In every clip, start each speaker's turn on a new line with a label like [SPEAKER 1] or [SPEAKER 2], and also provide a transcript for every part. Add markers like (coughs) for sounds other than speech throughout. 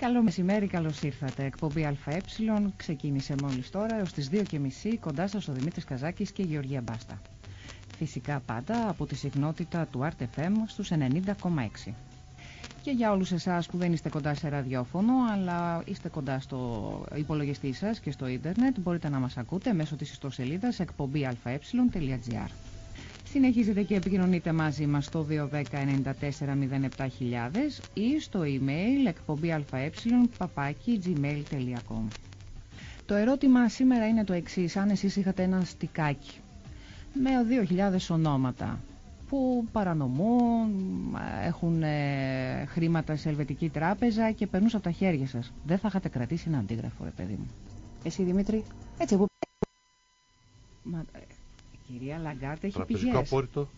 [SPEAKER 1] Καλό μεσημέρι, καλώς ήρθατε. Εκπομπή ΑΕ ξεκίνησε μόλις τώρα έως τις 2.30 κοντά σας ο Δημήτρης Καζάκης και η Γεωργία Μπάστα. Φυσικά πάντα από τη συχνότητα του RTFM στους 90,6. Και για όλους εσάς που δεν είστε κοντά σε ραδιόφωνο αλλά είστε κοντά στο υπολογιστή σας και στο ίντερνετ μπορείτε να μας ακούτε μέσω της ιστοσελίδας εκπομπή αε.gr. Συνεχίζετε και επικοινωνείτε μαζί μας στο 210 94 ή στο email εκπομπή αε παπάκι gmail.com Το ερώτημα σήμερα είναι το εξής, αν εσείς είχατε ένα στικάκι με 2.000 ονόματα που παρανομούν, έχουν ε, χρήματα σε ελβετική τράπεζα και περνούν από τα χέρια σας. Δεν θα είχατε κρατήσει ένα αντίγραφο, ρε παιδί μου. Εσύ Δημήτρη, έτσι που... Μα, ε, κυρία Λαγκάρντ έχει
[SPEAKER 2] Τραπεζικό
[SPEAKER 1] πηγές.
[SPEAKER 2] απόρρητο.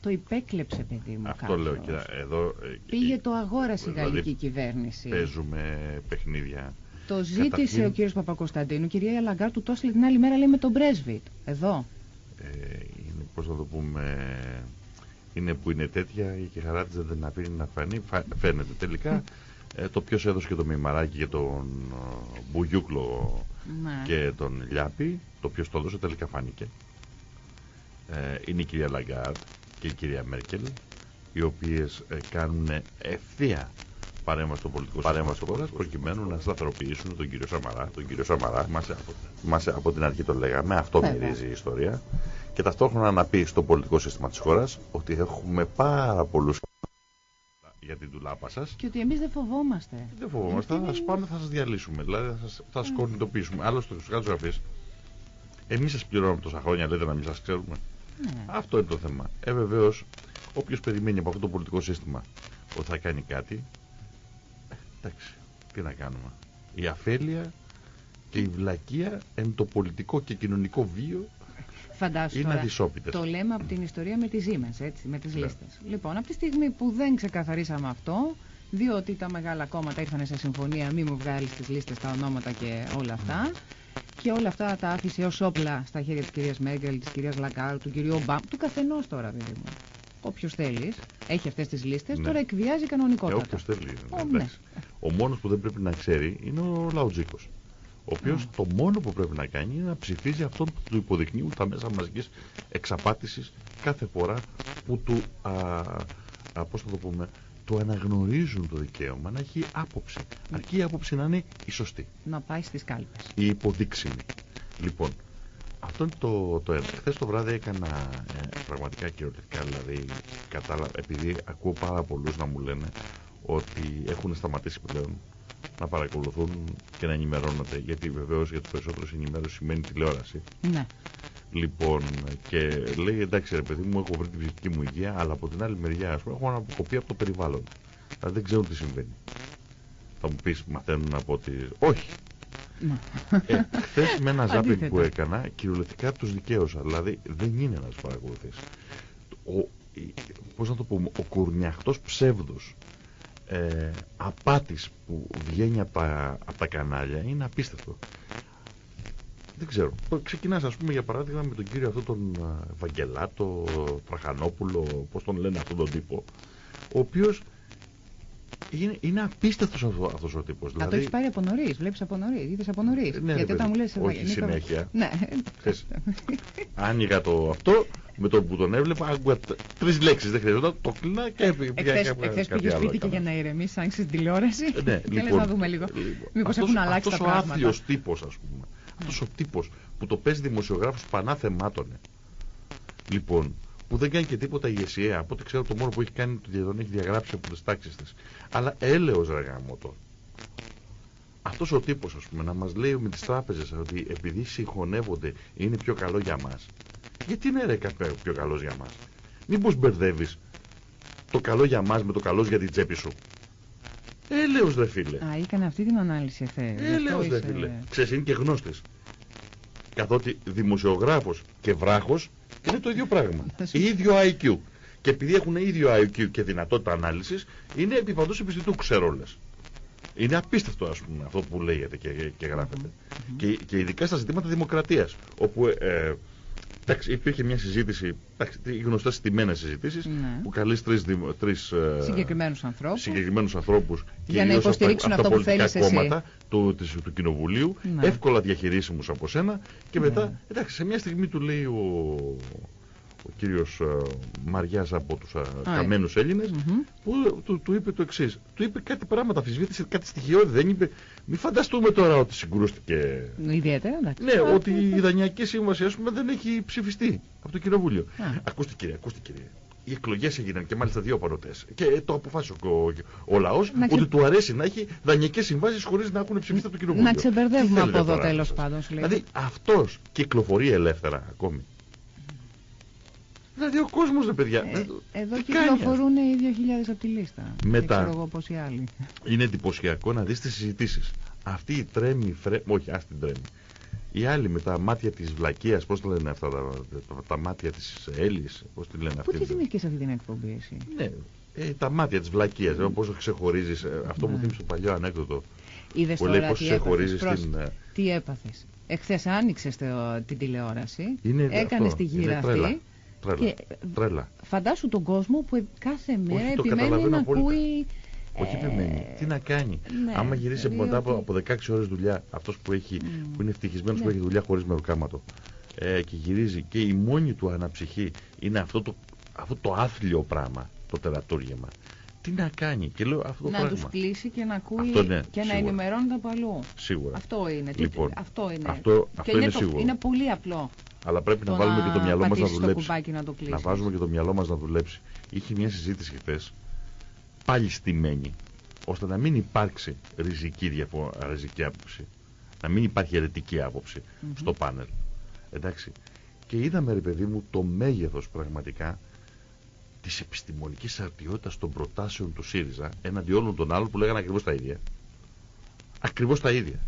[SPEAKER 1] Το υπέκλεψε, παιδί μου.
[SPEAKER 2] Αυτό
[SPEAKER 1] κάποιος.
[SPEAKER 2] λέω και εδώ. ε,
[SPEAKER 1] Πήγε
[SPEAKER 2] ε,
[SPEAKER 1] το αγόρασε η
[SPEAKER 2] δηλαδή,
[SPEAKER 1] γαλλική κυβέρνηση.
[SPEAKER 2] Παίζουμε παιχνίδια.
[SPEAKER 1] Το ζήτησε
[SPEAKER 2] Καταρχήν-
[SPEAKER 1] ο κύριος Παπακωνσταντίνου. Κυρία Λαγκάρντ του το έστειλε την άλλη μέρα, λέει, με τον πρέσβη. Εδώ.
[SPEAKER 2] Ε, είναι, πώς να το πούμε, είναι που είναι τέτοια και η χαρά της δεν την αφήνει να φανεί. Φα- Φαίνεται τελικά. Ε, το ποιος έδωσε και το Μεϊμαράκη για τον ε, Μπουγιούκλο
[SPEAKER 1] Ναι.
[SPEAKER 2] και τον Λιάπη, το ποιος το έδωσε τελικά φάνηκε. Ε, είναι η κυρία Λαγκάρντ και η κυρία Μέρκελ, οι οποίες ε, κάνουν ευθεία παρέμβαση στο πολιτικό παρέμβαση στο χώρας, προκειμένου να σταθεροποιήσουν τον κύριο Σαμαρά. Τον κύριο Σαμαρά, μας, από, μας από την αρχή το λέγαμε, αυτό
[SPEAKER 1] Βέβαια.
[SPEAKER 2] μυρίζει η ιστορία. Και ταυτόχρονα να πει στο πολιτικό σύστημα της χώρας ότι έχουμε πάρα πολλούς για την τουλάπα σας
[SPEAKER 1] Και ότι εμείς δεν φοβόμαστε.
[SPEAKER 2] δεν φοβόμαστε, θα σα πάμε, θα σας διαλύσουμε. Δηλαδή θα σα θα σας κονητοποιήσουμε. Άλλωστε, στους κάτω γραφείς, εμείς σας πληρώνουμε τόσα χρόνια, λέτε να μην σας ξέρουμε.
[SPEAKER 1] Ναι.
[SPEAKER 2] Αυτό είναι το θέμα. Ε, βεβαίως, όποιος περιμένει από αυτό το πολιτικό σύστημα ότι θα κάνει κάτι. ε, εντάξει, τι να κάνουμε. Η αφέλεια και η βλακεία εν το πολιτικό και κοινωνικό βίο
[SPEAKER 1] Φαντάσου
[SPEAKER 2] είναι
[SPEAKER 1] τώρα,
[SPEAKER 2] αδυσόπιτες.
[SPEAKER 1] Το λέμε από την ιστορία με τις Siemens, έτσι, με τις
[SPEAKER 2] Ναι.
[SPEAKER 1] λίστες. Λοιπόν, από τη στιγμή που δεν ξεκαθαρίσαμε αυτό, διότι τα μεγάλα κόμματα ήρθαν σε συμφωνία μη μου βγάλεις στις λίστες τα ονόματα και όλα αυτά, και όλα αυτά τα άφησε ως όπλα στα χέρια της κυρίας Μέγκελ, της κυρίας Λακάρ, του κυρίου Ομπάμ, του καθενός τώρα, παιδί μου. Όποιος θέλεις, έχει αυτές τις λίστες,
[SPEAKER 2] Ναι.
[SPEAKER 1] τώρα εκβιάζει
[SPEAKER 2] Ε,
[SPEAKER 1] κανονικότατα.
[SPEAKER 2] όποιος θέλει.
[SPEAKER 1] Ω,
[SPEAKER 2] εντάξει.
[SPEAKER 1] ναι.
[SPEAKER 2] Ο μόνος που δεν πρέπει να ξέρει είναι ο Λαουτζίκος. Ο οποίος
[SPEAKER 1] Α.
[SPEAKER 2] το μόνο που πρέπει να κάνει είναι να ψηφίζει αυτόν που του υποδεικνύουν τα μέσα μαζικής εξαπάτησης κάθε φορά που του. Α, α, πώς θα το πούμε, του αναγνωρίζουν το δικαίωμα να έχει άποψη. Αρκεί η άποψη να είναι η σωστή,
[SPEAKER 1] Να πάει στις κάλπες.
[SPEAKER 2] η υποδείξιμη. Λοιπόν, αυτό είναι το, το ένα. Χθες το βράδυ έκανα ε, πραγματικά κυριολεκτικά, δηλαδή, κατάλαβα, επειδή ακούω πάρα πολλούς να μου λένε ότι έχουν σταματήσει πλέον να παρακολουθούν και να ενημερώνονται, γιατί βεβαίως για του περισσότερου η ενημέρωση σημαίνει τηλεόραση.
[SPEAKER 1] Ναι.
[SPEAKER 2] Λοιπόν, και λέει εντάξει ρε παιδί μου, έχω βρει την ψυχική μου υγεία, αλλά από την άλλη μεριά, ας πούμε, έχω αναποκοπεί από το περιβάλλον. Δηλαδή δεν ξέρουν τι συμβαίνει. Θα μου πεις, μαθαίνουν από τι. Όχι,
[SPEAKER 1] ναι.
[SPEAKER 2] ε, Χθες με ένα (laughs) ζάπινγκ
[SPEAKER 1] Αντίθετα.
[SPEAKER 2] που έκανα, κυριολεκτικά τους δικαίωσα. Δηλαδή δεν είναι να του παρακολουθεί. Πώς να το πούμε, ο κουρνιαχτός ψεύδος ε, απάτης που βγαίνει από τα, απ' τα κανάλια είναι απίστευτο. Δεν ξέρω. Ξεκινάς, ας πούμε, για παράδειγμα, με τον κύριο αυτό τον α, Βαγγελάτο, Τραχανόπουλο, πώς τον λένε αυτόν τον τύπο, ο οποίος είναι, είναι απίστευτος αυτός αυτός ο τύπος.
[SPEAKER 1] Α, το έχεις πάρει από νωρίς, βλέπεις από νωρίς, είδες από νωρίς.
[SPEAKER 2] Ναι, ρε
[SPEAKER 1] Γιατί όταν
[SPEAKER 2] παιδί,
[SPEAKER 1] μου λε.
[SPEAKER 2] όχι συνέχεια. (laughs)
[SPEAKER 1] Ναι,
[SPEAKER 2] Ξέρεις, άνοιγα το αυτό, με το που τον έβλεπα, άκουγα τρεις λέξεις. Δεν χρειαζόταν, το κλείνα και πήγα
[SPEAKER 1] Εχθέ πήγες σπίτι και για να ηρεμήσεις, άνοιξε την τηλεόραση.
[SPEAKER 2] Ε, Ναι, (laughs)
[SPEAKER 1] και λες
[SPEAKER 2] λοιπόν,
[SPEAKER 1] να δούμε λίγο.
[SPEAKER 2] λοιπόν,
[SPEAKER 1] Μήπως
[SPEAKER 2] αυτός-
[SPEAKER 1] έχουν αλλάξει
[SPEAKER 2] αυτός
[SPEAKER 1] τα
[SPEAKER 2] ο
[SPEAKER 1] πράγματα.
[SPEAKER 2] άθλιος τύπος, ας πούμε. Αυτός ο τύπος που το παίζει δημοσιογράφος πανά θεμάτωνε. Λοιπόν, που δεν κάνει και τίποτα η ΕΣΥΑ. Από ό,τι ξέρω το μόνο που έχει κάνει το τον έχει διαγράψει από τις τάξεις της. Αλλά έλεος ρε γαμώτο. Αυτός ο τύπος, ας πούμε, να μας λέει με τις τράπεζες ότι επειδή συγχωνεύονται είναι πιο καλό για μας. Γιατί είναι ρε κα- πιο καλός για μας. Μήπως μπερδεύεις το καλό για μας με το καλός για την τσέπη σου. Έλεος ρε φίλε.
[SPEAKER 1] Α, έκανε αυτή την ανάλυση θε.
[SPEAKER 2] Ε, λέω δε φίλε. Ξέρεις, είναι και γνώστης. Καθότι δημοσιογράφος και βράχος είναι το ίδιο πράγμα.
[SPEAKER 1] Θα σου-
[SPEAKER 2] ίδιο IQ. Και επειδή έχουν ίδιο IQ και δυνατότητα ανάλυσης, είναι επιπαντός επιστητούς ξερόλες. Είναι απίστευτο ας πούμε αυτό που λέγεται και, και γράφεται. και, και ειδικά στα ζητήματα δημοκρατίας, όπου ε, Εντάξει, υπήρχε μια συζήτηση, οι γνωστές στημένε συζητήσεις,
[SPEAKER 1] Ναι.
[SPEAKER 2] που καλείς τρεις τρεις, ε,
[SPEAKER 1] Συγκεκριμένους ανθρώπους.
[SPEAKER 2] συγκεκριμένους ανθρώπους
[SPEAKER 1] Για να
[SPEAKER 2] κυρίως
[SPEAKER 1] υποστηρίξουν
[SPEAKER 2] από τα
[SPEAKER 1] αυτό που
[SPEAKER 2] πολιτικά
[SPEAKER 1] θέλεις εσύ.
[SPEAKER 2] κόμματα του, της- του Κοινοβουλίου,
[SPEAKER 1] Ναι.
[SPEAKER 2] εύκολα διαχειρίσιμους από σένα και
[SPEAKER 1] Ναι.
[SPEAKER 2] μετά, εντάξει, σε μια στιγμή του λέει ο, ο κύριος ε, Μαριάς από τους ε, καμένους Έλληνες,
[SPEAKER 1] Μμμ.
[SPEAKER 2] που του, του είπε το εξής. Του είπε κάτι πράγματα, αφισβήτησε κάτι στοιχειώδη. Δεν είπε, μην φανταστούμε τώρα ότι συγκρούστηκε.
[SPEAKER 1] Ιδιαίτερα, εντάξει.
[SPEAKER 2] Ναι,
[SPEAKER 1] Α,
[SPEAKER 2] ότι η Δανειακή Σύμβαση, ας πούμε, δεν έχει ψηφιστεί από το Κοινοβούλιο.
[SPEAKER 1] Α.
[SPEAKER 2] Ακούστε κύριε, ακούστε κύριε. Οι εκλογές έγιναν και μάλιστα δύο παροτέ. Και ε, το αποφάσισε ο, ο, ο λαός
[SPEAKER 1] Να ξε-
[SPEAKER 2] ότι του αρέσει να έχει δανειακέ συμβάσεις χωρίς να έχουν ψηφιστεί από το Κοινοβούλιο.
[SPEAKER 1] Να ξεμπερδεύουμε
[SPEAKER 2] Τι θέλετε
[SPEAKER 1] από εδώ
[SPEAKER 2] τώρα,
[SPEAKER 1] τέλος
[SPEAKER 2] σας;
[SPEAKER 1] πάντων, σου λέει.
[SPEAKER 2] Δηλαδή αυτός κυκλοφορεί ελεύθερα ακόμη. Δηλαδή ο κόσμος, ρε παιδιά.
[SPEAKER 1] Ε,
[SPEAKER 2] δεν-
[SPEAKER 1] Εδώ
[SPEAKER 2] τι κάνει,
[SPEAKER 1] κυκλοφορούν οι 2.000 από τη λίστα.
[SPEAKER 2] Μετά.
[SPEAKER 1] Δεν ξέρω εγώ πόσοι άλλοι.
[SPEAKER 2] Είναι εντυπωσιακό να δεις τις συζητήσεις. Αυτή η τρέμη, φρέ... όχι, ας την τρέμη. Οι άλλοι με τα μάτια της βλακείας, πώς το λένε αυτά, τα, τα, τα μάτια της Έλλης, πώς τη λένε
[SPEAKER 1] Πού
[SPEAKER 2] αυτή.
[SPEAKER 1] τη θυμήθηκες αυτή την εκπομπή εσύ;
[SPEAKER 2] Ναι, ε, τα μάτια της βλακείας, mm. πώς ξεχωρίζεις. ε, αυτό μου
[SPEAKER 1] Ναι.
[SPEAKER 2] θύμισε το παλιό ανέκδοτο
[SPEAKER 1] Είδες
[SPEAKER 2] που λέει
[SPEAKER 1] τώρα
[SPEAKER 2] πώς
[SPEAKER 1] τι έπαθες.
[SPEAKER 2] ξεχωρίζεις
[SPEAKER 1] Πρόσεχε.
[SPEAKER 2] την... ε,
[SPEAKER 1] Τι έπαθες. Εχθές άνοιξες το- την τηλεόραση,
[SPEAKER 2] Είναι
[SPEAKER 1] έκανες
[SPEAKER 2] αυτό,
[SPEAKER 1] τη
[SPEAKER 2] είναι
[SPEAKER 1] γύρα
[SPEAKER 2] τρέλα.
[SPEAKER 1] αυτή
[SPEAKER 2] Τρέλα.
[SPEAKER 1] και
[SPEAKER 2] Τρέλα.
[SPEAKER 1] φαντάσου τον κόσμο που κάθε μέρα
[SPEAKER 2] το
[SPEAKER 1] επιμένει
[SPEAKER 2] καταλαβαίνω
[SPEAKER 1] να
[SPEAKER 2] απόλυτα.
[SPEAKER 1] ακούει...
[SPEAKER 2] Όχι
[SPEAKER 1] ε,
[SPEAKER 2] επιμένει. Τι να κάνει.
[SPEAKER 1] ναι,
[SPEAKER 2] Άμα γυρίσει
[SPEAKER 1] δηλαδή
[SPEAKER 2] μετά από,
[SPEAKER 1] ότι-
[SPEAKER 2] από 16 ώρες δουλειά, αυτός που, έχει,
[SPEAKER 1] Μμ.
[SPEAKER 2] που είναι ευτυχισμένος που
[SPEAKER 1] Ναι.
[SPEAKER 2] έχει δουλειά χωρίς μεροκάματο ε, και γυρίζει και η μόνη του αναψυχή είναι αυτό το, αυτό το άθλιο πράγμα, το τερατούργημα. Τι να κάνει; Και λέω αυτό το
[SPEAKER 1] να
[SPEAKER 2] πράγμα.
[SPEAKER 1] τους κλείσει και να ακούει
[SPEAKER 2] Αυτό ναι,
[SPEAKER 1] και να
[SPEAKER 2] σίγουρα.
[SPEAKER 1] ενημερώνεται από αλλού.
[SPEAKER 2] Σίγουρα.
[SPEAKER 1] Αυτό είναι. Τι-
[SPEAKER 2] Λοιπόν,
[SPEAKER 1] αυτό είναι.
[SPEAKER 2] αυτό-
[SPEAKER 1] και
[SPEAKER 2] αυτό
[SPEAKER 1] είναι,
[SPEAKER 2] είναι
[SPEAKER 1] το-
[SPEAKER 2] σίγουρο.
[SPEAKER 1] είναι πολύ απλό.
[SPEAKER 2] Αλλά πρέπει
[SPEAKER 1] το
[SPEAKER 2] να βάλουμε και το μυαλό μας να
[SPEAKER 1] πατήσεις το
[SPEAKER 2] δουλέψει.
[SPEAKER 1] κουμπάκι να το
[SPEAKER 2] Να
[SPEAKER 1] κλείσεις.
[SPEAKER 2] βάζουμε και το μυαλό μας να δουλέψει. Είχε μια συζήτηση χθες πάλι στημένη, ώστε να μην υπάρξει ριζική, διαφο... ριζική άποψη. Να μην υπάρχει αιρετική άποψη
[SPEAKER 1] Μμμ.
[SPEAKER 2] στο πάνελ. Εντάξει. Και είδαμε, ρε παιδί μου, το μέγεθος πραγματικά της επιστημονικής αρτιότητας των προτάσεων του ΣΥΡΙΖΑ έναντι όλων των άλλων που λέγανε ακριβώς τα ίδια. Ακριβώς τα ίδια.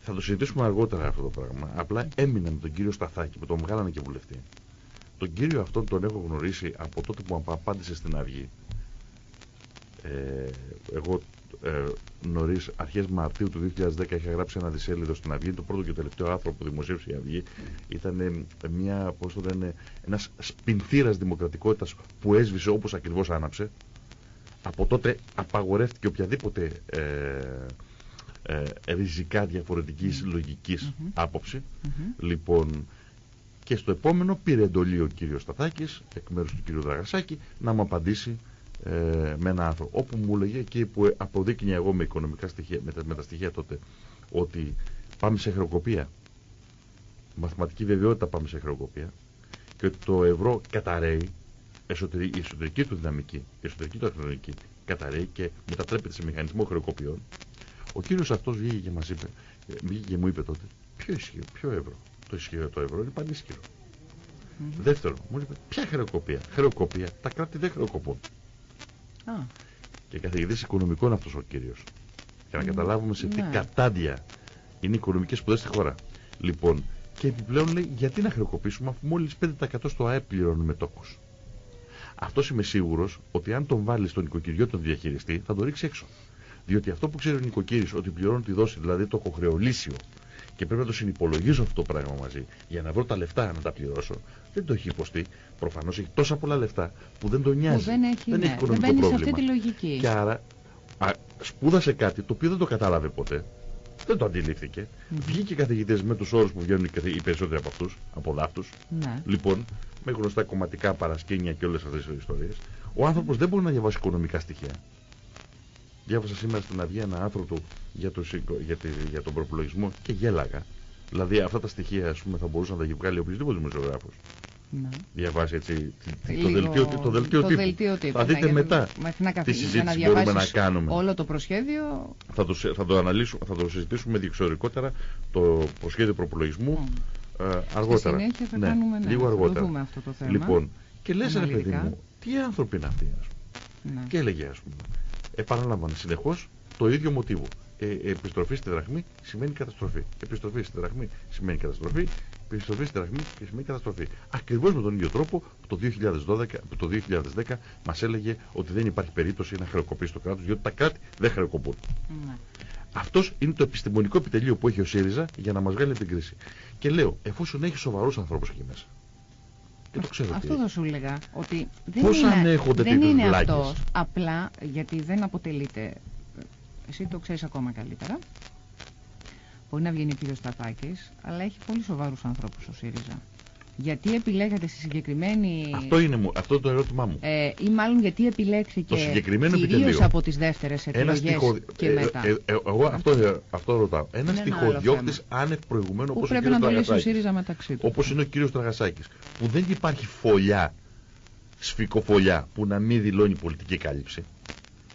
[SPEAKER 2] Θα το συζητήσουμε αργότερα αυτό το πράγμα. Απλά έμεινα με τον κύριο Σταθάκη που τον βγάλανε και βουλευτή. Τον κύριο αυτόν τον έχω γνωρίσει από τότε που μου απάντησε στην Αυγή. Ε, εγώ ε, νωρίς, αρχές Μαρτίου του 2010 είχα γράψει ένα δισέλιδο στην Αυγή. Το πρώτο και τελευταίο άρθρο που δημοσίευσε η Αυγή ήταν ε, μια, πώς το λένε, ένας σπινθήρας δημοκρατικότητας που έσβησε όπως ακριβώς άναψε. Από τότε απαγορεύτηκε οποιαδήποτε ε, ε, ριζικά διαφορετικής λογικής
[SPEAKER 1] Μμμ.
[SPEAKER 2] άποψη.
[SPEAKER 1] Μμμ.
[SPEAKER 2] Λοιπόν, και στο επόμενο πήρε εντολή ο κύριος Σταθάκης, εκ μέρους του κύριου Δραγασάκη, να μου απαντήσει ε, με ένα άρθρο. Όπου μου έλεγε εκεί που αποδείκνυα εγώ με οικονομικά στοιχεία, με τα, με τα στοιχεία τότε, ότι πάμε σε χρεοκοπία. Μαθηματική βεβαιότητα πάμε σε χρεοκοπία. Και ότι το ευρώ καταραίει, εσωτερική, η εσωτερική του δυναμική, η εσωτερική του ακτινονική καταραίει και μετατρέπεται σε μηχανισμό χρεοκοπιών. Ο κύριος αυτός βγήκε και μας είπε, ε, βγήκε και μου είπε τότε, ποιο ισχύο, ποιο ευρώ. Το ισχύο το ευρώ είναι πανίσχυρο.
[SPEAKER 1] Μμμ.
[SPEAKER 2] Δεύτερο, μου είπε, ποια χρεοκοπία. Χρεοκοπία, τα κράτη δεν χρεοκοπούν.
[SPEAKER 1] Α,
[SPEAKER 2] Και καθηγητής οικονομικών αυτός ο κύριος. Για να
[SPEAKER 1] Μμ,
[SPEAKER 2] καταλάβουμε σε τι
[SPEAKER 1] ναι.
[SPEAKER 2] κατάντια είναι οι οικονομικές σπουδές στη χώρα. Λοιπόν, και επιπλέον λέει, γιατί να χρεοκοπήσουμε αφού μόλις 5% στο ΑΕΠ πληρώνουμε τόκους. Αυτός είμαι σίγουρος ότι αν τον βάλει στον νοικοκυριό τον διαχειριστή θα τον ρίξει έξω. Διότι αυτό που ξέρει ο νοικοκύριο ότι πληρώνει τη δόση, δηλαδή το κοχρεολύσιο, και πρέπει να το συνυπολογίζω αυτό το πράγμα μαζί για να βρω τα λεφτά να τα πληρώσω, δεν το έχει υποστεί. Προφανώς έχει τόσα πολλά λεφτά που δεν τον νοιάζει.
[SPEAKER 1] που δεν έχει, ναι, δεν
[SPEAKER 2] οικονομικό
[SPEAKER 1] μπαίνει σε
[SPEAKER 2] πρόβλημα.
[SPEAKER 1] αυτή τη λογική.
[SPEAKER 2] Και άρα α, σπούδασε κάτι το οποίο δεν το κατάλαβε ποτέ. Δεν το αντιλήφθηκε.
[SPEAKER 1] Μμμ.
[SPEAKER 2] Βγήκε καθηγητές με τους όρους που βγαίνουν οι καθη- οι περισσότεροι από αυτούς, από δάφτου.
[SPEAKER 1] Ναι.
[SPEAKER 2] Λοιπόν, με γνωστά κομματικά παρασκήνια και όλες αυτές τις ιστορίες. Ο άνθρωπος δεν μπορεί να διαβάσει οικονομικά στοιχεία. Διάβασα σήμερα στην Αυγή ένα άρθρο του για, το, συκο- για, τη, για τον προπολογισμό και γέλαγα. Δηλαδή αυτά τα στοιχεία ας πούμε, θα μπορούσε να τα έχει βγάλει οποιοδήποτε δημοσιογράφος.
[SPEAKER 1] ναι.
[SPEAKER 2] Διαβάσει έτσι το
[SPEAKER 1] Λίγο-
[SPEAKER 2] δελτίο, το δελτίο
[SPEAKER 1] το
[SPEAKER 2] τύπου.
[SPEAKER 1] δελτίο τύπου,
[SPEAKER 2] Θα
[SPEAKER 1] ναι,
[SPEAKER 2] δείτε
[SPEAKER 1] για-
[SPEAKER 2] μετά
[SPEAKER 1] μέχρι να
[SPEAKER 2] τι
[SPEAKER 1] καθίσεις, για
[SPEAKER 2] συζήτηση
[SPEAKER 1] να
[SPEAKER 2] μπορούμε να
[SPEAKER 1] διαβάσεις
[SPEAKER 2] κάνουμε.
[SPEAKER 1] Όλο το προσχέδιο.
[SPEAKER 2] Θα το, σε- θα το αναλύσουμε, θα το συζητήσουμε διεξοδικότερα το προσχέδιο προπολογισμού
[SPEAKER 1] μ,
[SPEAKER 2] ε, αργότερα.
[SPEAKER 1] Στη συνέχεια θα
[SPEAKER 2] ναι,
[SPEAKER 1] κάνουμε ναι,
[SPEAKER 2] λίγο
[SPEAKER 1] θα το
[SPEAKER 2] αργότερα.
[SPEAKER 1] δούμε αυτό το θέμα.
[SPEAKER 2] Λοιπόν, και λες ρε παιδί
[SPEAKER 1] αναλυτικά.
[SPEAKER 2] μου, τι άνθρωποι είναι αυτοί, ας πούμε.
[SPEAKER 1] Ναι.
[SPEAKER 2] Και έλεγε, ας πούμε, επαναλάμβανε συνεχώς το ίδιο μοτίβο. Ε, επιστροφή στη δραχμή σημαίνει καταστροφή. Επιστροφή στη δραχμή σημαίνει καταστροφή. Επιστροφή στη δραχμή και σημαίνει καταστροφή. Ακριβώς με τον ίδιο τρόπο που το 2012, που το 2010 μας έλεγε ότι δεν υπάρχει περίπτωση να χρεοκοπήσει το κράτος, διότι τα κράτη δεν χρεοκοπούν.
[SPEAKER 1] Ναι.
[SPEAKER 2] Αυτός είναι το επιστημονικό επιτελείο που έχει ο ΣΥΡΙΖΑ για να μας βγάλει την κρίση. Και λέω, εφόσον έχει σοβαρούς ανθρώπους εκεί μέσα. Και το ξέρω
[SPEAKER 1] Αυτό
[SPEAKER 2] τι
[SPEAKER 1] θα σου έλεγα. Ότι δεν
[SPEAKER 2] Πώς
[SPEAKER 1] είναι,
[SPEAKER 2] ανέχονται
[SPEAKER 1] δεν
[SPEAKER 2] τέτοιους
[SPEAKER 1] είναι
[SPEAKER 2] βλάκες;
[SPEAKER 1] αυτός. Απλά γιατί δεν αποτελείται. Εσύ το ξέρεις ακόμα καλύτερα. Μπορεί να βγαίνει ο κύριος Σταθάκης, αλλά έχει πολύ σοβαρούς ανθρώπους ο ΣΥΡΙΖΑ. Γιατί επιλέγεται στη συγκεκριμένη.
[SPEAKER 2] Αυτό είναι, μου, αυτό είναι το ερώτημά μου.
[SPEAKER 1] Ε, ή μάλλον γιατί επιλέχθηκε
[SPEAKER 2] Το συγκεκριμένο
[SPEAKER 1] κυρίως
[SPEAKER 2] επιτελείο.
[SPEAKER 1] από τις δεύτερες
[SPEAKER 2] Ένα
[SPEAKER 1] εκλογές
[SPEAKER 2] στοιχο...
[SPEAKER 1] και
[SPEAKER 2] ε,
[SPEAKER 1] μετά.
[SPEAKER 2] ε, ε, εγώ αυτό, ε, αυτό ρωτάω. Ένα
[SPEAKER 1] Είναι ένα
[SPEAKER 2] στοιχοδιώκτης
[SPEAKER 1] άλλο
[SPEAKER 2] άνευ προηγουμένου
[SPEAKER 1] που
[SPEAKER 2] όπως ο
[SPEAKER 1] πρέπει
[SPEAKER 2] κύριος
[SPEAKER 1] να το λύσει ο
[SPEAKER 2] Τραγασάκης.
[SPEAKER 1] ΣΥΡΙΖΑ μεταξύ του;
[SPEAKER 2] Όπως είναι ο κύριος Τραγασάκης. Που δεν υπάρχει φωλιά, σφικοφωλιά που να μην δηλώνει πολιτική κάλυψη.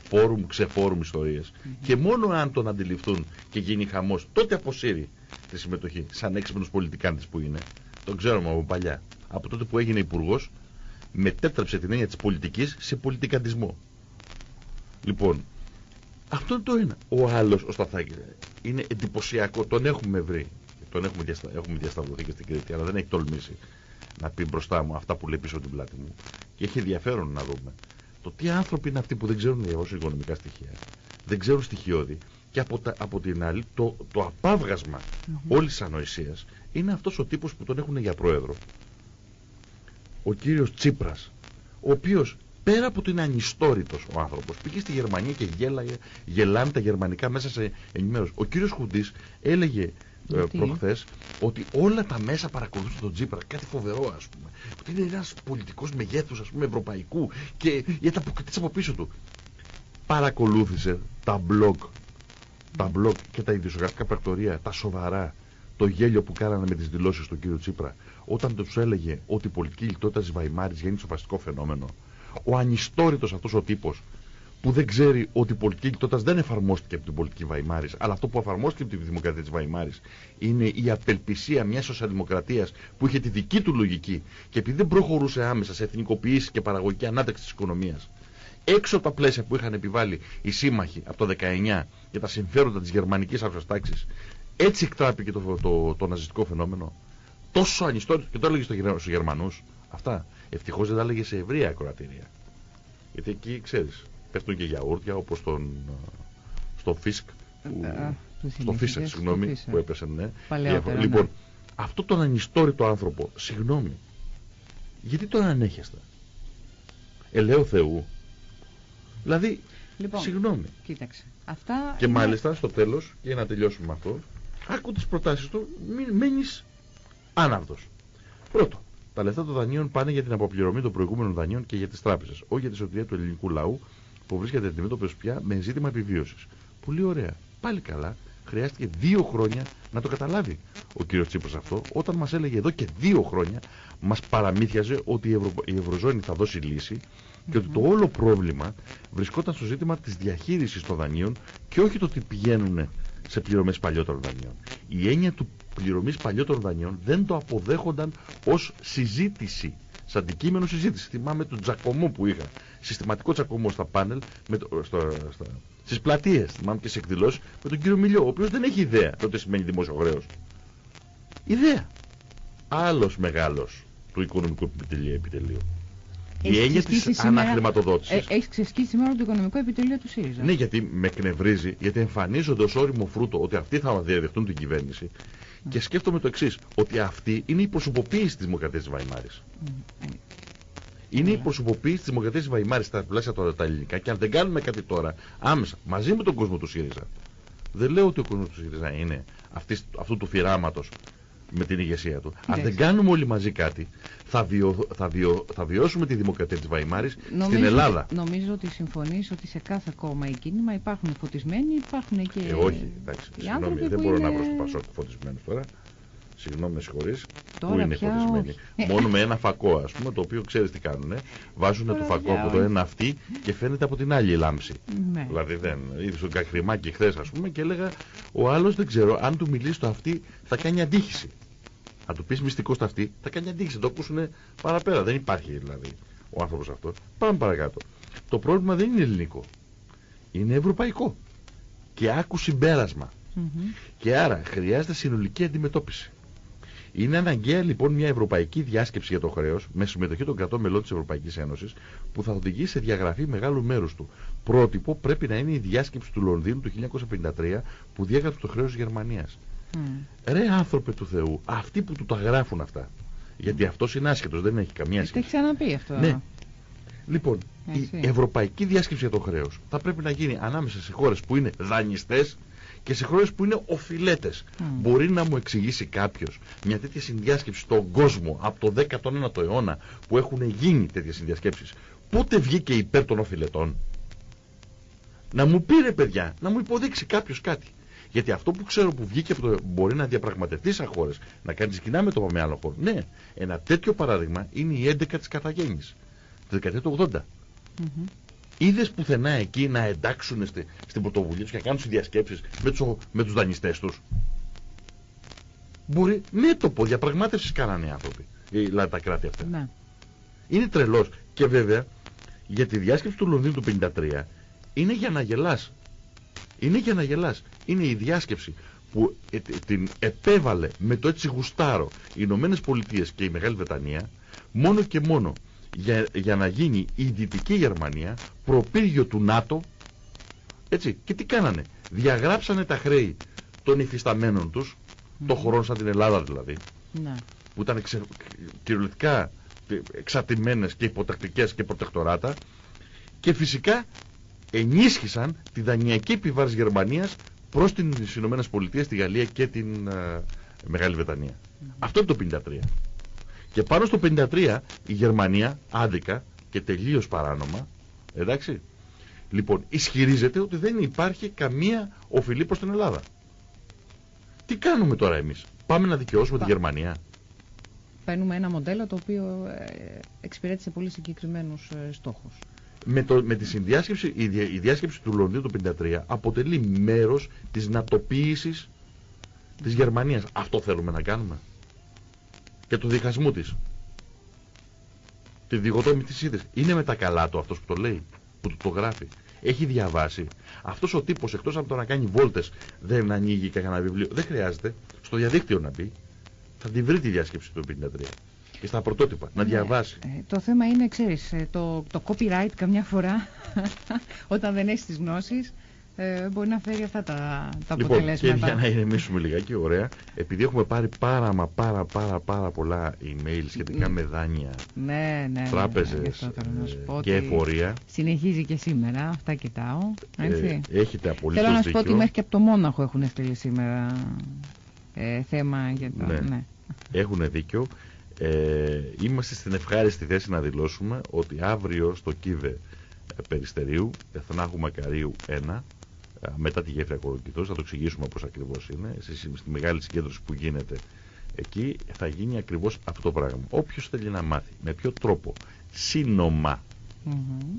[SPEAKER 2] Φόρουμ, ξεφόρουμ ιστορίες. Και μόνο αν τον αντιληφθούν και γίνει χαμός, τότε αποσύρει τη συμμετοχή. Σαν έξυπνος πολιτικάντης που είναι. Τον ξέρουμε από παλιά. Από τότε που έγινε υπουργός, μετέτρεψε την έννοια της πολιτικής σε πολιτικαντισμό. Λοιπόν, αυτό είναι το ένα. Ο άλλος, ο Σταθάκης, είναι εντυπωσιακό. Τον έχουμε βρει. Τον έχουμε, διαστα... έχουμε διασταυρωθεί και στην Κρήτη, αλλά δεν έχει τολμήσει να πει μπροστά μου αυτά που λέει πίσω την πλάτη μου. Και έχει ενδιαφέρον να δούμε το τι άνθρωποι είναι αυτοί που δεν ξέρουν να διαβάσουν οικονομικά στοιχεία, δεν ξέρουν στοιχειώδη. Και από, τα... από την άλλη, το, το απάβγασμα όλης της ανοησίας είναι αυτός ο τύπος που τον έχουν για πρόεδρο. Ο κύριος Τσίπρας, ο οποίος πέρα από ότι είναι ανιστόρητος ο άνθρωπος, πήγε στη Γερμανία και γέλαγε, γελάνε τα γερμανικά μέσα σε ενημέρωση. Ο κύριος Χουντής έλεγε ε,
[SPEAKER 1] Γιατί;
[SPEAKER 2] προχθές ότι όλα τα μέσα παρακολουθούν τον Τσίπρα, κάτι φοβερό ας πούμε. Ότι είναι ένας πολιτικός μεγέθους ας πούμε ευρωπαϊκού και η ανταποκριτής από πίσω του. Παρακολούθησε τα blog, τα blog και τα ιδιοσιογραφικά πρακτορία, τα σοβαρά, το γέλιο που κάνανε με τις δηλώσεις του κύριου Τσίπρα όταν τους έλεγε ότι η πολιτική λιτότητα της Βαϊμάρης γίνει σοφαστικό φαινόμενο. Ο ανιστόρητος αυτός ο τύπος που δεν ξέρει ότι η πολιτική λιτότητας δεν εφαρμόστηκε από την πολιτική Βαϊμάρης, αλλά αυτό που εφαρμόστηκε από τη δημοκρατία της Βαϊμάρης είναι η απελπισία μιας σοσιαλδημοκρατίας που είχε τη δική του λογική και επειδή δεν προχωρούσε άμεσα σε εθνικοποίηση και παραγωγική ανάταξη της οικονομίας, έξω από τα πλαίσια που είχαν επιβάλει οι σύμμαχοι από το 19 για τα συμφέροντα της γερμανικής τάξης, έτσι εκτράπηκε το, το, το, ναζιστικό φαινόμενο. Τόσο ανιστόρυτο και το έλεγε στο, Γερ- στους Γερμανούς. Αυτά. Ευτυχώς δεν τα έλεγε σε ευρεία ακροατήρια. Γιατί εκεί, ξέρεις, πέφτουν και γιαούρτια όπως τον, ε, στο Φίσκ. Που,
[SPEAKER 1] Ε, του
[SPEAKER 2] στο
[SPEAKER 1] θυμήθηκες,
[SPEAKER 2] Φίσεκ,
[SPEAKER 1] στο
[SPEAKER 2] συγγνώμη,
[SPEAKER 1] Φίσεκ.
[SPEAKER 2] που έπεσε, ναι.
[SPEAKER 1] Παλαιότερα,
[SPEAKER 2] Λοιπόν,
[SPEAKER 1] ναι.
[SPEAKER 2] αυτό τον ανιστόρητο άνθρωπο, συγγνώμη, γιατί τον ανέχεστε; Ελέω Θεού. Δηλαδή,
[SPEAKER 1] Λοιπόν,
[SPEAKER 2] συγγνώμη.
[SPEAKER 1] κοίταξε. Αυτά
[SPEAKER 2] Και
[SPEAKER 1] είναι-
[SPEAKER 2] μάλιστα στο τέλος, για να τελειώσουμε με αυτό, άκου τις προτάσεις του, μην μένεις άναυδος. Πρώτο, τα λεφτά των δανείων πάνε για την αποπληρωμή των προηγούμενων δανείων και για τις τράπεζες, όχι για τη σωτηρία του ελληνικού λαού που βρίσκεται αντιμέτωπος πια με ζήτημα επιβίωσης. Πολύ ωραία. Πάλι καλά. Χρειάστηκε δύο χρόνια να το καταλάβει ο κύριος Τσίπρας αυτό, όταν μας έλεγε εδώ και δύο χρόνια, μας παραμύθιαζε ότι η, Ευρω... η Ευρωζώνη θα δώσει λύση και ότι το όλο πρόβλημα βρισκόταν στο ζήτημα της διαχείρισης των δανείων και όχι το ότι πηγαίνουν σε πληρωμές παλιότερων δανείων. Η έννοια του πληρωμής παλιότερων δανείων δεν το αποδέχονταν ως συζήτηση, σαν αντικείμενο συζήτηση. Θυμάμαι τον Τζακωμό που είχα, συστηματικό Τζακωμό στα πάνελ, με το, στο, στα, στις πλατείες, θυμάμαι και σε εκδηλώσεις, με τον κύριο Μιλιό, ο οποίος δεν έχει ιδέα το τι σημαίνει δημόσιο χρέος. Ιδέα. Άλλος μεγάλος του οικονομικού επιτελείου. επιτελείου. Η
[SPEAKER 1] Έχεις
[SPEAKER 2] έννοια
[SPEAKER 1] ξεσκίσει
[SPEAKER 2] της
[SPEAKER 1] σήμερα-
[SPEAKER 2] αναχρηματοδότησης.
[SPEAKER 1] Ε, έχεις ξεσκίσει σήμερα το οικονομικό επιτελείο του ΣΥΡΙΖΑ.
[SPEAKER 2] Ναι, γιατί με εκνευρίζει, γιατί εμφανίζονται ως όριμο φρούτο ότι αυτοί θα διαδεχτούν την κυβέρνηση και σκέφτομαι το εξής, ότι αυτή είναι η προσωποποίηση της Δημοκρατίας της Βαϊμάρης.
[SPEAKER 1] Μμ, ε,
[SPEAKER 2] Είναι η
[SPEAKER 1] Καλά.
[SPEAKER 2] προσωποποίηση της Δημοκρατίας της Βαϊμάρης στα πλαίσια τώρα τα ελληνικά και αν δεν κάνουμε κάτι τώρα, άμεσα, μαζί με τον κόσμο του ΣΥΡΙΖΑ, δεν λέω ότι ο κόσμος του ΣΥΡΙΖΑ είναι αυτής, αυτού του φυράματος με την ηγεσία του. Αν
[SPEAKER 1] Κοίταξε.
[SPEAKER 2] δεν κάνουμε όλοι μαζί κάτι, θα, βιω, θα, βιω, θα βιώσουμε τη Δημοκρατία της Βαϊμάρης στην
[SPEAKER 1] νομίζω-
[SPEAKER 2] Ελλάδα.
[SPEAKER 1] Νομίζω ότι συμφωνείς ότι σε κάθε κόμμα ή κίνημα υπάρχουν φωτισμένοι, υπάρχουν και
[SPEAKER 2] Ε, όχι, εντάξει,
[SPEAKER 1] οι
[SPEAKER 2] συγγνώμη,
[SPEAKER 1] άνθρωποι
[SPEAKER 2] δεν
[SPEAKER 1] που
[SPEAKER 2] μπορώ να
[SPEAKER 1] είναι-
[SPEAKER 2] βρω στο Πασόκ φωτισμένους τώρα. Συγγνώμη, με συγχωρείς.
[SPEAKER 1] Τώρα
[SPEAKER 2] Πού είναι
[SPEAKER 1] πια
[SPEAKER 2] φωτισμένοι.
[SPEAKER 1] όχι.
[SPEAKER 2] Μόνο με ένα φακό, ας πούμε, το οποίο ξέρεις τι κάνουνε. Βάζουν
[SPEAKER 1] Τώρα
[SPEAKER 2] το φακό
[SPEAKER 1] πια
[SPEAKER 2] από το
[SPEAKER 1] όχι.
[SPEAKER 2] ένα αυτή και φαίνεται από την άλλη η λάμψη.
[SPEAKER 1] Ναι.
[SPEAKER 2] Δηλαδή δεν. Είδες στον Κακριμάκη χθες, ας πούμε, και έλεγα ο άλλος δεν ξέρω, αν του μιλήσει το αυτή θα κάνει αντίχηση. Αν του πεις μυστικό στο αυτή θα κάνει αντίχηση. Το ακούσουν παραπέρα. Δεν υπάρχει δηλαδή ο άνθρωπος αυτός. Πάμε παρακάτω. Το πρόβλημα δεν είναι ελληνικό. Είναι ευρωπαϊκό. Και άκου συμπέρασμα.
[SPEAKER 1] Μμμ.
[SPEAKER 2] Και άρα χρειάζεται συνολική αντιμετώπιση. Είναι αναγκαία λοιπόν μια ευρωπαϊκή διάσκεψη για το χρέος με συμμετοχή των κρατών μελών της Ευρωπαϊκής Ένωσης που θα οδηγήσει σε διαγραφή μεγάλου μέρους του. πρότυπο πρέπει να είναι η διάσκεψη του Λονδίνου του 1953 που διέγραψε το χρέος της Γερμανίας. Mm. Ρε άνθρωπε του Θεού, αυτοί που του τα γράφουν αυτά. Γιατί αυτός είναι άσχετος, δεν έχει καμία σχέση.
[SPEAKER 1] Το έχει ξαναπεί αυτό.
[SPEAKER 2] Ναι. Λοιπόν, η ευρωπαϊκή διάσκεψη για το χρέος θα πρέπει να γίνει ανάμεσα σε χώρες που είναι δανειστές και σε χώρε που είναι οφειλέτες. Mm. Μπορεί να μου εξηγήσει κάποιος μια τέτοια συνδιάσκεψη στον κόσμο από το 19ο αιώνα που έχουν γίνει τέτοιες συνδιασκέψεις, πότε βγήκε υπέρ των οφειλετών; Να μου πήρε παιδιά, να μου υποδείξει κάποιος κάτι. Γιατί αυτό που ξέρω που βγήκε από το μπορεί να διαπραγματευτεί σαν χώρες, να κάνει κοινά με το με άλλο χώρο. Ναι, ένα τέτοιο παράδειγμα είναι η 11 της Καταγέννης, τη δεκαετία του 80. Mm Είδες πουθενά εκεί να εντάξουν στη, στην πρωτοβουλία τους και να κάνουν διασκέψεις με τους με τους δανειστές τους; Μπορεί μέτωπο διαπραγμάτευσης κάνανε οι άνθρωποι, δηλαδή τα κράτη αυτά. Ναι. Είναι τρελός. Και βέβαια για τη διάσκεψη του Λονδίνου του 1953 είναι για να γελάς. Είναι για να γελάς. Είναι η διάσκεψη που ε, την επέβαλε με το έτσι γουστάρο οι Ηνωμένες Πολιτείες και η Μεγάλη Βρετανία μόνο και μόνο για, για να γίνει η Δυτική Γερμανία προπύργιο του ΝΑΤΟ έτσι και τι κάνανε; Διαγράψανε τα χρέη των υφισταμένων τους mm. των χωρών σαν την Ελλάδα δηλαδή ναι. που ήταν ξε, κυριολεκτικά εξαρτημένες και υποτακτικές και προτεκτοράτα και φυσικά ενίσχυσαν τη δανειακή επιβάρηση Γερμανίας προς τις Ηνωμένες Πολιτείες, τη Γαλλία και την uh, Μεγάλη Βρετανία. Mm. Αυτό είναι το 1953. Και πάνω στο 53 η Γερμανία άδικα και τελείως παράνομα, εντάξει, λοιπόν ισχυρίζεται ότι δεν υπάρχει καμία οφειλή προς την Ελλάδα. Τι κάνουμε τώρα εμείς, πάμε να δικαιώσουμε τη Γερμανία;
[SPEAKER 1] Παίρνουμε ένα μοντέλο το οποίο ε, εξυπηρέτησε πολύ συγκεκριμένους ε, στόχους.
[SPEAKER 2] Με, το, με τη συνδιάσκεψη, η, η διάσκεψη του Λονδίνου το 1953 αποτελεί μέρος της νατοποίησης της Γερμανίας. Αυτό θέλουμε να κάνουμε και του διχασμού της. Τη διγοτόμη της είδες. Είναι με τα καλά του αυτός που το λέει, που το, το γράφει. Έχει διαβάσει. Αυτός ο τύπος εκτός από το να κάνει βόλτες δεν ανοίγει κανένα βιβλίο. Δεν χρειάζεται στο διαδίκτυο να μπει. Θα τη βρει τη διάσκεψη του 1953 και στα πρωτότυπα, να ναι, διαβάσει.
[SPEAKER 1] Ε, το θέμα είναι, ξέρεις, ε, το, το copyright καμιά φορά, (laughs) όταν δεν έχεις τις γνώσεις, ε, μπορεί να φέρει αυτά τα, τα λοιπόν, αποτελέσματα.
[SPEAKER 2] Και για να ηρεμήσουμε λιγάκι, ωραία, επειδή έχουμε πάρει πάρα μα πάρα πάρα πάρα πολλά email σχετικά με δάνεια,
[SPEAKER 1] ναι, ναι,
[SPEAKER 2] τράπεζες ναι, και εφορία.
[SPEAKER 1] Συνεχίζει και σήμερα, αυτά κοιτάω. Έτσι.
[SPEAKER 2] Ε, έχετε απολύτως
[SPEAKER 1] Θέλω να σου πω ότι μέχρι και από το Μόναχο έχουν στείλει σήμερα ε, θέμα για το...
[SPEAKER 2] Ναι. ναι. Έχουν δίκιο. Ε, είμαστε στην ευχάριστη θέση να δηλώσουμε ότι αύριο στο Κίβε Περιστερίου, Εθνάχου Μακαρίου 1, μετά τη γέφυρα Κοροκυθός, θα το εξηγήσουμε πώς ακριβώς είναι, στη μεγάλη συγκέντρωση που γίνεται εκεί θα γίνει ακριβώς αυτό το πράγμα. Όποιος θέλει να μάθει με ποιο τρόπο σύνομα,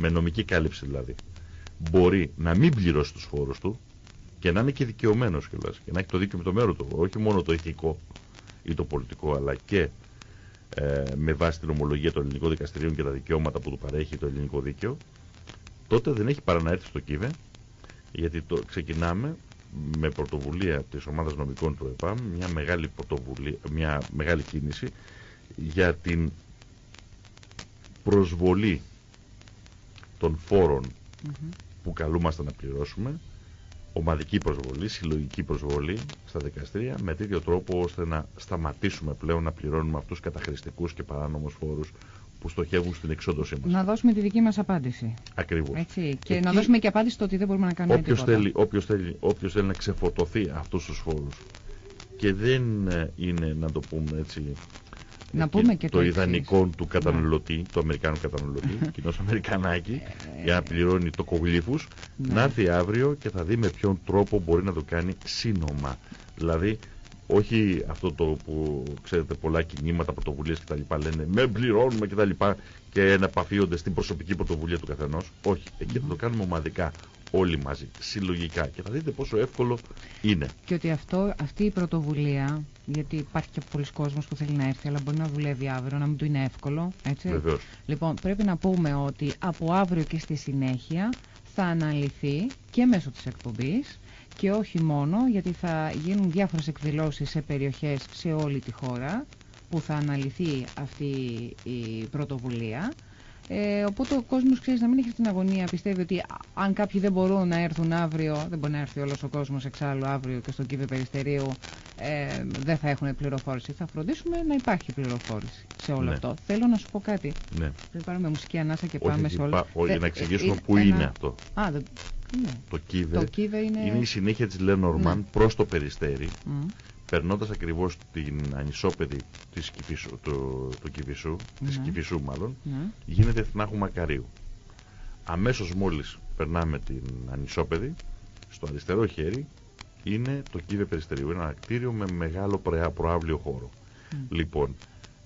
[SPEAKER 2] με νομική κάλυψη δηλαδή, μπορεί να μην πληρώσει τους φόρους του και να είναι και δικαιωμένος και να έχει το δίκαιο με το μέρο του, όχι μόνο το ηθικό ή το πολιτικό, αλλά και ε, με βάση την ομολογία των ελληνικών δικαστηρίων και τα δικαιώματα που του παρέχει το ελληνικό δίκαιο, τότε δεν έχει παρά να έρθει στο ΚΙΒΕ γιατί το ξεκινάμε με πρωτοβουλία της ομάδας νομικών του ΕΠΑΜ μια μεγάλη, μια μεγάλη κίνηση για την προσβολή των φόρων που καλούμαστε να πληρώσουμε ομαδική προσβολή, συλλογική προσβολή στα δικαστήρια με τέτοιο τρόπο ώστε να σταματήσουμε πλέον να πληρώνουμε αυτούς τους καταχρηστικούς και παράνομους φόρους που στοχεύουν στην εξόντωσή μας.
[SPEAKER 1] Να δώσουμε τη δική μας απάντηση.
[SPEAKER 2] Ακριβώς.
[SPEAKER 1] Έτσι. Και να δώσουμε και απάντηση στο ότι δεν μπορούμε να κάνουμε
[SPEAKER 2] όποιος τίποτα. Θέλει, όποιος, θέλει, όποιος θέλει να ξεφορτωθεί αυτούς τους φόρους και δεν ε, είναι, να το πούμε έτσι,
[SPEAKER 1] να πούμε και
[SPEAKER 2] το, το ιδανικό του καταναλωτή, ναι. του Αμερικάνου καταναλωτή, (laughs) κοινός Αμερικανάκι, για να πληρώνει το κογλίφους, ναι. να έρθει αύριο και θα δει με ποιον τρόπο μπορεί να το κάνει σύνομα. Δηλαδή, όχι αυτό το που ξέρετε πολλά κινήματα, πρωτοβουλίες κτλ. λένε με πληρώνουμε κτλ. Και, και να επαφίονται στην προσωπική πρωτοβουλία του καθενός. Όχι, εκεί θα το κάνουμε ομαδικά όλοι μαζί, συλλογικά και θα δείτε πόσο εύκολο είναι.
[SPEAKER 1] Και ότι αυτό, αυτή η πρωτοβουλία, γιατί υπάρχει και πολλοί κόσμος που θέλει να έρθει, αλλά μπορεί να δουλεύει αύριο, να μην του είναι εύκολο, έτσι.
[SPEAKER 2] Βεβαίως.
[SPEAKER 1] Λοιπόν, πρέπει να πούμε ότι από αύριο και στη συνέχεια θα αναλυθεί και μέσω της εκπομπής και όχι μόνο γιατί θα γίνουν διάφορες εκδηλώσεις σε περιοχές σε όλη τη χώρα που θα αναλυθεί αυτή η πρωτοβουλία Ε, οπότε ο κόσμος ξέρεις να μην έχει την αγωνία. Πιστεύει ότι αν κάποιοι δεν μπορούν να έρθουν αύριο, δεν μπορεί να έρθει όλος ο κόσμος εξάλλου αύριο και στο κύβε περιστερίου, ε, δεν θα έχουν πληροφόρηση. Θα φροντίσουμε να υπάρχει πληροφόρηση σε όλο
[SPEAKER 2] Ναι.
[SPEAKER 1] αυτό. Θέλω να σου πω κάτι.
[SPEAKER 2] Ναι.
[SPEAKER 1] Πριν πάρουμε μουσική ανάσα και
[SPEAKER 2] Όχι,
[SPEAKER 1] πάμε σε όλα.
[SPEAKER 2] υπά- όχι,
[SPEAKER 1] Θε-
[SPEAKER 2] να εξηγήσουμε
[SPEAKER 1] ε,
[SPEAKER 2] πού
[SPEAKER 1] ένα-
[SPEAKER 2] είναι αυτό.
[SPEAKER 1] Α, δεν... ναι.
[SPEAKER 2] Το Κίβε,
[SPEAKER 1] Το κύβε είναι.
[SPEAKER 2] είναι η συνέχεια της Λένορμαν
[SPEAKER 1] Ναι.
[SPEAKER 2] προς το Περιστέρι,
[SPEAKER 1] Μμ.
[SPEAKER 2] περνώντας ακριβώς την ανισόπεδη της Κηφισού, του, του Κηφισού, της
[SPEAKER 1] Ναι.
[SPEAKER 2] Κηφισού μάλλον,
[SPEAKER 1] Ναι.
[SPEAKER 2] γίνεται Εθνάχου Μακαρίου. Αμέσως μόλις περνάμε την ανισόπεδη, στο αριστερό χέρι είναι το Κίβε Περιστερίου. Ένα κτίριο με μεγάλο προα- προάβλιο χώρο.
[SPEAKER 1] Μμ.
[SPEAKER 2] Λοιπόν,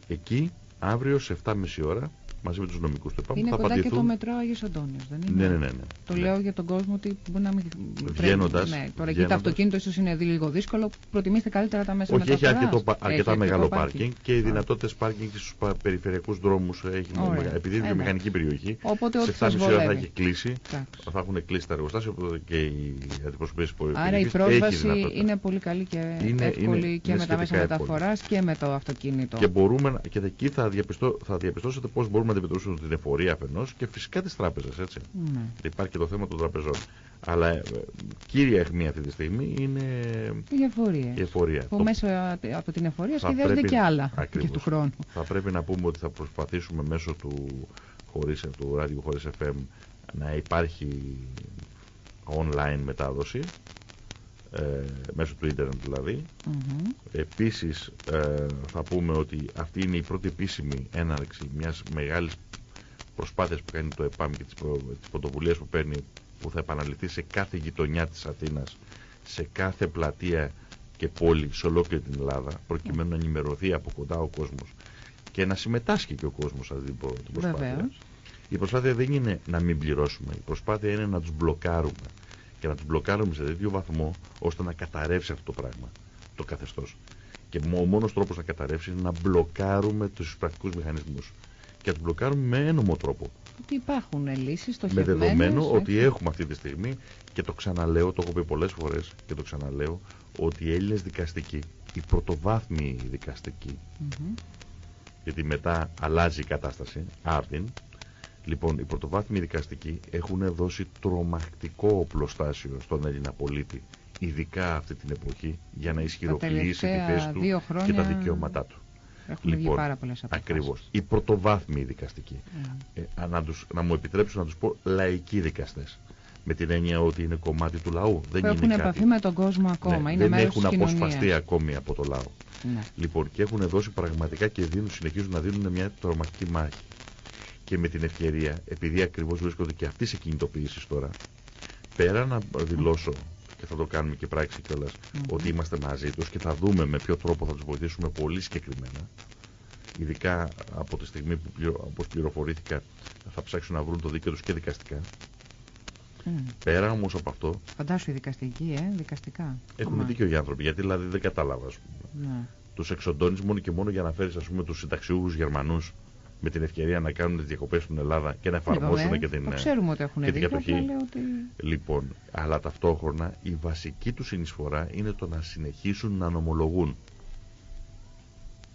[SPEAKER 2] εκεί αύριο σε 7.30 ώρα, μαζί με τους νομικούς του ΕΠΑΜ,
[SPEAKER 1] Είναι
[SPEAKER 2] θα
[SPEAKER 1] κοντά και το
[SPEAKER 2] απαντηθούν...
[SPEAKER 1] μετρό Άγιος Αντώνιος, δεν είναι;
[SPEAKER 2] Ναι, ναι, ναι. ναι.
[SPEAKER 1] Το
[SPEAKER 2] Ναι.
[SPEAKER 1] λέω για τον κόσμο ότι μπορεί να μην.
[SPEAKER 2] Βγαίνοντας,
[SPEAKER 1] Ναι, τώρα εκεί το
[SPEAKER 2] βγαίνοντας.
[SPEAKER 1] αυτοκίνητο ίσως είναι λίγο δύσκολο. Προτιμήστε καλύτερα τα μέσα
[SPEAKER 2] Όχι, έχει
[SPEAKER 1] μεταφοράς.
[SPEAKER 2] αρκετό, πα-
[SPEAKER 1] Έχει
[SPEAKER 2] αρκετά μεγάλο
[SPEAKER 1] πάρκινγκ.
[SPEAKER 2] πάρκινγκ και οι
[SPEAKER 1] Α.
[SPEAKER 2] δυνατότητες πάρκινγκ στους περιφερειακούς δρόμους έχει
[SPEAKER 1] Ωραία.
[SPEAKER 2] μεγα- επειδή είναι
[SPEAKER 1] Ε,
[SPEAKER 2] βιομηχανική περιοχή.
[SPEAKER 1] Οπότε ό,τι
[SPEAKER 2] σε
[SPEAKER 1] σας
[SPEAKER 2] 7.30 ώρα θα
[SPEAKER 1] βολεύει.
[SPEAKER 2] έχει κλείσει.
[SPEAKER 1] Εντάξει.
[SPEAKER 2] Θα έχουν κλείσει τα εργοστάσια οπότε και οι αντιπροσωπείες που
[SPEAKER 1] Άρα η πρόσβαση είναι πολύ καλή και
[SPEAKER 2] Είναι-
[SPEAKER 1] εύκολη
[SPEAKER 2] είναι-
[SPEAKER 1] και
[SPEAKER 2] είναι
[SPEAKER 1] με τα μέσα
[SPEAKER 2] σχετικά εύκολη.
[SPEAKER 1] μεταφοράς και με το αυτοκίνητο.
[SPEAKER 2] Και, μπορούμε, να- και εκεί θα, διαπιστώ, θα διαπιστώσετε πώς μπορούμε να αντιμετωπίσουμε την εφορία αφενός και φυσικά τις τράπεζες. Έτσι.
[SPEAKER 1] Ναι.
[SPEAKER 2] Υπάρχει και το θέμα των τραπεζών. Αλλά ε, ε, κύρια αιχμή αυτή τη στιγμή είναι
[SPEAKER 1] Η εφορία.
[SPEAKER 2] η εφορία.
[SPEAKER 1] Που
[SPEAKER 2] Το-
[SPEAKER 1] μέσα από την εφορία
[SPEAKER 2] θα
[SPEAKER 1] σχεδιάζονται
[SPEAKER 2] πρέπει-
[SPEAKER 1] και άλλα
[SPEAKER 2] Ακριβώς.
[SPEAKER 1] και του χρόνου.
[SPEAKER 2] Θα πρέπει να πούμε ότι θα προσπαθήσουμε μέσω του, χωρίς, του ράδιου χωρίς FM να υπάρχει online μετάδοση ε, μέσω του ίντερνετ δηλαδή.
[SPEAKER 1] Μμμ.
[SPEAKER 2] Επίσης ε, θα πούμε ότι αυτή είναι η πρώτη επίσημη έναρξη μιας μεγάλης προσπάθειας που κάνει το ΕΠΑΜ και της, προ, της πρωτοβουλίας που παίρνει που θα επαναληφθεί σε κάθε γειτονιά της Αθήνας, σε κάθε πλατεία και πόλη σε ολόκληρη την Ελλάδα προκειμένου να ενημερωθεί από κοντά ο κόσμος και να συμμετάσχει και ο κόσμος σε αυτή την προ- την προσπάθεια.
[SPEAKER 1] Βεβαίως.
[SPEAKER 2] Η προσπάθεια δεν είναι να μην πληρώσουμε. Η προσπάθεια είναι να τους μπλοκάρουμε. Και να τους μπλοκάρουμε σε τέτοιο βαθμό ώστε να καταρρεύσει αυτό το πράγμα, το καθεστώς. Και μο- ο μόνος τρόπος να καταρρεύσει είναι να μπλοκάρουμε τους πρακτικούς μηχανισμούς. Και να τους μπλοκάρουμε με ένομο τρόπο.
[SPEAKER 1] Ότι υπάρχουν λύσεις
[SPEAKER 2] Με
[SPEAKER 1] στοχευμένες.
[SPEAKER 2] δεδομένο
[SPEAKER 1] έτσι.
[SPEAKER 2] ότι έχουμε αυτή τη στιγμή και το ξαναλέω, το έχω πει πολλές φορές και το ξαναλέω, ότι οι Έλληνες δικαστικοί, οι πρωτοβάθμιοι δικαστικοί,
[SPEAKER 1] Μμμ.
[SPEAKER 2] γιατί μετά αλλάζει η κατάσταση, άρτην. Λοιπόν, οι πρωτοβάθμιοι δικαστικοί έχουν δώσει τρομακτικό οπλοστάσιο στον Έλληνα πολίτη, ειδικά αυτή την εποχή, για να ισχυροποιήσει τη
[SPEAKER 1] τελευταία
[SPEAKER 2] θέση του
[SPEAKER 1] δύο
[SPEAKER 2] και
[SPEAKER 1] χρόνια
[SPEAKER 2] τα δικαιώματά του.
[SPEAKER 1] Έχουν βγει πάρα πολλές αποφάσεις.
[SPEAKER 2] Ακριβώς. Οι πρωτοβάθμιοι δικαστικοί.
[SPEAKER 1] Mm.
[SPEAKER 2] Ε, να, τους, να μου επιτρέψουν να τους πω λαϊκοί δικαστές. Με την έννοια ότι είναι κομμάτι του λαού. Δεν
[SPEAKER 1] Που
[SPEAKER 2] είναι
[SPEAKER 1] έχουν
[SPEAKER 2] κάτι.
[SPEAKER 1] επαφή με τον κόσμο ακόμα.
[SPEAKER 2] Ναι,
[SPEAKER 1] είναι
[SPEAKER 2] δεν
[SPEAKER 1] μέρος
[SPEAKER 2] έχουν
[SPEAKER 1] της
[SPEAKER 2] αποσπαστεί
[SPEAKER 1] κοινωνίας.
[SPEAKER 2] ακόμη από το λαό.
[SPEAKER 1] Ναι.
[SPEAKER 2] Λοιπόν, και έχουν δώσει πραγματικά και δίνουν, συνεχίζουν να δίνουν μια τρομακτική μάχη. Και με την ευκαιρία, επειδή ακριβώς βρίσκονται και αυτοί σε κινητοποιήσεις τώρα, πέρα να δηλώσω, και θα το κάνουμε και πράξη κιόλας,
[SPEAKER 1] Μμμ.
[SPEAKER 2] ότι είμαστε μαζί τους και θα δούμε με ποιο τρόπο θα τους βοηθήσουμε πολύ συγκεκριμένα. Ειδικά από τη στιγμή που, πληρο, όπως πληροφορήθηκα, θα ψάξουν να βρουν το δίκαιο τους και δικαστικά.
[SPEAKER 1] Μμ.
[SPEAKER 2] Πέρα όμως από αυτό,
[SPEAKER 1] Φαντάσου οι δικαστικοί, ε, δικαστικά.
[SPEAKER 2] έχουν
[SPEAKER 1] Μα,
[SPEAKER 2] δίκιο οι άνθρωποι. Γιατί δηλαδή δεν κατάλαβα, ας πούμε.
[SPEAKER 1] Ναι.
[SPEAKER 2] τους εξοντώνεις μόνο και μόνο για να φέρεις τους συνταξιούχους Γερμανούς με την ευκαιρία να κάνουν τις διακοπές στην Ελλάδα και να εφαρμόσουν
[SPEAKER 1] Είπαμε,
[SPEAKER 2] και την.
[SPEAKER 1] Το
[SPEAKER 2] ε,
[SPEAKER 1] ξέρουμε ότι έχουν
[SPEAKER 2] και την
[SPEAKER 1] δίκιο,
[SPEAKER 2] κατοχή.
[SPEAKER 1] απλά λέω ότι...
[SPEAKER 2] Λοιπόν, αλλά ταυτόχρονα η βασική τους συνεισφορά είναι το να συνεχίσουν να νομολογούν.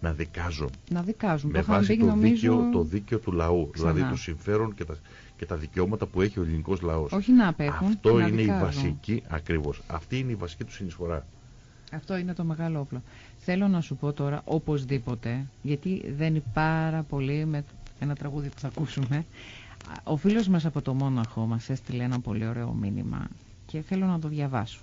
[SPEAKER 2] Να δικάζουν.
[SPEAKER 1] Να δικάζουν.
[SPEAKER 2] Με
[SPEAKER 1] το είχαν
[SPEAKER 2] βάση
[SPEAKER 1] πει,
[SPEAKER 2] το,
[SPEAKER 1] νομίζω,
[SPEAKER 2] δίκαιο, το δίκαιο του λαού.
[SPEAKER 1] Ξανά.
[SPEAKER 2] Δηλαδή το συμφέρον και τα, και τα δικαιώματα που έχει ο ελληνικός λαός.
[SPEAKER 1] Όχι να απέχουν.
[SPEAKER 2] Αυτό
[SPEAKER 1] να
[SPEAKER 2] είναι η
[SPEAKER 1] δικάζουν.
[SPEAKER 2] βασική, ακριβώς. Αυτή είναι η βασική τους συνεισφορά.
[SPEAKER 1] Αυτό είναι το μεγάλο όπλο. Θέλω να σου πω τώρα, οπωσδήποτε, γιατί δένει πάρα πολύ με ένα τραγούδι που θα ακούσουμε. Α, Ο φίλος μας από το Μόναχο μας έστειλε ένα πολύ ωραίο μήνυμα και θέλω να το διαβάσω.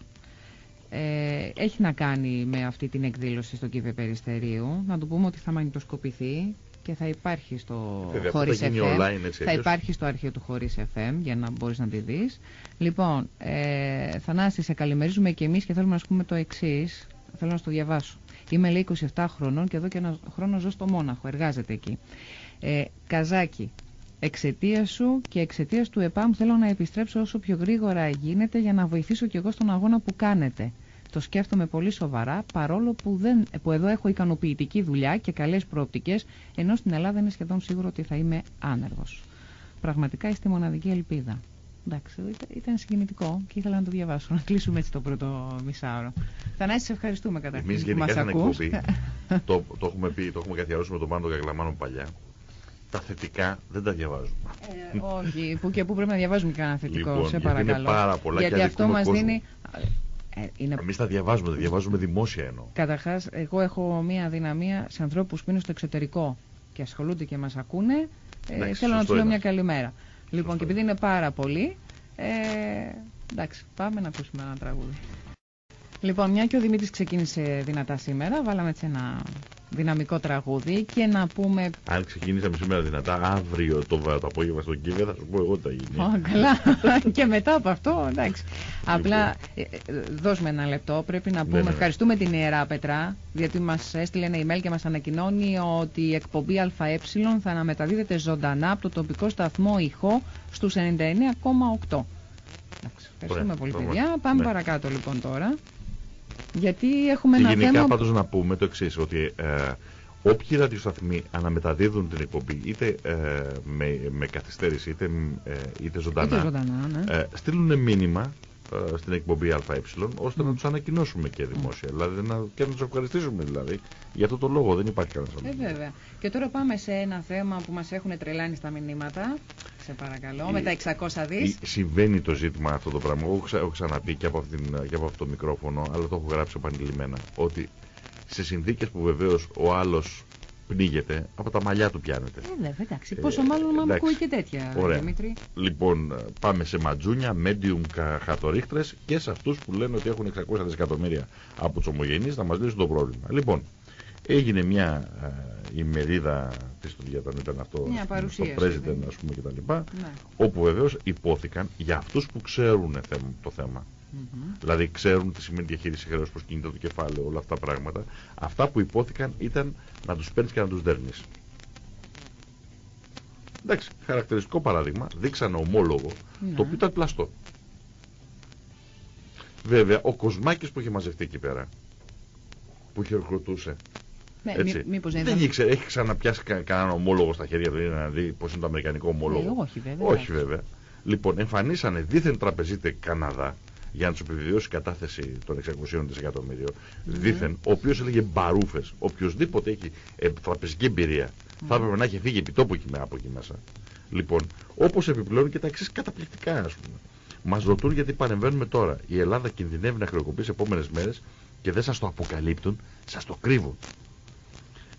[SPEAKER 1] Ε, έχει να κάνει με αυτή την εκδήλωση στο Κίβε Περιστερίου. Να του πούμε ότι θα μαγνητοσκοπηθεί και θα υπάρχει στο
[SPEAKER 2] Βέβαια, αυτό
[SPEAKER 1] χωρίς
[SPEAKER 2] θα γίνει
[SPEAKER 1] FM.
[SPEAKER 2] online, έτσι
[SPEAKER 1] θα
[SPEAKER 2] αλλιώς.
[SPEAKER 1] υπάρχει στο αρχείο του χωρίς FM για να μπορείς να τη δεις. Λοιπόν, ε, Θανάση, σε καλημερίζουμε και εμείς και θέλουμε να σου πούμε το εξής. Θέλω να σου το διαβάσω. Είμαι λέει 27 χρονών και εδώ και ένα χρόνο ζω στο Μόναχο, εργάζεται εκεί. Ε, καζάκι, εξαιτίας σου και εξαιτίας του ΕΠΑΜ θέλω να επιστρέψω όσο πιο γρήγορα γίνεται για να βοηθήσω κι εγώ στον αγώνα που κάνετε. Το σκέφτομαι πολύ σοβαρά, παρόλο που, δεν, που εδώ έχω ικανοποιητική δουλειά και καλές προοπτικές, ενώ στην Ελλάδα είναι σχεδόν σίγουρο ότι θα είμαι άνεργος. Πραγματικά είστε η μοναδική ελπίδα. Εντάξει, ήταν, ήταν συγκινητικό και ήθελα να το διαβάσω, να κλείσουμε έτσι το πρώτο μισάωρο. Θανάση, σε ευχαριστούμε καταρχήν
[SPEAKER 2] Εμείς
[SPEAKER 1] που
[SPEAKER 2] γενικά
[SPEAKER 1] μας
[SPEAKER 2] στην
[SPEAKER 1] ακούς.
[SPEAKER 2] εκπομπή το, το έχουμε πει, το έχουμε καθιερώσει με τον Πάντο Καγκλαμάνο παλιά. τα θετικά δεν τα διαβάζουμε.
[SPEAKER 1] Ε, όχι, που και που πρέπει να διαβάζουμε και κανένα θετικό,
[SPEAKER 2] Λοιπόν,
[SPEAKER 1] σε
[SPEAKER 2] γιατί
[SPEAKER 1] παρακαλώ.
[SPEAKER 2] είναι πάρα πολλά
[SPEAKER 1] γιατί
[SPEAKER 2] και
[SPEAKER 1] αυτό
[SPEAKER 2] αδικούμε
[SPEAKER 1] μας
[SPEAKER 2] κόσμο.
[SPEAKER 1] δίνει... Ε, είναι...
[SPEAKER 2] Εμείς τα διαβάζουμε, τα διαβάζουμε δημόσια εννοώ.
[SPEAKER 1] Καταρχάς, εγώ έχω μία δυναμία σε ανθρώπους που είναι στο εξωτερικό και ασχολούνται και μας ακούνε. Ε,
[SPEAKER 2] Εντάξει,
[SPEAKER 1] θέλω να
[SPEAKER 2] σωστό
[SPEAKER 1] τους λέω
[SPEAKER 2] είναι
[SPEAKER 1] μια
[SPEAKER 2] αυτό.
[SPEAKER 1] καλημέρα. Λοιπόν,
[SPEAKER 2] Σωστό
[SPEAKER 1] και επειδή είναι πάρα πολλοί, ε, εντάξει, πάμε να ακούσουμε ένα τραγούδι. Λοιπόν, μια και ο Δημήτρης ξεκίνησε δυνατά σήμερα, βάλαμε έτσι ένα δυναμικό τραγούδι και να πούμε
[SPEAKER 2] Αν ξεκινήσαμε σήμερα δυνατά, αύριο το, βα- το απόγευμα στον Κίβε θα σου πω εγώ τι θα γίνει.
[SPEAKER 1] Ω, καλά. (laughs) και μετά από αυτό, εντάξει. Απλά ε, ε, δώσουμε ένα λεπτό. Πρέπει να πούμε
[SPEAKER 2] ναι, ναι.
[SPEAKER 1] ευχαριστούμε την Ιερά Πετρά, γιατί μας έστειλε ένα email και μας ανακοινώνει ότι η εκπομπή ΑΕ θα αναμεταδίδεται ζωντανά από το τοπικό σταθμό ηχό στους 99,8. Εντάξει, ευχαριστούμε
[SPEAKER 2] Ωραία,
[SPEAKER 1] πολύ,
[SPEAKER 2] ωραία.
[SPEAKER 1] παιδιά. Πάμε
[SPEAKER 2] Ναι.
[SPEAKER 1] παρακάτω λοιπόν τώρα. Γιατί έχουμε
[SPEAKER 2] Και
[SPEAKER 1] ένα
[SPEAKER 2] γενικά
[SPEAKER 1] θέμα.
[SPEAKER 2] πάντως να πούμε το εξής ότι ε, όποιοι ραδιοσταθμοί αναμεταδίδουν την εκπομπή είτε ε, με, με καθυστέρηση είτε, ε, είτε ζωντανά,
[SPEAKER 1] Είτε ζωντανά, ναι.
[SPEAKER 2] ε, στείλουν μήνυμα ε, στην εκπομπή ΑΕ ώστε
[SPEAKER 1] Μμ.
[SPEAKER 2] να τους ανακοινώσουμε και δημόσια. Δηλαδή να, και να τους ευχαριστήσουμε δηλαδή. Για αυτό το λόγο δεν υπάρχει κανένας
[SPEAKER 1] Ε, βέβαια. Και τώρα πάμε σε ένα θέμα που μας έχουν τρελάνει στα μηνύματα. Σε παρακαλώ, με
[SPEAKER 2] Ε,
[SPEAKER 1] τα 600 δις.
[SPEAKER 2] Ε, Συμβαίνει το ζήτημα αυτό το πράγμα. Εγώ ξα, έχω ξαναπεί και από, αυτήν, και από αυτό το μικρόφωνο, αλλά το έχω γράψει επανειλημμένα. Ότι σε συνθήκες που βεβαίως ο άλλος πνίγεται, από τα μαλλιά του πιάνεται.
[SPEAKER 1] Ε, βέβαια, εντάξει.
[SPEAKER 2] Ε,
[SPEAKER 1] Πόσο μάλλον να μου
[SPEAKER 2] εντάξει.
[SPEAKER 1] ακούει και τέτοια,
[SPEAKER 2] Ωραία.
[SPEAKER 1] Δημήτρη.
[SPEAKER 2] Λοιπόν, ε, πάμε σε ματζούνια, medium κα- χαρτορίχτρες και σε αυτούς που λένε ότι έχουν 600 δισεκατομμύρια από τους ομογενείς να μας λύσουν το πρόβλημα. Λοιπόν, έγινε μια ε, ημερίδα, τι στο διάταν ήταν αυτό,
[SPEAKER 1] Μια
[SPEAKER 2] ας πούμε,
[SPEAKER 1] παρουσίαση,
[SPEAKER 2] στο president
[SPEAKER 1] δηλαδή.
[SPEAKER 2] ας πούμε κτλ.
[SPEAKER 1] Ναι.
[SPEAKER 2] Όπου βεβαίως υπόθηκαν για αυτούς που ξέρουν θέμα- το θέμα.
[SPEAKER 1] Μμμ.
[SPEAKER 2] Δηλαδή ξέρουν τι σημαίνει διαχείριση χρέους, πώς κινείται το κεφάλαιο, όλα αυτά τα πράγματα. Αυτά που υπόθηκαν ήταν να τους παίρνεις και να τους δέρνεις. Εντάξει, χαρακτηριστικό παράδειγμα, δείξανε ομόλογο,
[SPEAKER 1] Ναι.
[SPEAKER 2] το οποίο ήταν πλαστό. Βέβαια, ο Κοσμάκης που είχε μαζευτεί εκεί πέρα, που χειροκροτούσε,
[SPEAKER 1] Ναι,
[SPEAKER 2] έτσι,
[SPEAKER 1] μη- μήπως δεν
[SPEAKER 2] δεν
[SPEAKER 1] ήταν...
[SPEAKER 2] ήξερε, έχει ξαναπιάσει κα, κανέναν ομόλογο στα χέρια του ή να δει πώς είναι το αμερικανικό ομόλογο.
[SPEAKER 1] Ε, όχι, βέβαια.
[SPEAKER 2] Όχι βέβαια. Λοιπόν, εμφανίσανε δίθεν τραπεζίτε Καναδά για να τους επιβεβαιώσει η κατάθεση των 600 δισεκατομμύριων.
[SPEAKER 1] Ναι.
[SPEAKER 2] Δίθεν, ο οποίος έλεγε μπαρούφες. Οποιοδήποτε έχει ε, τραπεζική εμπειρία θα έπρεπε να έχει φύγει επί τόπου εκεί, από εκεί μέσα. Λοιπόν, όπως επιπλέον και τα εξής καταπληκτικά, ας πούμε. Μας ρωτούν γιατί παρεμβαίνουμε τώρα. Η Ελλάδα κινδυνεύει να χρεοκοπήσει επόμενες μέρες και δεν σας το αποκαλύπτουν, σας το κρύβουν.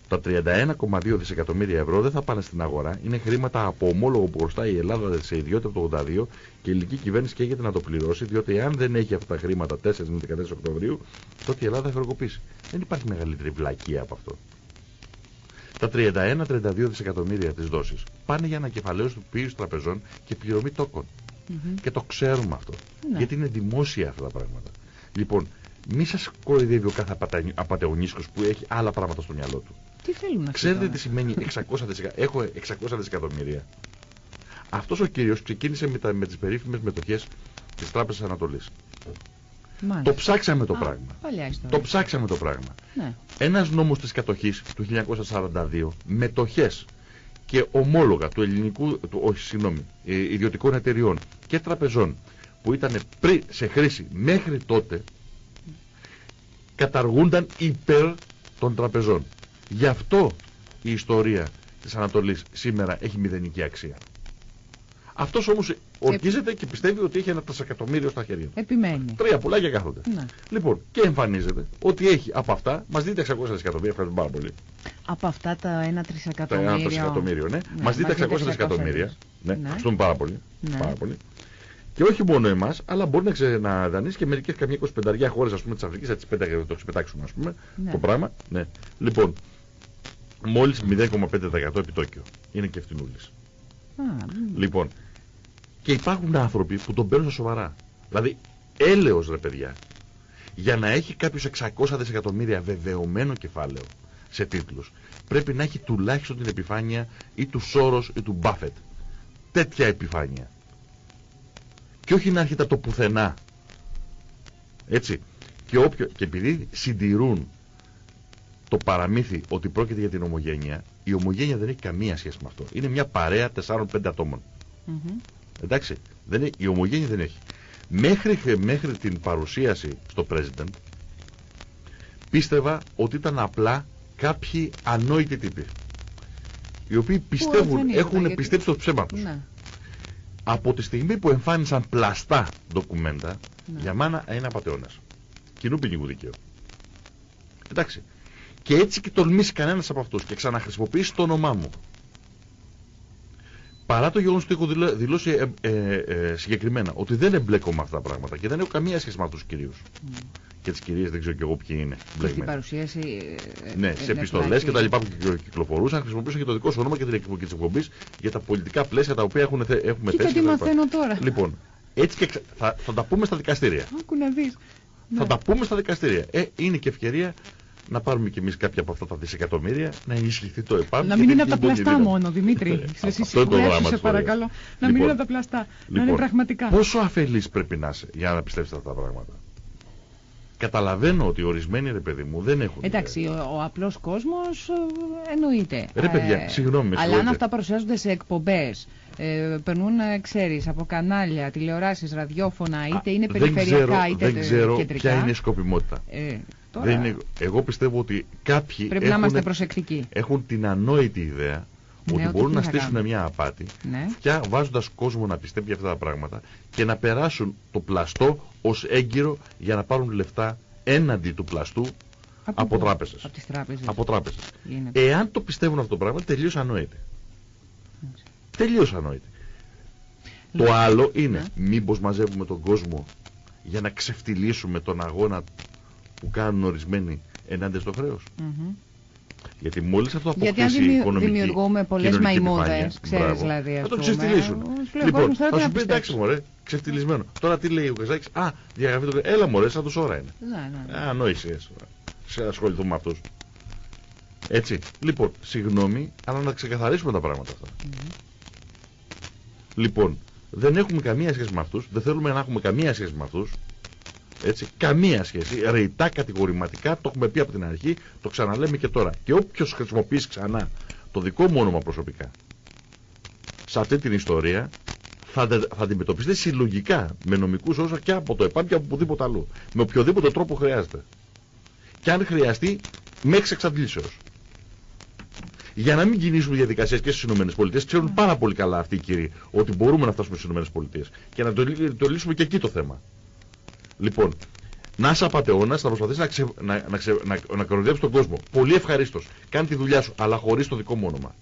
[SPEAKER 2] Τα 31,2 δισεκατομμύρια ευρώ δεν θα πάνε στην αγορά. Είναι χρήματα από ομόλογο που χρωστάει η Ελλάδα σε ιδιότητα από το 82 και η ελληνική κυβέρνηση καίγεται να το πληρώσει, διότι αν δεν έχει αυτά τα χρήματα 4 με 14 Οκτωβρίου, τότε η Ελλάδα θα χρεοκοπήσει. Δεν υπάρχει μεγαλύτερη βλακεία από αυτό. Τα 31-32 δισεκατομμύρια της δόσης πάνε για ανακεφαλαίωση του ποιου τραπεζών και πληρωμή τόκων.
[SPEAKER 1] Μμμ.
[SPEAKER 2] Και το ξέρουμε αυτό.
[SPEAKER 1] Ναι.
[SPEAKER 2] Γιατί είναι δημόσια αυτά τα πράγματα. Λοιπόν, μη σας κοροϊδεύει ο κάθε απατα- απατεωνίσκος που έχει άλλα πράγματα στο μυαλό του.
[SPEAKER 1] Τι θέλουν να
[SPEAKER 2] Ξέρετε τι σημαίνει 600 δισεκατομμύρια. Έχω 600 δισεκατομμύρια. Αυτός ο κύριος ξεκίνησε με, τα, με τις περίφημες μετοχές της Τράπεζας Ανατολής.
[SPEAKER 1] Μάλιστα.
[SPEAKER 2] Το ψάξαμε το
[SPEAKER 1] Α,
[SPEAKER 2] πράγμα.
[SPEAKER 1] Παλιά ιστορία.
[SPEAKER 2] Το ψάξαμε το πράγμα.
[SPEAKER 1] Ναι.
[SPEAKER 2] Ένας νόμος της κατοχής του 1942, μετοχές και ομόλογα του ελληνικού, του, όχι συγγνώμη, ε, ιδιωτικών εταιριών και τραπεζών που ήταν πριν σε χρήση μέχρι τότε καταργούνταν υπέρ των τραπεζών. Γι' αυτό η ιστορία της Ανατολής σήμερα έχει μηδενική αξία. Αυτός όμως ορκίζεται και πιστεύει ότι έχει ένα τρισεκατομμύριο στα χέρια του.
[SPEAKER 1] Επιμένει.
[SPEAKER 2] Τρία πουλάκια κάθονται.
[SPEAKER 1] Ναι.
[SPEAKER 2] Λοιπόν, και εμφανίζεται ότι έχει από αυτά, μας δείτε 600 δισεκατομμύρια, ευχαριστούμε πάρα πολύ.
[SPEAKER 1] Από αυτά τα 1
[SPEAKER 2] Τα
[SPEAKER 1] τρισεκατομμύριο.
[SPEAKER 2] 1 τρισεκατομμύριο, ναι.
[SPEAKER 1] Ναι,
[SPEAKER 2] μας δείτε
[SPEAKER 1] μας δείτε
[SPEAKER 2] 600 δισεκατομμύρια.
[SPEAKER 1] 600
[SPEAKER 2] Ναι,
[SPEAKER 1] Ναι.
[SPEAKER 2] ευχαριστούμε πάρα πολύ.
[SPEAKER 1] Ναι.
[SPEAKER 2] Πάρα πολύ. Και όχι μόνο εμάς, αλλά μπορεί να, ξε, να δανείσει και μερικές καμιά 25 χώρες της Αφρικής, θα τις πέτα- το ξεπετάξουμε, ας πούμε.
[SPEAKER 1] Ναι.
[SPEAKER 2] Το πράγμα. Ναι. Λοιπόν, μόλις 0,5% επιτόκιο. Είναι και ευθυνούλη.
[SPEAKER 1] Α, μ.
[SPEAKER 2] Λοιπόν, και υπάρχουν άνθρωποι που τον παίρνουν στα σοβαρά. Δηλαδή, έλεος ρε παιδιά, για να έχει κάποιος 600 δισεκατομμύρια βεβαιωμένο κεφάλαιο σε τίτλους, πρέπει να έχει τουλάχιστον την επιφάνεια ή του Σόρος ή του Μπάφετ. Τέτοια επιφάνεια. Και όχι να έρχεται από το πουθενά. Έτσι. Και, όποιο, και επειδή συντηρούν το παραμύθι ότι πρόκειται για την ομογένεια, η ομογένεια δεν έχει καμία σχέση με αυτό. Είναι μια παρέα 4-5 ατόμων.
[SPEAKER 1] Μμμ.
[SPEAKER 2] Εντάξει, δεν έχει, η ομογένεια δεν έχει. Μέχρι, μέχρι την παρουσίαση στο President πίστευα ότι ήταν απλά κάποιοι ανόητοι τύποι. οι οποίοι πιστεύουν,
[SPEAKER 1] εμφανίζονται,
[SPEAKER 2] έχουν
[SPEAKER 1] γιατί-
[SPEAKER 2] πιστέψει το ψέμα τους.
[SPEAKER 1] Ναι.
[SPEAKER 2] Από τη στιγμή που εμφάνισαν πλαστά ντοκουμέντα,
[SPEAKER 1] Ναι.
[SPEAKER 2] για μάνα είναι απαταιώνας. Κοινού ποινικού δικαίου. Εντάξει. Και έτσι και τολμήσει κανένας από αυτούς και ξαναχρησιμοποιήσει το όνομά μου. Παρά το γεγονός ότι έχω δηλώ- δηλώσει ε, ε, ε, συγκεκριμένα ότι δεν εμπλέκομαι με αυτά τα πράγματα και δεν έχω καμία σχέση με αυτούς τους κυρίους. Και τις κυρίες δεν ξέρω και εγώ ποιοι είναι.
[SPEAKER 1] Και στην
[SPEAKER 2] μπλεγμένοι.
[SPEAKER 1] παρουσίαση. ε,
[SPEAKER 2] Ναι,
[SPEAKER 1] ε,
[SPEAKER 2] σε
[SPEAKER 1] είναι
[SPEAKER 2] επιστολές
[SPEAKER 1] πλάτη.
[SPEAKER 2] και τα λοιπά που κυκλο- κυκλοφορούσαν, χρησιμοποιούσαν και το δικό σου όνομα και την εκπομπή της εκπομπής για τα πολιτικά πλαίσια τα οποία έχουν, θε- έχουμε
[SPEAKER 1] Κοίτα
[SPEAKER 2] θέσει.
[SPEAKER 1] τι
[SPEAKER 2] και τα λοιπά.
[SPEAKER 1] μαθαίνω τώρα.
[SPEAKER 2] Λοιπόν, έτσι και ξα- θα, θα τα πούμε στα δικαστήρια.
[SPEAKER 1] Άκου να δεις.
[SPEAKER 2] Θα
[SPEAKER 1] Ναι.
[SPEAKER 2] τα πούμε στα δικαστήρια. Ε, είναι και ευκαιρία να πάρουμε κι εμείς κάποια από αυτά τα δισεκατομμύρια, να ενισχυθεί το ΕΠΑΜ.
[SPEAKER 1] Να
[SPEAKER 2] και
[SPEAKER 1] μην
[SPEAKER 2] την
[SPEAKER 1] είναι από τα
[SPEAKER 2] κοινωνική
[SPEAKER 1] πλαστά
[SPEAKER 2] δύναμη.
[SPEAKER 1] μόνο, Δημήτρη.
[SPEAKER 2] Ε,
[SPEAKER 1] Σε
[SPEAKER 2] αυτό είναι το
[SPEAKER 1] συγχωρέσου,
[SPEAKER 2] δράμα
[SPEAKER 1] σε
[SPEAKER 2] της ιστορίας.
[SPEAKER 1] παρακαλώ. Να μην
[SPEAKER 2] Λοιπόν,
[SPEAKER 1] είναι από τα πλαστά. Να είναι
[SPEAKER 2] Λοιπόν,
[SPEAKER 1] πραγματικά.
[SPEAKER 2] Πόσο αφελής πρέπει να είσαι για να πιστέψει αυτά τα πράγματα; Καταλαβαίνω ότι ορισμένοι ρε παιδί μου δεν έχουν.
[SPEAKER 1] Εντάξει, ο, ο απλός κόσμος εννοείται.
[SPEAKER 2] Ρε, παιδιά,
[SPEAKER 1] Ε,
[SPEAKER 2] συγγνώμη, με
[SPEAKER 1] Αλλά αν
[SPEAKER 2] συγχωρείτε.
[SPEAKER 1] αυτά παρουσιάζονται σε εκπομπές, ε, περνούν, ε, ξέρεις, από κανάλια, τηλεοράσεις, ραδιόφωνα, είτε είναι
[SPEAKER 2] δεν
[SPEAKER 1] περιφερειακά
[SPEAKER 2] ξέρω,
[SPEAKER 1] είτε
[SPEAKER 2] δεν ξέρω
[SPEAKER 1] κεντρικά.
[SPEAKER 2] ποια είναι η σκοπιμότητα.
[SPEAKER 1] Ε, τώρα
[SPEAKER 2] Δεν είναι, εγώ πιστεύω ότι κάποιοι
[SPEAKER 1] πρέπει να
[SPEAKER 2] έχουν,
[SPEAKER 1] είμαστε προσεκτικοί.
[SPEAKER 2] έχουν την ανόητη ιδέα
[SPEAKER 1] Ναι,
[SPEAKER 2] ότι
[SPEAKER 1] ότι
[SPEAKER 2] μπορούν
[SPEAKER 1] τι
[SPEAKER 2] να
[SPEAKER 1] θα
[SPEAKER 2] στήσουν
[SPEAKER 1] κάνουν.
[SPEAKER 2] μια απάτη
[SPEAKER 1] Ναι.
[SPEAKER 2] και βάζοντας κόσμο να πιστεύει αυτά τα πράγματα και να περάσουν το πλαστό ως έγκυρο για να πάρουν λεφτά έναντι του πλαστού από
[SPEAKER 1] πού;
[SPEAKER 2] τράπεζες.
[SPEAKER 1] Από τις τράπεζες.
[SPEAKER 2] από τράπεζες.
[SPEAKER 1] Γίνεται.
[SPEAKER 2] Εάν το πιστεύουν αυτό το πράγμα, τελείως ανόητη. Τελείως ανόητη. Το
[SPEAKER 1] Λοιπόν,
[SPEAKER 2] άλλο είναι,
[SPEAKER 1] ναι.
[SPEAKER 2] μήπως μαζεύουμε τον κόσμο για να ξεφτυλίσουμε τον αγώνα που κάνουν ορισμένοι ενάντια στο χρέος.
[SPEAKER 1] Μμμ.
[SPEAKER 2] Γιατί μόλις αυτό αποκτήσει
[SPEAKER 1] Γιατί αν δημιου-
[SPEAKER 2] οικονομική,
[SPEAKER 1] δημιουργούμε πολλές
[SPEAKER 2] κοινωνική
[SPEAKER 1] μαϊμούδες,
[SPEAKER 2] επιφάνεια,
[SPEAKER 1] ξέρεις
[SPEAKER 2] μπράβο,
[SPEAKER 1] δηλαδή,
[SPEAKER 2] Θα
[SPEAKER 1] ας
[SPEAKER 2] το
[SPEAKER 1] πούμε,
[SPEAKER 2] ξεφτυλίσουν.
[SPEAKER 1] τους
[SPEAKER 2] Λοιπόν,
[SPEAKER 1] κόσμος τώρα
[SPEAKER 2] θα
[SPEAKER 1] τι
[SPEAKER 2] σου
[SPEAKER 1] να
[SPEAKER 2] πει εντάξει
[SPEAKER 1] πιστέψει.
[SPEAKER 2] μωρέ, ξεφτυλισμένο. Τώρα τι λέει ο Καζάκης, α, διαγραφή το Έλα μωρέ, σαν τους ώρα είναι.
[SPEAKER 1] Ναι, ναι.
[SPEAKER 2] Ε, Ανόησες. Σε ασχοληθούμε με αυτούς. Έτσι. Λοιπόν, συγγνώμη, αλλά να ξεκαθαρίσουμε τα πράγματα αυτά. Λοιπόν, δεν έχουμε καμία σχέση με αυτούς, δεν θέλουμε να έχουμε καμία σχέση με αυτούς. Έτσι, καμία σχέση. Ρεϊτά, κατηγορηματικά, το έχουμε πει από την αρχή, το ξαναλέμε και τώρα. Και όποιος χρησιμοποιήσει ξανά το δικό μου όνομα προσωπικά σε αυτή την ιστορία, θα, αντε- θα αντιμετωπιστεί συλλογικά με νομικούς όρους και από το ΕΠΑΜ και από οπουδήποτε αλλού. Με οποιοδήποτε τρόπο χρειάζεται. Και αν χρειαστεί, μέχρι εξαντλήσεως. Για να μην κινήσουμε διαδικασίες και στις ΗΠΑ, ξέρουν πάρα πολύ καλά αυτοί οι κύριοι ότι μπορούμε να φτάσουμε στις ΗΠΑ και να το, λύ- το λύσουμε και εκεί το θέμα. Λοιπόν, να είσαι απαταιώνας, να προσπαθείς να, ξε, να, να, ξε, να, να κοροϊδέψεις τον κόσμο. Πολύ ευχαρίστως. Κάνει τη δουλειά σου, αλλά χωρίς το δικό μου όνομα.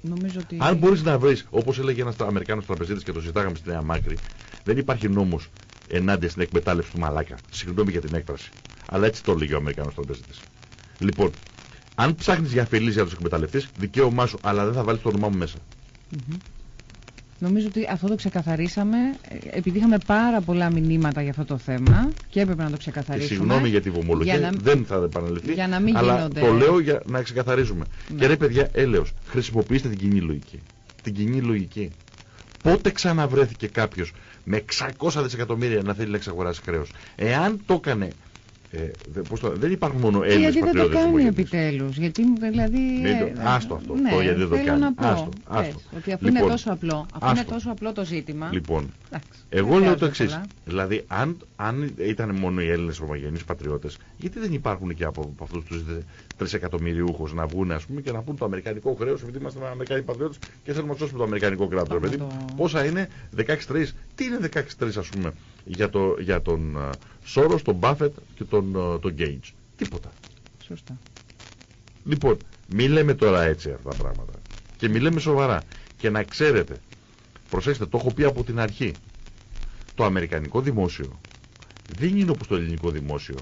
[SPEAKER 1] Νομίζω ότι...
[SPEAKER 2] Αν μπορείς να βρεις, όπως έλεγε ένας Αμερικάνος τραπεζίτης και το συζητάγαμε στη Νέα Μάκρη, δεν υπάρχει νόμος ενάντια στην εκμετάλλευση του μαλάκα. Συγγνώμη για την έκφραση. Αλλά έτσι το έλεγε ο Αμερικάνος τραπεζίτης. Λοιπόν, αν ψάχνεις για αφελείς για τους εκμεταλλευτές, δικαίωμά σου, αλλά δεν θα βάλεις το όνομά μου μέσα.
[SPEAKER 1] Νομίζω ότι αυτό το ξεκαθαρίσαμε, ε, επειδή είχαμε πάρα πολλά μηνύματα για αυτό το θέμα και έπρεπε να το
[SPEAKER 2] Και
[SPEAKER 1] ξεκαθαρίσουμε.
[SPEAKER 2] συγγνώμη για την βομολογία,
[SPEAKER 1] για να-
[SPEAKER 2] δεν θα επαναληφθεί.
[SPEAKER 1] για να μην
[SPEAKER 2] αλλά
[SPEAKER 1] γίνονται-
[SPEAKER 2] το λέω για να ξεκαθαρίζουμε.
[SPEAKER 1] Ναι.
[SPEAKER 2] Και ρε παιδιά, έλεος, χρησιμοποιήστε την κοινή λογική. Την κοινή λογική. Πότε ξαναβρέθηκε κάποιος με 600 δισεκατομμύρια να θέλει να εξαγοράσει χρέος. Εάν το έκανε. Ε, δε- πώς το- δεν υπάρχουν μόνο
[SPEAKER 1] Και
[SPEAKER 2] Έλληνες
[SPEAKER 1] γιατί δεν το
[SPEAKER 2] πατριώτες
[SPEAKER 1] κάνει
[SPEAKER 2] δημοκρατίες.
[SPEAKER 1] επιτέλους, γιατί δηλαδή...
[SPEAKER 2] Μην το-
[SPEAKER 1] ε,
[SPEAKER 2] άστο αυτό,
[SPEAKER 1] ναι,
[SPEAKER 2] το γιατί δεν το
[SPEAKER 1] θέλω
[SPEAKER 2] κάνει.
[SPEAKER 1] να πω,
[SPEAKER 2] Άστο,
[SPEAKER 1] πες,
[SPEAKER 2] άστο.
[SPEAKER 1] ότι αφού
[SPEAKER 2] Λοιπόν,
[SPEAKER 1] είναι τόσο απλό, αφού είναι
[SPEAKER 2] άστο.
[SPEAKER 1] τόσο απλό το ζήτημα...
[SPEAKER 2] Λοιπόν,
[SPEAKER 1] εντάξει,
[SPEAKER 2] Εγώ
[SPEAKER 1] δεν
[SPEAKER 2] λέω το
[SPEAKER 1] χρειάζεται
[SPEAKER 2] εξής.
[SPEAKER 1] πολλά.
[SPEAKER 2] Δηλαδή, αν, αν ήταν μόνο οι Έλληνες ομογενεί πατριώτες, γιατί δεν υπάρχουν και από, από αυτούς τους τρισεκατομμυριούχου να βγουν ας πούμε, και να πούν το αμερικανικό χρέος, επειδή είμαστε Αμερικανοί πατριώτες και θέλουμε να σώσουμε το αμερικανικό κράτος.
[SPEAKER 1] Πάμε
[SPEAKER 2] Παιδί.
[SPEAKER 1] το-
[SPEAKER 2] Πόσα είναι; 16-3. Τι είναι 16-3, ας πούμε, για, το, για τον uh, Σόρο, τον Μπάφετ και τον, uh, τον Γκέιτ. Τίποτα.
[SPEAKER 1] Σωστά.
[SPEAKER 2] Λοιπόν, μη λέμε τώρα έτσι αυτά τα πράγματα. Και μη λέμε σοβαρά. Και να ξέρετε, προσέξτε, το έχω πει από την αρχή. Το αμερικανικό δημόσιο δεν είναι όπως το ελληνικό δημόσιο.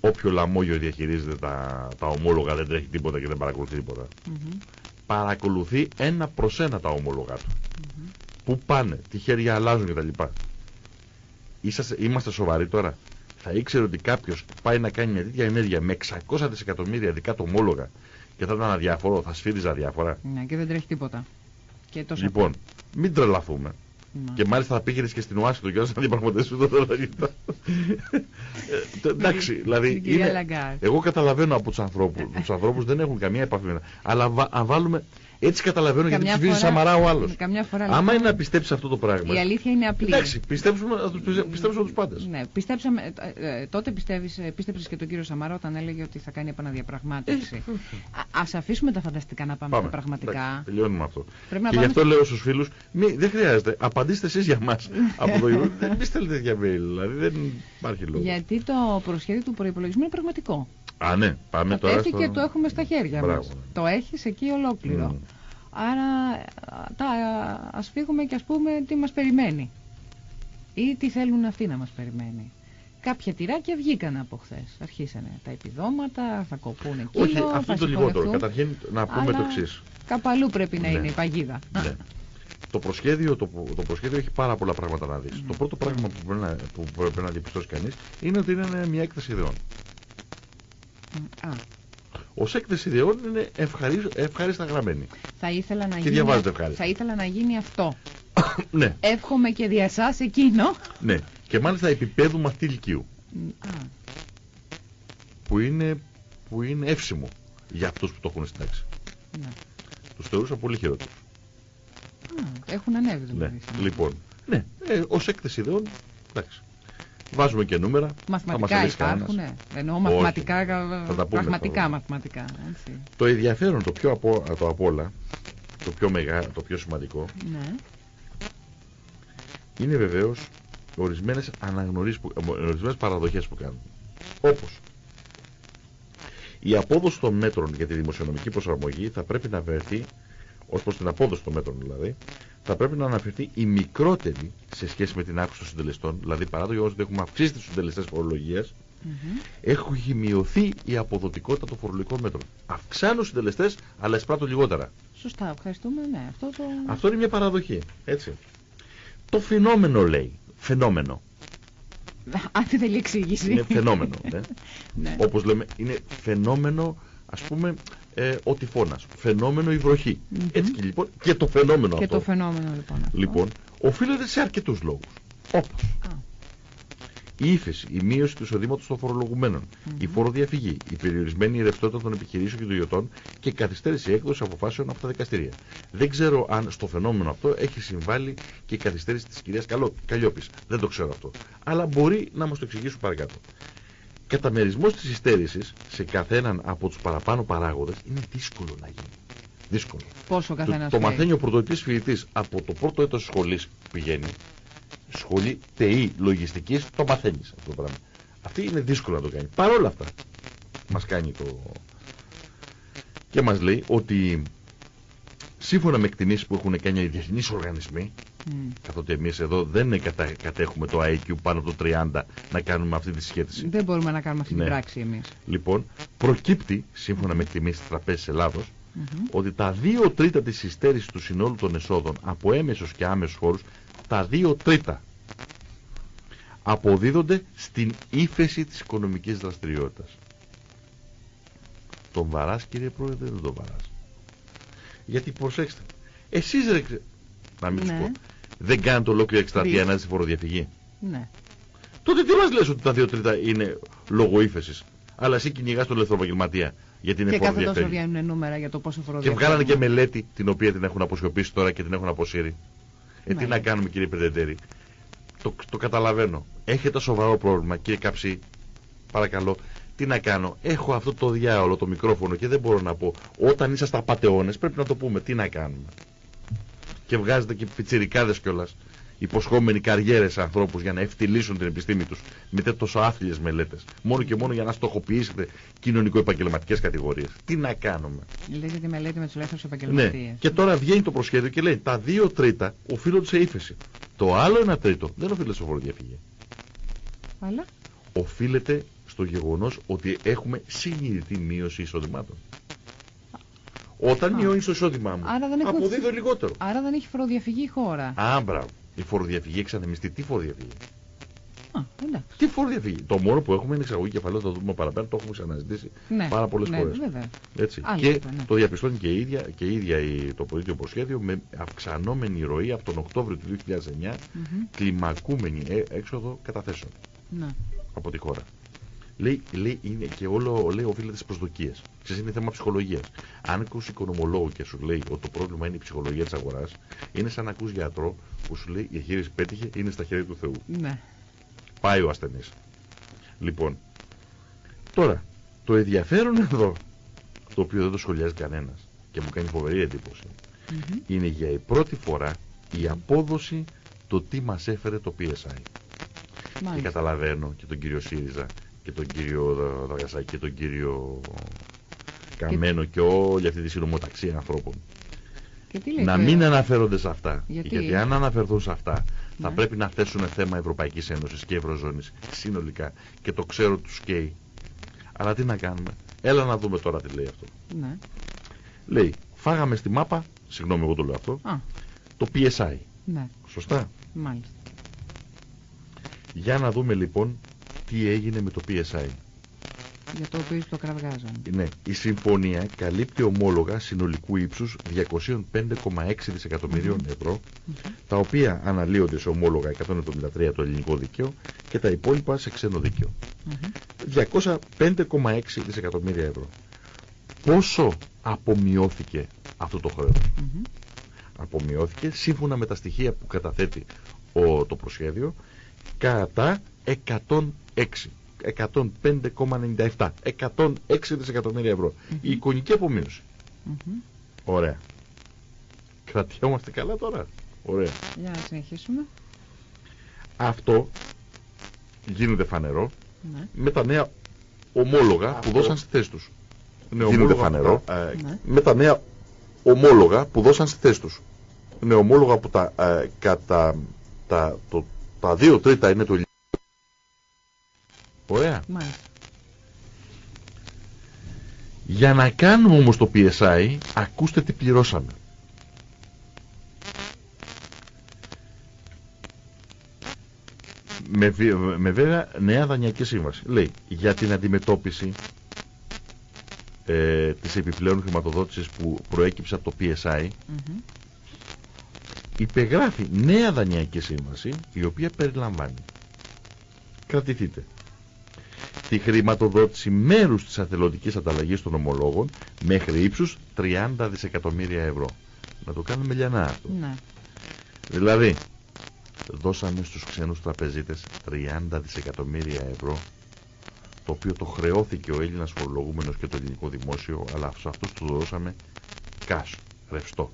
[SPEAKER 2] Όποιο λαμόγιο διαχειρίζεται τα, τα ομόλογα δεν τρέχει τίποτα και δεν παρακολουθεί τίποτα.
[SPEAKER 1] Μμμ.
[SPEAKER 2] Παρακολουθεί ένα προς ένα τα ομόλογα του. Πού πάνε, τι χέρια αλλάζουν κτλ. Είσαστε, είμαστε σοβαροί τώρα. Θα ήξερε ότι κάποιος πάει να κάνει μια τέτοια ενέργεια με 600 δισεκατομμύρια δικά του ομόλογα και θα ήταν αδιάφορο, θα σφύριζε αδιάφορα.
[SPEAKER 1] Ναι, και δεν τρέχει τίποτα. Και τόσο
[SPEAKER 2] Λοιπόν, μην τρελαθούμε.
[SPEAKER 1] Ναι.
[SPEAKER 2] Και μάλιστα θα πήγαινες και στην Ουάσιγκτον και να διαπραγματεύσει το δολάριο. Εντάξει, δηλαδή.
[SPEAKER 1] Την κυρία
[SPEAKER 2] είναι-
[SPEAKER 1] Λαγκάρντ.
[SPEAKER 2] Εγώ καταλαβαίνω από τους ανθρώπου. Τους ανθρώπους δεν έχουν καμία επαφή με Αλλά βα- αν βάλουμε. Έτσι καταλαβαίνω γιατί
[SPEAKER 1] Καμιά
[SPEAKER 2] ψηφίζεις
[SPEAKER 1] φορά-
[SPEAKER 2] Σαμαρά ο άλλος.
[SPEAKER 1] καμιά φορά,
[SPEAKER 2] Άμα
[SPEAKER 1] λοιπόν,
[SPEAKER 2] είναι να πιστέψεις αυτό το πράγμα.
[SPEAKER 1] Η αλήθεια είναι απλή.
[SPEAKER 2] Εντάξει, πιστέψουμε, ας τους πιστε- πιστέψουμε τους πάντες.
[SPEAKER 1] Ναι, πιστέψαμε, ε, ε, τότε πιστεύεις, ε, πίστεψες και τον κύριο Σαμάρα όταν έλεγε ότι θα κάνει επαναδιαπραγμάτευση. Α ας αφήσουμε τα φανταστικά να πάμε, στα πραγματικά.
[SPEAKER 2] Εντάξει, τελειώνουμε αυτό.
[SPEAKER 1] Πρέπει να
[SPEAKER 2] και γι'
[SPEAKER 1] πάμε
[SPEAKER 2] αυτό λέω στους φίλους, δεν χρειάζεται. Απαντήστε εσείς για μας. (laughs) από το γεγονό. Δεν μη στέλνετε για mail, δηλαδή δεν υπάρχει λόγος.
[SPEAKER 1] Γιατί το προσχέδιο του προπολογισμού είναι πραγματικό.
[SPEAKER 2] Α, ναι, πάμε
[SPEAKER 1] Το
[SPEAKER 2] τώρα.
[SPEAKER 1] έχει
[SPEAKER 2] στο-
[SPEAKER 1] και το έχουμε στα χέρια
[SPEAKER 2] Μπράβο.
[SPEAKER 1] μας. Το έχεις εκεί ολόκληρο.
[SPEAKER 2] Μμμ.
[SPEAKER 1] Άρα α, τα, ας φύγουμε και ας πούμε τι μας περιμένει. Ή τι θέλουν αυτοί να μας περιμένει. Κάποια τυράκια βγήκαν από χθες. Αρχίσανε τα επιδόματα, θα κοπούνε κύλο,
[SPEAKER 2] Όχι, αυτό
[SPEAKER 1] θα
[SPEAKER 2] είναι το λιγότερο.
[SPEAKER 1] συγχωρεθούν.
[SPEAKER 2] Καταρχήν να πούμε
[SPEAKER 1] Αλλά
[SPEAKER 2] το εξής.
[SPEAKER 1] Κάπου αλλού πρέπει να
[SPEAKER 2] Ναι.
[SPEAKER 1] είναι η παγίδα.
[SPEAKER 2] Ναι. Το προσχέδιο, το, το προσχέδιο έχει πάρα πολλά πράγματα να δεις. Το πρώτο πράγμα που πρέπει να, που πρέπει να διαπιστώσει κανείς είναι ότι είναι μια έκθεση ιδεών.
[SPEAKER 1] Α,
[SPEAKER 2] Ω έκθεση ιδεών είναι ευχαρί, ευχάριστα γραμμένη.
[SPEAKER 1] θα ήθελα να
[SPEAKER 2] Και
[SPEAKER 1] γίνει,
[SPEAKER 2] διαβάζετε ευχάριστα.
[SPEAKER 1] θα ήθελα να γίνει αυτό. (coughs)
[SPEAKER 2] ναι,
[SPEAKER 1] Εύχομαι και δια εσάς εκείνο.
[SPEAKER 2] ναι. Και μάλιστα επίπεδου μαθητή ηλικίου.
[SPEAKER 1] Α,
[SPEAKER 2] Που είναι, που είναι εύσημο για αυτούς που το έχουν στην τάξη.
[SPEAKER 1] ναι.
[SPEAKER 2] Τους θεωρούσα πολύ χειρότερους.
[SPEAKER 1] Α, έχουν ανέβει
[SPEAKER 2] Ναι.
[SPEAKER 1] δηλαδή. σήμερα.
[SPEAKER 2] Λοιπόν, ναι, ε, ως έκθεση ιδεών, εντάξει. Βάζουμε και νούμερα. θα μας
[SPEAKER 1] Μαθηματικά
[SPEAKER 2] αρέσει κανένας.
[SPEAKER 1] υπάρχουν. Εννοώ
[SPEAKER 2] Όχι.
[SPEAKER 1] μαθηματικά,
[SPEAKER 2] Θα τα πούμε
[SPEAKER 1] πραγματικά
[SPEAKER 2] αυτό.
[SPEAKER 1] μαθηματικά. Έτσι.
[SPEAKER 2] Το ενδιαφέρον, το πιο απο, το απ' όλα, το πιο, μεγά, το πιο σημαντικό,
[SPEAKER 1] Ναι.
[SPEAKER 2] είναι βεβαίως ορισμένες αναγνωρίσεις, που, ε, ορισμένες παραδοχές που κάνουν. Όπως η απόδοση των μέτρων για τη δημοσιονομική προσαρμογή θα πρέπει να βρεθεί, ως προς την απόδοση των μέτρων δηλαδή, θα πρέπει να αναφερθεί η μικρότερη σε σχέση με την αύξηση των συντελεστών, δηλαδή παρά το γεγονός ότι έχουμε αυξήσει τους συντελεστές φορολογίας,
[SPEAKER 1] Μμμ.
[SPEAKER 2] έχει μειωθεί η αποδοτικότητα των φορολογικών μέτρων. Αυξάνουν συντελεστές, αλλά εισπράττουν λιγότερα.
[SPEAKER 1] Σωστά, ευχαριστούμε. Ναι, αυτό το...
[SPEAKER 2] Αυτό είναι μια παραδοχή. Έτσι. Το φαινόμενο λέει. Φαινόμενο.
[SPEAKER 1] Αν δεν θέλει εξήγηση.
[SPEAKER 2] Είναι φαινόμενο. ναι. (laughs)
[SPEAKER 1] ναι.
[SPEAKER 2] Όπως λέμε, είναι φαινόμενο, ας πούμε, ε, ο τυφώνας. Φαινόμενο η βροχή.
[SPEAKER 1] Μμμ.
[SPEAKER 2] Έτσι και λοιπόν, και το φαινόμενο
[SPEAKER 1] Και
[SPEAKER 2] αυτό.
[SPEAKER 1] το φαινόμενο λοιπόν. αυτό.
[SPEAKER 2] Λοιπόν, οφείλεται σε αρκετούς λόγους. Όπως
[SPEAKER 1] Α,
[SPEAKER 2] η ύφεση, η μείωση του εισοδήματος των φορολογουμένων, η φοροδιαφυγή, η περιορισμένη ρευστότητα των επιχειρήσεων και των ιδιωτών και η καθυστέρηση έκδοση αποφάσεων από τα δικαστήρια. Δεν ξέρω αν στο φαινόμενο αυτό έχει συμβάλει και η καθυστέρηση της κυρίας Καλλιόπης. Δεν το ξέρω αυτό. Αλλά μπορεί να μας το εξηγήσουν παρακάτω. Καταμερισμός της υστέρησης σε καθέναν από τους παραπάνω παράγοντες είναι δύσκολο να γίνει. Δύσκολο.
[SPEAKER 1] πόσο ο
[SPEAKER 2] Το,
[SPEAKER 1] καθένας
[SPEAKER 2] το
[SPEAKER 1] λέει.
[SPEAKER 2] μαθαίνει ο πρωτοετής φοιτητής από το πρώτο έτος σχολής που πηγαίνει, σχολή ΤΕΗ λογιστικής, το μαθαίνεις αυτό το πράγμα. Αυτή είναι δύσκολο να το κάνει. Παρ' όλα αυτά, μας κάνει το... Και μας λέει ότι σύμφωνα με εκτιμήσεις που έχουν κάνει οι διεθνείς οργανισμοί,
[SPEAKER 1] Μμ.
[SPEAKER 2] καθότι εμείς εδώ δεν κατα... κατέχουμε το IQ πάνω από το 30 να κάνουμε αυτή τη σχέτιση.
[SPEAKER 1] Δεν μπορούμε να κάνουμε αυτή
[SPEAKER 2] Ναι.
[SPEAKER 1] την πράξη εμείς.
[SPEAKER 2] Λοιπόν, προκύπτει, σύμφωνα με εκτιμήσεις της Τραπέζης Ελλάδος,
[SPEAKER 1] Μμμ.
[SPEAKER 2] ότι τα δύο τρίτα της υστέρησης του συνόλου των εσόδων από έμεσους και άμεσους φόρους, τα δύο τρίτα αποδίδονται στην ύφεση της οικονομικής δραστηριότητας. Τον βαράς κύριε Πρόεδρε, δεν τον βαράς. Γιατί προσέξτε, εσείς ρε, ξε- να μην τους
[SPEAKER 1] Ναι.
[SPEAKER 2] πω, δεν κάνετε ολόκληρη εκστρατεία
[SPEAKER 1] Δεις.
[SPEAKER 2] ενάντια στη φοροδιαφυγή.
[SPEAKER 1] Ναι.
[SPEAKER 2] Τότε τι μας λες ότι τα δύο τρίτα είναι λόγω ύφεσης; Αλλά εσύ κυνηγάς τον ελευθεροπαγγελματία γιατί είναι
[SPEAKER 1] Και κάθε τόσο
[SPEAKER 2] φοροδιαφυγή.
[SPEAKER 1] βγαίνουν νούμερα για το πόσο
[SPEAKER 2] Και
[SPEAKER 1] φοροδιαφεύγουν.
[SPEAKER 2] βγάλανε και μελέτη την οποία την έχουν αποσιωπήσει τώρα και την έχουν αποσύρει. Ε, τι
[SPEAKER 1] Ναι.
[SPEAKER 2] να κάνουμε κύριε Πρεδεντέρη; Το, το καταλαβαίνω. Έχετε σοβαρό πρόβλημα κύριε Καψί. Παρακαλώ. Τι να κάνω; Έχω αυτό το διάολο το μικρόφωνο και δεν μπορώ να πω. Όταν είσαστε απατεώνες πρέπει να το πούμε. Τι να κάνουμε; Και βγάζετε και πιτσιρικάδες κιόλας υποσχόμενοι καριέρες σε ανθρώπους για να ευτυλίσουν την επιστήμη τους με τόσο άθλιες μελέτες. Μόνο και μόνο για να στοχοποιήσετε κοινωνικο-επαγγελματικές κατηγορίες. Τι να κάνουμε;
[SPEAKER 1] Λέτε τη μελέτη με τους ελεύθερους
[SPEAKER 2] Ναι.
[SPEAKER 1] επαγγελματίες.
[SPEAKER 2] Και τώρα βγαίνει το προσχέδιο και λέει τα δύο τρίτα οφείλονται σε ύφεση. Το άλλο ένα τρίτο δεν οφείλεται σε φοροδιαφυγή.
[SPEAKER 1] Αλλά;
[SPEAKER 2] Οφείλεται στο γεγονός ότι έχουμε συνειδητή μείωση εισοδημάτων. Όταν
[SPEAKER 1] Α.
[SPEAKER 2] μειώνει το εισόδημά μου,
[SPEAKER 1] Άρα δεν έχουμε-
[SPEAKER 2] αποδίδω λιγότερο.
[SPEAKER 1] άρα δεν έχει φοροδιαφυγή η χώρα.
[SPEAKER 2] Α, μπράβο. Η φοροδιαφυγή εξανεμιστεί. Τι φοροδιαφυγή;
[SPEAKER 1] Α, εντάξει.
[SPEAKER 2] Τι φοροδιαφυγή; Το μόνο που έχουμε είναι εξαγωγή κεφαλαίου, θα το δούμε παραπέρα, το έχουμε ξαναζητήσει
[SPEAKER 1] Ναι.
[SPEAKER 2] πάρα πολλές
[SPEAKER 1] ναι,
[SPEAKER 2] φορές.
[SPEAKER 1] βέβαια.
[SPEAKER 2] Έτσι.
[SPEAKER 1] Άλλο
[SPEAKER 2] και
[SPEAKER 1] αυτό, ναι.
[SPEAKER 2] το διαπιστώνει και η ίδια, και η ίδια η, το ίδιο προσχέδιο με αυξανόμενη ροή από τον Οκτώβριο του 2009
[SPEAKER 1] Μμμ.
[SPEAKER 2] κλιμακούμενη ε, έξοδο καταθέσεων
[SPEAKER 1] Ναι.
[SPEAKER 2] από τη χώρα. Λέει, λέει είναι και όλο λέει, οφείλεται στις προσδοκίες. Ξέρετε, είναι θέμα ψυχολογίας. Αν ακούσει οικονομολόγο και σου λέει ότι το πρόβλημα είναι η ψυχολογία της αγοράς, είναι σαν να ακούς γιατρό που σου λέει η εγχείρηση πέτυχε, είναι στα χέρια του Θεού.
[SPEAKER 1] Ναι.
[SPEAKER 2] Πάει ο ασθενής. Λοιπόν, τώρα, το ενδιαφέρον εδώ, το οποίο δεν το σχολιάζει κανένας και μου κάνει φοβερή εντύπωση,
[SPEAKER 1] Μμμ.
[SPEAKER 2] είναι για η πρώτη φορά η απόδοση το τι μας έφερε το PSI. Και
[SPEAKER 1] Μάλιστα.
[SPEAKER 2] καταλαβαίνω και τον κύριο ΣΥΡΙΖΑ και τον κύριο Δα- Δραγασάκη και τον κύριο Καμένο και όλη αυτή τη συνομοταξία ανθρώπων.
[SPEAKER 1] Και τι λέει
[SPEAKER 2] Να
[SPEAKER 1] και-
[SPEAKER 2] μην αναφέρονται σε αυτά.
[SPEAKER 1] Γιατί;
[SPEAKER 2] αν αναφερθούν σε αυτά, θα
[SPEAKER 1] Ναι.
[SPEAKER 2] πρέπει να θέσουν θέμα Ευρωπαϊκής Ένωσης και Ευρωζώνης συνολικά. Και το ξέρω τους καίει. Αλλά τι να κάνουμε; Έλα να δούμε τώρα τι λέει αυτό.
[SPEAKER 1] Ναι.
[SPEAKER 2] Λέει, φάγαμε στη μάπα, συγγνώμη εγώ το λέω αυτό,
[SPEAKER 1] Α,
[SPEAKER 2] το PSI.
[SPEAKER 1] ναι.
[SPEAKER 2] Σωστά.
[SPEAKER 1] Μάλιστα.
[SPEAKER 2] Για να δούμε λοιπόν τι έγινε με το PSI.
[SPEAKER 1] Για το οποίο το κραυγάζαν.
[SPEAKER 2] Ναι, η συμφωνία καλύπτει ομόλογα συνολικού ύψους 205,6 δισεκατομμυρίων ευρώ, τα οποία αναλύονται σε ομόλογα 173 το ελληνικό δίκαιο και τα υπόλοιπα σε ξένο δίκαιο.
[SPEAKER 1] Μμμ.
[SPEAKER 2] 205,6 δισεκατομμύρια ευρώ. Πόσο απομειώθηκε αυτό το χρέος;
[SPEAKER 1] Μμμ.
[SPEAKER 2] Απομειώθηκε σύμφωνα με τα στοιχεία που καταθέτει ο, το προσχέδιο κατά 106. 105,97. 106 δισεκατομμύρια ευρώ. Η εικονική απομείωση.
[SPEAKER 1] Μμμ.
[SPEAKER 2] Ωραία. Κρατιόμαστε καλά τώρα. Ωραία.
[SPEAKER 1] Για να συνεχίσουμε.
[SPEAKER 2] Αυτό γίνεται φανερό
[SPEAKER 1] Ναι.
[SPEAKER 2] με τα νέα ομόλογα που
[SPEAKER 3] Αυτό.
[SPEAKER 2] δώσαν στη θέση τους. Ναι,
[SPEAKER 3] Γίνεται
[SPEAKER 2] ομόλογα
[SPEAKER 3] φανερό.
[SPEAKER 2] που τα, ε,
[SPEAKER 1] Ναι.
[SPEAKER 2] με τα νέα ομόλογα που δώσαν στη θέση τους. Είναι ομόλογα που τα, ε, κατά τα, το, τα δύο τρίτα είναι το ελληνικό. Ωραία.
[SPEAKER 1] Μάλιστα.
[SPEAKER 2] Για να κάνουμε όμως το PSI, ακούστε τι πληρώσαμε. Με, βι- με βέβαια νέα δανειακή σύμβαση. Λέει, για την αντιμετώπιση ε, της επιπλέον χρηματοδότησης που προέκυψε από το PSI,
[SPEAKER 1] Μμμ.
[SPEAKER 2] υπεγράφει νέα δανειακή σύμβαση, η οποία περιλαμβάνει. Κρατηθείτε. Τη χρηματοδότηση μέρους της αθελοντικής ανταλλαγής των ομολόγων μέχρι ύψους 30 δισεκατομμύρια ευρώ. Να το κάνουμε λιανά αυτό.
[SPEAKER 1] Ναι.
[SPEAKER 2] Δηλαδή, δώσαμε στους ξένους τραπεζίτες 30 δισεκατομμύρια ευρώ το οποίο το χρεώθηκε ο Έλληνας φορολογούμενος και το ελληνικό δημόσιο αλλά σε αυτούς τους δώσαμε cash, ρευστό,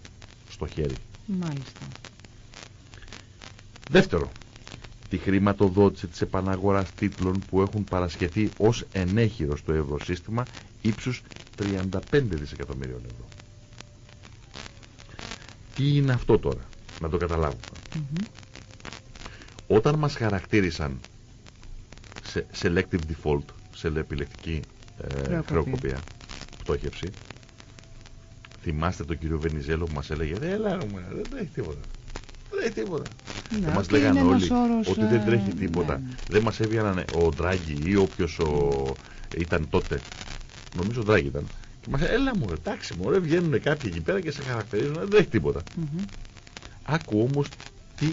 [SPEAKER 2] στο χέρι.
[SPEAKER 1] Μάλιστα.
[SPEAKER 2] Δεύτερο, τη χρηματοδότηση της επαναγοράς τίτλων που έχουν παρασχεθεί ως ενέχειρο στο ευρωσύστημα ύψους 35 δισεκατομμυρίων ευρώ. Τι είναι αυτό τώρα, να το καταλάβουμε.
[SPEAKER 1] Μμμ.
[SPEAKER 2] Όταν μας χαρακτήρισαν σε selective default, σε επιλεκτική ε,
[SPEAKER 1] Χρεοκοπία.
[SPEAKER 2] χρεοκοπία, πτώχευση, θυμάστε τον κύριο Βενιζέλο που μας έλεγε «Ρε, έλα, ρε, μωρέ, δεν τρέχει τίποτα. Δεν τρέχει τίποτα.
[SPEAKER 1] Ναι,
[SPEAKER 2] Και μας
[SPEAKER 1] ότι
[SPEAKER 2] λέγανε
[SPEAKER 1] είναι
[SPEAKER 2] όλοι
[SPEAKER 1] ένας όρος,
[SPEAKER 2] ότι δεν
[SPEAKER 1] ε,
[SPEAKER 2] τρέχει τίποτα.
[SPEAKER 1] ναι, ναι.
[SPEAKER 2] Δεν μας έβγαιναν ο Ντράγκη ή όποιος ο... ήταν τότε. Νομίζω ο Ντράγκη ήταν. Και μας έλεγε, έλα μου, εντάξει μου, βγαίνουν κάποιοι εκεί πέρα και σε χαρακτηρίζουν, δεν τρέχει τίποτα.
[SPEAKER 1] Μμμ.
[SPEAKER 2] Άκου όμως τι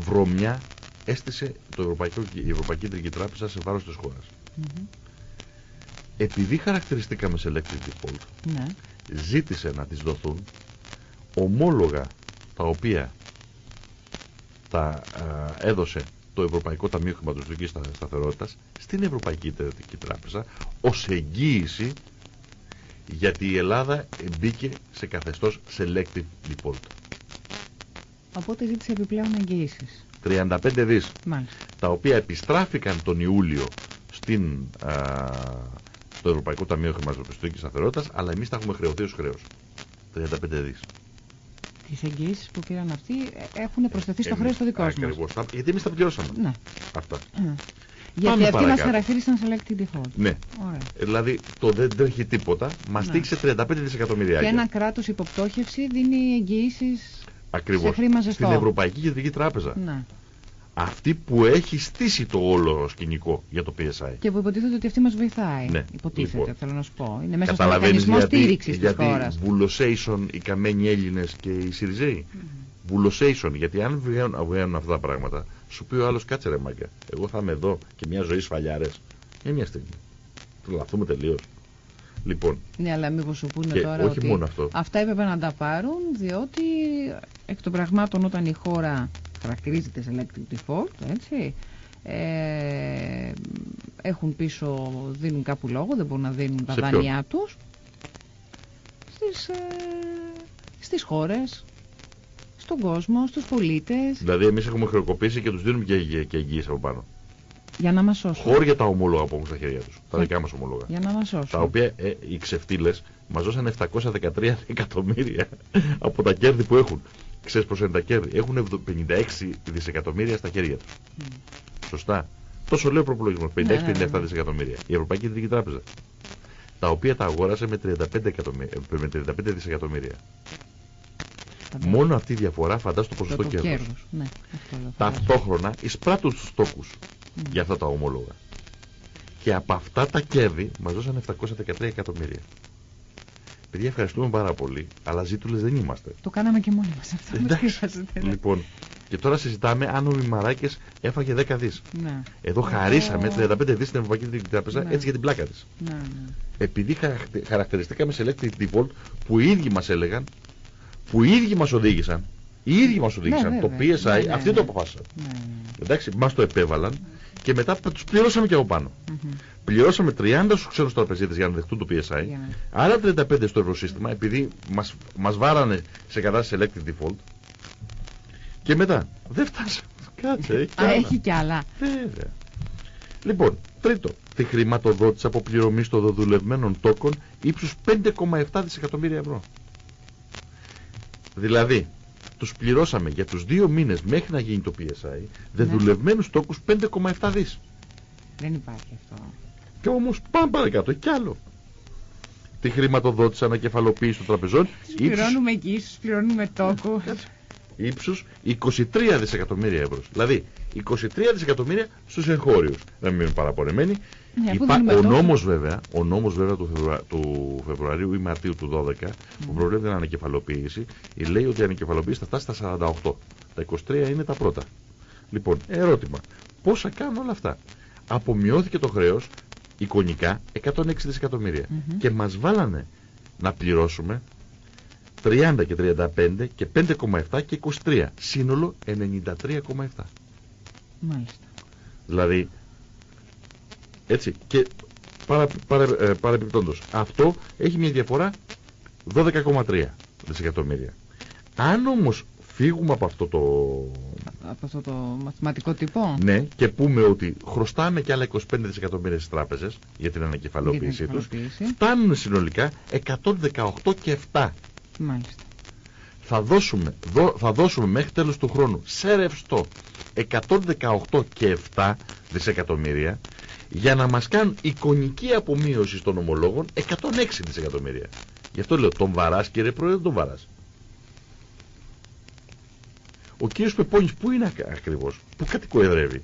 [SPEAKER 2] βρωμιά έστησε το Ευρωπαϊκό, η Ευρωπαϊκή Κεντρική Τράπεζα σε βάρος της χώρας.
[SPEAKER 1] Μμμ.
[SPEAKER 2] Επειδή χαρακτηριστήκαμε σε electric default,
[SPEAKER 1] Ναι.
[SPEAKER 2] ζήτησε να τις δοθούν ομόλογα τα οποία τα α, έδωσε το Ευρωπαϊκό Ταμείο Χρηματοδοτικής Στα- Σταθερότητας στην Ευρωπαϊκή Κεντρική Τράπεζα ως εγγύηση γιατί η Ελλάδα μπήκε σε καθεστώς selective default.
[SPEAKER 1] Οπότε ζήτησε επιπλέον εγγυήσεις.
[SPEAKER 2] 35 δις
[SPEAKER 1] Μάλιστα.
[SPEAKER 2] τα οποία επιστράφηκαν τον Ιούλιο στην, α, στο Ευρωπαϊκό Ταμείο Χρηματοπιστωτικής Σταθερότητας αλλά εμείς τα έχουμε χρεωθεί ως χρέος. 35 δις.
[SPEAKER 1] Τις εγγυήσεις που πήραν αυτοί ε, έχουν προσθεθεί στο
[SPEAKER 2] Εμείς-
[SPEAKER 1] χρέος το δικό μας.
[SPEAKER 2] Ακριβώς. Τα- Γιατί εμείς τα πληρώσαμε.
[SPEAKER 1] Ναι.
[SPEAKER 2] Αυτά.
[SPEAKER 1] Ε. Γιατί αυτοί μας
[SPEAKER 2] παρακάτω.
[SPEAKER 1] χαρακτήρισαν selected default.
[SPEAKER 2] Ναι.
[SPEAKER 1] Ωραία.
[SPEAKER 2] Ε, Δηλαδή το δεν τρέχει τίποτα μας
[SPEAKER 1] Ναι.
[SPEAKER 2] τύχησε 35 δισεκατομμύρια.
[SPEAKER 1] Και ένα κράτος υποπτώχευσης δίνει εγγυήσεις
[SPEAKER 2] Ακριβώς.
[SPEAKER 1] σε χρήμα ζεστό.
[SPEAKER 2] Στην Ευρωπαϊκή Κεντρική Τράπεζα.
[SPEAKER 1] Ναι.
[SPEAKER 2] Αυτή που έχει στήσει το όλο σκηνικό για το PSI.
[SPEAKER 1] Και που υποτίθεται ότι αυτή μας βοηθάει.
[SPEAKER 2] Ναι.
[SPEAKER 1] Υποτίθεται,
[SPEAKER 2] Λοιπόν.
[SPEAKER 1] θέλω να σου πω. Είναι μέσα στο
[SPEAKER 2] Καταλαβαίνεις
[SPEAKER 1] μηχανισμό
[SPEAKER 2] γιατί,
[SPEAKER 1] στήριξης της
[SPEAKER 2] γιατί
[SPEAKER 1] χώρας.
[SPEAKER 2] βουλωσέισον οι καμένοι Έλληνες και οι Σιριζέοι. Βουλωσέισον, γιατί αν βγαίνουν, βγαίνουν αυτά τα πράγματα, σου πει ο άλλος κάτσε ρε μάγκα, εγώ θα είμαι εδώ και μια ζωή σφαλιάρες. Για μια στιγμή. Τρελαθούμε τελείως. Λοιπόν,
[SPEAKER 1] Ναι, αλλά μήπως σου πούνε
[SPEAKER 2] Και
[SPEAKER 1] τώρα
[SPEAKER 2] όχι
[SPEAKER 1] ότι
[SPEAKER 2] μόνο αυτό.
[SPEAKER 1] αυτά έπρεπε να τα πάρουν, διότι εκ των πραγμάτων όταν η χώρα χαρακτηρίζεται σε electric default, έτσι, ε, έχουν πίσω, δίνουν κάπου λόγο, δεν μπορούν να δίνουν τα
[SPEAKER 2] Σε ποιον;
[SPEAKER 1] δάνειά τους στις, ε, στις χώρες, στον κόσμο, στους πολίτες,
[SPEAKER 2] δηλαδή εμείς έχουμε χρεοκοπήσει και τους δίνουμε και, και, και εγγύηση από πάνω.
[SPEAKER 1] για να μας σώσουν.
[SPEAKER 2] Χώρια τα ομόλογα που έχουν στα χέρια τους. Τα δικά μας ομόλογα.
[SPEAKER 1] Για να μας σώσουν.
[SPEAKER 2] Τα οποία ε, οι ξεφτύλες μας δώσαν 713 εκατομμύρια από τα κέρδη που έχουν. Ξέρεις πως είναι τα κέρδη; Έχουν 56 δισεκατομμύρια στα χέρια τους. Σωστά. Τόσο λέει ο προπολογισμός. 56-57
[SPEAKER 1] Ναι, ναι, ναι, ναι.
[SPEAKER 2] δισεκατομμύρια. Η Ευρωπαϊκή Κεντρική Τράπεζα. Τα οποία τα αγόρασε με 35, εκατομμύρια, ε, με 35 δισεκατομμύρια.
[SPEAKER 1] Φαντάζομαι.
[SPEAKER 2] Μόνο αυτή η διαφορά φαντάζει το
[SPEAKER 1] Το-
[SPEAKER 2] ποσοστό
[SPEAKER 1] το
[SPEAKER 2] κέρδους.
[SPEAKER 1] κέρδος. Ναι, αυτό λέω, φαντάζομαι.
[SPEAKER 2] Ταυτόχρονα εισπράττουν τους στόχους
[SPEAKER 1] Μμ.
[SPEAKER 2] για αυτά τα ομόλογα. Και από αυτά τα κέρδη μας δώσαν 713 εκατομμύρια. Παιδιά ευχαριστούμε πάρα πολύ, αλλά ζήτουλες δεν είμαστε.
[SPEAKER 1] Το κάναμε και μόνοι μας αυτό.
[SPEAKER 2] Εντάξει.
[SPEAKER 1] Δεν χρειάζεται, ναι.
[SPEAKER 2] Λοιπόν, και τώρα συζητάμε αν ο Μημαράκης έφαγε 10 δις.
[SPEAKER 1] Ναι.
[SPEAKER 2] Εδώ χαρίσαμε 35 δις στην Ευρωπαϊκή Κεντρική Τράπεζα
[SPEAKER 1] Ναι.
[SPEAKER 2] έτσι για την πλάκα της.
[SPEAKER 1] Ναι, ναι.
[SPEAKER 2] Επειδή χαρακτε- χαρακτηριστήκαμε σε electric default που οι ίδιοι μας έλεγαν, που οι ίδιοι μας οδήγησαν, οι ίδιοι μας οδήγησαν, το
[SPEAKER 1] βέβαια.
[SPEAKER 2] PSI,
[SPEAKER 1] Ναι, ναι,
[SPEAKER 2] αυτοί
[SPEAKER 1] ναι.
[SPEAKER 2] το αποφάσισαν.
[SPEAKER 1] Ναι, ναι.
[SPEAKER 2] Εντάξει, μας το επέβαλαν και μετά τους πληρώσαμε και από πάνω.
[SPEAKER 1] Μμμ.
[SPEAKER 2] Πληρώσαμε 30 στους ξένους τραπεζίτες για να δεχτούν το PSI,
[SPEAKER 1] Για να-
[SPEAKER 2] άρα 35 στο ευρωσύστημα, επειδή μας, μας βάρανε σε κατάσταση electric default. Και μετά, δεν φτάσαμε. Κάτσε, έχει κι
[SPEAKER 1] Α,
[SPEAKER 2] άλλα.
[SPEAKER 1] έχει κι άλλα.
[SPEAKER 2] Βέβαια. Λοιπόν, τρίτο, τη χρηματοδότηση αποπληρωμή των δοδουλευμένων τόκων ύψους 5,7 δισεκατομμύρια ευρώ. Δηλαδή, τους πληρώσαμε για τους δύο μήνες μέχρι να γίνει το PSI, δεδουλευμένους τόκους 5,7 δις.
[SPEAKER 1] Δεν υπάρχει αυτό.
[SPEAKER 2] Και όμως πάμε παρακάτω, έχει κι άλλο. Τη χρηματοδότηση ανακεφαλοποίηση των τραπεζών
[SPEAKER 1] Τους
[SPEAKER 2] ύψους,
[SPEAKER 1] πληρώνουμε εκεί, τους πληρώνουμε τόκους.
[SPEAKER 2] Ύψους 23 δισεκατομμύρια ευρώ. Δηλαδή, 23 δισεκατομμύρια στους εγχώριους. Να μην μείνουν παραπονεμένοι.
[SPEAKER 1] Ναι, αφού
[SPEAKER 2] Υπά-
[SPEAKER 1] δίνουμε
[SPEAKER 2] ο
[SPEAKER 1] τόκους.
[SPEAKER 2] νόμος βέβαια, ο νόμος βέβαια του, Φεβρουα- του Φεβρουαρίου ή Μαρτίου του 12 που προβλέπει την ανακεφαλοποίηση λέει ότι η ανακεφαλοποίηση θα φτάσει στα 48. Τα 23 είναι τα πρώτα. Λοιπόν, ερώτημα. Πόσα κάνουν όλα αυτά; Απομειώθηκε το χρέος εικονικά 106 δισεκατομμύρια
[SPEAKER 1] Μμμ.
[SPEAKER 2] και μας βάλανε να πληρώσουμε 30 και 35 και 5,7 και 23. Σύνολο 93,7.
[SPEAKER 1] Μάλιστα.
[SPEAKER 2] Δηλαδή, έτσι, και παρα, παρα, ε, παρεπιπτόντως, αυτό έχει μια διαφορά 12,3 δισεκατομμύρια. Αν όμως φύγουμε από αυτό το...
[SPEAKER 1] Από αυτό το μαθηματικό τυπό.
[SPEAKER 2] Ναι, και πούμε ότι χρωστάμε και άλλα 25 δισεκατομμύρια στις τράπεζες για την ανακεφαλοποίησή
[SPEAKER 1] Για την
[SPEAKER 2] τους,
[SPEAKER 1] ανακεφαλοποίηση.
[SPEAKER 2] φτάνουν συνολικά 118 και 7.
[SPEAKER 1] Μάλιστα.
[SPEAKER 2] Θα δώσουμε, δω- θα δώσουμε μέχρι τέλος του χρόνου σε ρευστό 118 και 7 δισεκατομμύρια για να μας κάνουν εικονική απομείωση των ομολόγων 106 δισεκατομμύρια. Γι' αυτό λέω τον βαράς κύριε Πρόεδρε, δεν τον βαράς. Ο κύριος Πεπώνης πού είναι ακα- ακριβώς, πού κατοικοεδρεύει;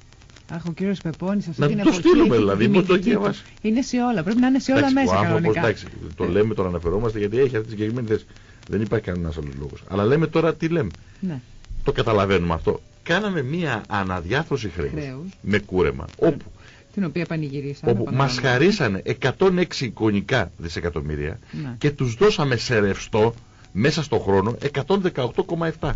[SPEAKER 1] Αχ, ο κύριος Πεπώνης αυτή
[SPEAKER 2] Να
[SPEAKER 1] την
[SPEAKER 2] το
[SPEAKER 1] εποχή
[SPEAKER 2] στείλουμε,
[SPEAKER 1] έχει
[SPEAKER 2] δηλαδή,
[SPEAKER 1] τη
[SPEAKER 2] πώς το έχει
[SPEAKER 1] τιμητική του.
[SPEAKER 2] διαβάσει.
[SPEAKER 1] Είναι σε όλα. Πρέπει να είναι σε όλα
[SPEAKER 2] Εντάξει,
[SPEAKER 1] μέσα
[SPEAKER 2] ο άνθρωπος,
[SPEAKER 1] κανονικά.
[SPEAKER 2] εντάξει, το λέμε, τον αναφερόμαστε γιατί έχει αυτή τη συγκεκριμένη θέση. Δεν υπάρχει κανένας άλλος λόγος. Αλλά λέμε τώρα τι λέμε.
[SPEAKER 1] Ναι.
[SPEAKER 2] Το καταλαβαίνουμε αυτό. Κάναμε μία αναδιάθρωση χρέους,
[SPEAKER 1] Χρέους.
[SPEAKER 2] με κούρεμα. Όπου,
[SPEAKER 1] Την οποία πανηγυρίσαμε.
[SPEAKER 2] όπου μας
[SPEAKER 1] επαναλαμβάνω.
[SPEAKER 2] χαρίσανε 106 εικονικά δισεκατομμύρια
[SPEAKER 1] Ναι.
[SPEAKER 2] και τους δώσαμε σε ρευστό μέσα στον χρόνο 118,7.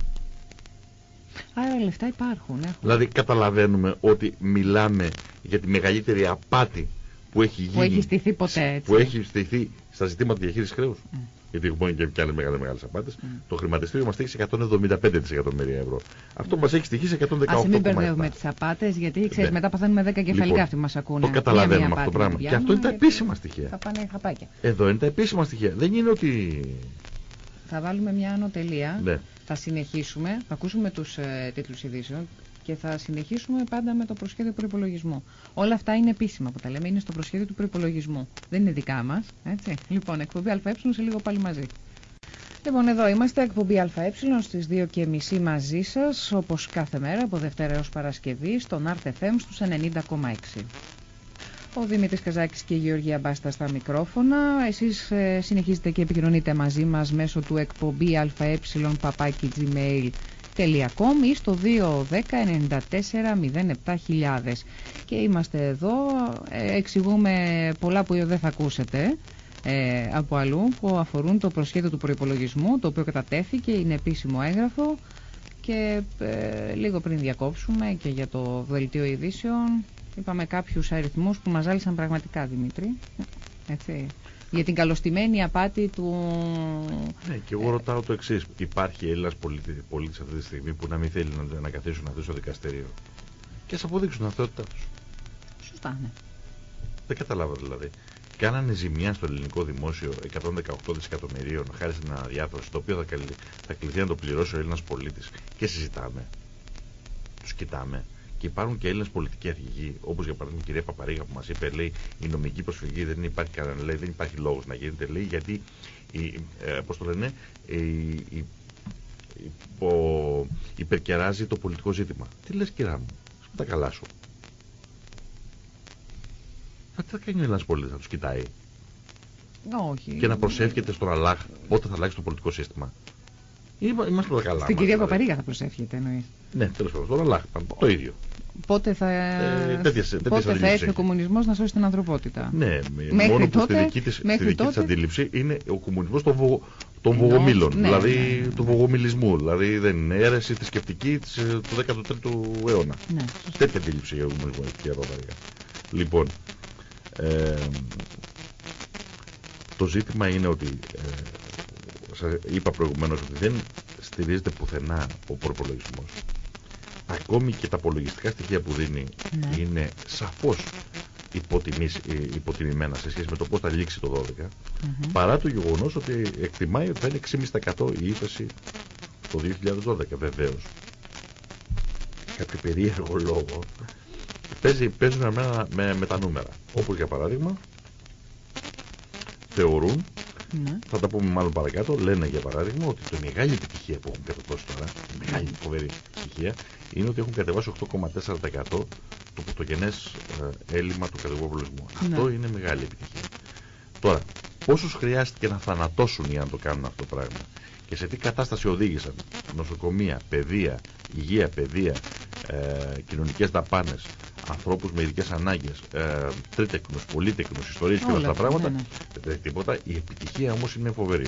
[SPEAKER 1] Άρα λεφτά υπάρχουν. Έχουν.
[SPEAKER 2] Δηλαδή καταλαβαίνουμε ότι μιλάμε για τη μεγαλύτερη απάτη που έχει γίνει.
[SPEAKER 1] Που έχει στηθεί ποτέ έτσι.
[SPEAKER 2] που έχει στηθεί στα ζητήματα διαχείρισης χρέους.
[SPEAKER 1] Mm.
[SPEAKER 2] Γιατί έχουμε και, και άλλες μεγάλες, μεγάλες απάτες.
[SPEAKER 1] Mm.
[SPEAKER 2] Το χρηματιστήριο μας έχει 175 δισεκατομμύρια ευρώ. Αυτό μας έχει στοιχήσει 118,7.
[SPEAKER 1] Α μην μπερδεύουμε τις απάτες, γιατί ξέρεις,
[SPEAKER 2] Ναι.
[SPEAKER 1] μετά παθαίνουμε 10 κεφαλικά
[SPEAKER 2] Λοιπόν,
[SPEAKER 1] αυτοί που μας ακούνε.
[SPEAKER 2] Το καταλαβαίνουμε
[SPEAKER 1] Μία-μία
[SPEAKER 2] αυτό το
[SPEAKER 1] απάτη
[SPEAKER 2] πράγμα.
[SPEAKER 1] την
[SPEAKER 2] Και αυτό είναι τα
[SPEAKER 1] πιάνουμε
[SPEAKER 2] επίσημα στοιχεία.
[SPEAKER 1] Θα πάνε χαπάκια.
[SPEAKER 2] Εδώ είναι τα επίσημα στοιχεία. Δεν είναι ότι.
[SPEAKER 1] Θα βάλουμε μια ανωτελεία.
[SPEAKER 2] Ναι.
[SPEAKER 1] Θα συνεχίσουμε, θα ακούσουμε τους ε, τίτλους ειδήσεων και θα συνεχίσουμε πάντα με το προσχέδιο προπολογισμού. Όλα αυτά είναι επίσημα που τα λέμε, είναι στο προσχέδιο του προπολογισμού. Δεν είναι δικά μας, έτσι. Λοιπόν, εκπομπή ΑΕ σε λίγο πάλι μαζί. Λοιπόν, εδώ είμαστε, εκπομπή ΑΕ στις 2.30 μαζί σας, όπως κάθε μέρα, από Δευτέρα έως Παρασκευή, στον RTFM στους 90,6. Ο Δημήτρης Καζάκης και η Γεωργία Μπάστα στα μικρόφωνα. Εσείς ε, συνεχίζετε και επικοινωνείτε μαζί μας μέσω του εκπομπή αε .com ή στο 210-94-07 και είμαστε εδώ, ε, εξηγούμε πολλά που δεν θα ακούσετε ε, από αλλού που αφορούν το προσχέδιο του προϋπολογισμού το οποίο κατατέθηκε, είναι επίσημο έγγραφο. Και ε, λίγο πριν διακόψουμε και για το δελτίο ειδήσεων είπαμε κάποιους αριθμούς που μας ζάλισαν πραγματικά Δημήτρη. Έτσι, για την καλωστημένη απάτη του...
[SPEAKER 2] Ναι, και εγώ ρωτάω το εξής. Υπάρχει Έλληνας πολίτη, πολίτης αυτή τη στιγμή που να μην θέλει να, να καθίσουν αυτοί στο δικαστήριο; Και ας αποδείξουν την αυτότητά τους.
[SPEAKER 1] Σωστά, ναι.
[SPEAKER 2] Δεν καταλάβω δηλαδή. Κάνανε ζημιά στο ελληνικό δημόσιο 118 δισεκατομμυρίων χάρη στην αναδιάθρωση, το οποίο θα, θα κληθεί να το πληρώσει ο Έλληνας πολίτης. Και συζητάμε. Τους κοιτάμε. Και υπάρχουν και Έλληνες πολιτικοί αρχηγοί, όπως για παράδειγμα η κυρία Παπαρίγα που μας είπε, λέει η νομική προσφυγή δεν υπάρχει, κανένα, λέει, δεν υπάρχει λόγος να γίνεται, λέει, γιατί η, ε, πώς το λένε, η, η, υπο, υπερκεράζει το πολιτικό ζήτημα. Τι λες, κυρά μου, τα καλά σου. τι θα κάνει ο Έλληνας πολίτης, να τους κοιτάει.
[SPEAKER 1] Όχι.
[SPEAKER 2] Και να προσεύχεται στον Αλλάχ πότε θα αλλάξει το πολιτικό σύστημα. Είμαστε όλα καλά.
[SPEAKER 1] Στην κυρία δηλαδή. Παπαρίγα θα προσεύχεται, εννοεί.
[SPEAKER 2] Ναι, τέλος πάντων. Στον Αλλάχ το ίδιο.
[SPEAKER 1] Πότε θα, ε, τέτοιες, τέτοιες πότε θα έρθει ο κομμουνισμός να σώσει την ανθρωπότητα;
[SPEAKER 2] Ναι, μέχρι μόνο τότε, που στη δική της, στη δική της αντίληψη είναι ο κομμουνισμός των, βο, των βογομήλων, ναι, δηλαδή ναι, ναι. του βογομιλισμού. Δηλαδή δεν είναι αίρεση θρησκευτική του 13ου αιώνα. Ναι, Τέτοια αντίληψη για τον κομμουνισμός έχει η Λοιπόν, ε, το ζήτημα είναι ότι ε, σας είπα προηγουμένως ότι δεν στηρίζεται πουθενά ο προπολογισμός. Ακόμη και τα απολογιστικά στοιχεία που δίνει ναι. είναι σαφώς ε, υποτιμημένα σε σχέση με το πώς θα λήξει το 12 παρά το γεγονός ότι εκτιμάει ότι θα είναι 6,5% η ύφεση το 2012 βεβαίως. Κάποιο περίεργο λόγο παίζει, παίζουν με, με, με τα νούμερα. Όπως για παράδειγμα θεωρούν ναι. Θα τα πούμε μάλλον παρακάτω. Λένε για παράδειγμα ότι το μεγάλη επιτυχία που έχουν κατατώσει τώρα, η μεγάλη φοβερή επιτυχία, είναι ότι έχουν κατεβάσει 8,4% το πρωτογενές ε, έλλειμμα του κρατικού προπολογισμού. Ναι. Αυτό είναι μεγάλη επιτυχία. Τώρα, πόσους χρειάστηκε να θανατώσουν για να το κάνουν αυτό το πράγμα; Και σε τι κατάσταση οδήγησαν; Νοσοκομεία, παιδεία, υγεία, παιδεία, ε, κοινωνικές δαπάνες, ανθρώπους με ειδικές ανάγκες, ε, τρίτεκνους, πολύτεκνους, ιστορίες και όλα αυτά τα πράγματα, ναι, ναι. δεν τίποτα. Η επιτυχία όμως είναι φοβερή.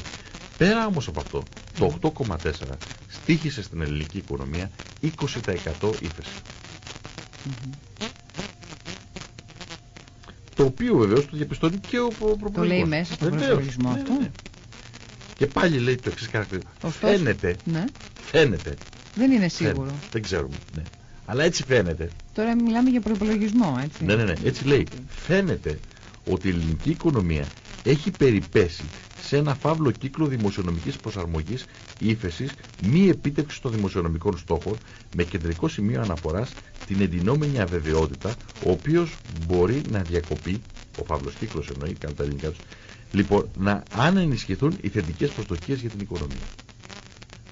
[SPEAKER 2] Πέρα όμως από αυτό, το 8,4 στήχησε στην ελληνική οικονομία 20% ύφεση. Το οποίο βεβαίως το διαπιστώνει και ο προπολογισμός.
[SPEAKER 1] Το λέει μέσα στον προπολογισμό αυτό. Ναι, ναι.
[SPEAKER 2] Και πάλι λέει το εξής χαρακτηριστικό. Φαίνεται, ναι. φαίνεται.
[SPEAKER 1] Δεν είναι σίγουρο.
[SPEAKER 2] δεν ξέρουμε. Ναι. Αλλά έτσι φαίνεται.
[SPEAKER 1] Τώρα μιλάμε για προπολογισμό, έτσι.
[SPEAKER 2] Ναι, ναι, ναι. Έτσι λέει. Φαίνεται ότι η ελληνική οικονομία έχει περιπέσει σε ένα φαύλο κύκλο δημοσιονομικής προσαρμογής ύφεσης μη επίτευξης των δημοσιονομικών στόχων με κεντρικό σημείο αναφοράς την εντυνόμενη αβεβαιότητα ο οποίος μπορεί να διακοπεί ο φαύλος κύκλος εννοεί κατά τα ελληνικά τους λοιπόν να αν ενισχυθούν οι θετικές προσδοκίες για την οικονομία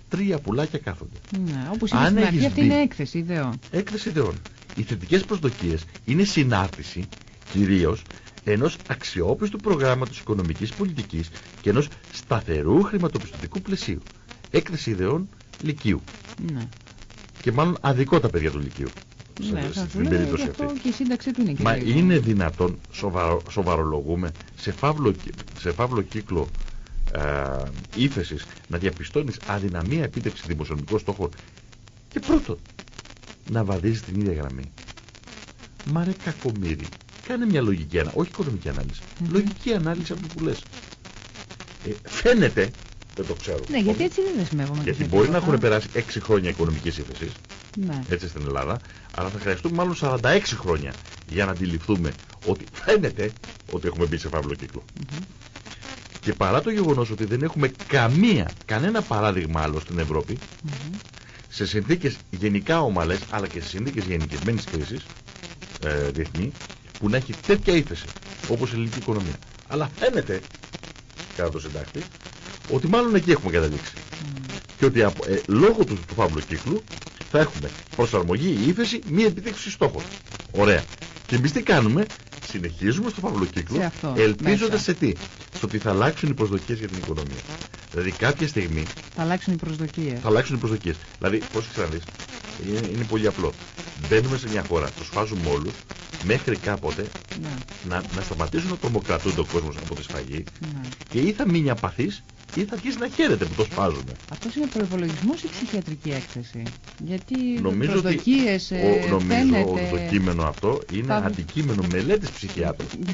[SPEAKER 2] τρία πουλάκια κάθονται.
[SPEAKER 1] Ναι, όπως είναι στην αρχή αυτή είναι έκθεση ιδεών.
[SPEAKER 2] Έκθεση ιδεών. Οι θετικές προσδοκίες είναι συνάρτηση κυρίως ενός αξιόπιστου προγράμματος οικονομικής πολιτικής και ενός σταθερού χρηματοπιστωτικού πλαισίου. Έκθεση ιδεών Λυκείου. Ναι. Και μάλλον αδικό τα παιδιά του Λυκείου.
[SPEAKER 1] Ναι, στην περίπτωση αυτή. Και η σύνταξή του είναι
[SPEAKER 2] Μα είναι δυνατόν, σοβαρο, σοβαρολογούμε, σε φαύλο, σε φαύλο κύκλο ε, ύφεσης να διαπιστώνεις αδυναμία επίτευξης δημοσιονομικών στόχων και πρώτον να βαδίζεις την ίδια γραμμή. Μα ρε κακομύρι, κάνε μια λογική ανάλυση, όχι οικονομική ανάλυση, λογική ανάλυση από το που λες. Ε, φαίνεται, δεν το ξέρω.
[SPEAKER 1] Ναι, γιατί έτσι δεν δεσμεύομαι.
[SPEAKER 2] Γιατί μπορεί να έχουν περάσει 6 χρόνια οικονομικής ύφεσης. Ναι. Έτσι στην Ελλάδα. Αλλά θα χρειαστούν μάλλον 46 χρόνια για να αντιληφθούμε ότι φαίνεται ότι έχουμε μπει σε φαύλο κύκλο. Και παρά το γεγονός ότι δεν έχουμε καμία, κανένα παράδειγμα άλλο στην Ευρώπη, σε συνθήκες γενικά ομαλές, αλλά και σε συνθήκες γενικευμένης κρίσης, ε, διεθνή, που να έχει τέτοια ύφεση, όπως η ελληνική οικονομία. Αλλά φαίνεται, κατά το συντάκτη, ότι μάλλον εκεί έχουμε καταλήξει. Και ότι ε, λόγω του, του φαύλου κύκλου θα έχουμε προσαρμογή, ύφεση, μη επιτύχηση στόχων. Ωραία. Και εμείς τι κάνουμε, συνεχίζουμε στο κύκλο, ελπίζοντας σε τι, στο ότι θα αλλάξουν οι προσδοκίες για την οικονομία. Δηλαδή κάποια στιγμή
[SPEAKER 1] Θα αλλάξουν οι προσδοκίες.
[SPEAKER 2] θα αλλάξουν οι προσδοκίες. Δηλαδή, πώς ξέρεις, είναι, είναι πολύ απλό. Μπαίνουμε σε μια χώρα, τους φάζουμε όλους, μέχρι κάποτε
[SPEAKER 1] Ναι,
[SPEAKER 2] να, να σταματήσουν να τρομοκρατούνται ο κόσμος από τη σφαγή
[SPEAKER 1] ναι.
[SPEAKER 2] και ή θα μείνει απαθής ή θα αρχίσει να χαίρεται που το σφάζουν.
[SPEAKER 1] Αυτός είναι προπολογισμό ή ψυχιατρική έκθεση; Γιατί
[SPEAKER 2] Νομίζω ότι
[SPEAKER 1] προσδοκίες, ε,
[SPEAKER 2] ο, νομίζω
[SPEAKER 1] φαίνεται...
[SPEAKER 2] ότι το κείμενο αυτό είναι
[SPEAKER 1] Θα-
[SPEAKER 2] αντικείμενο μελέτης ψυχιάτρων (laughs)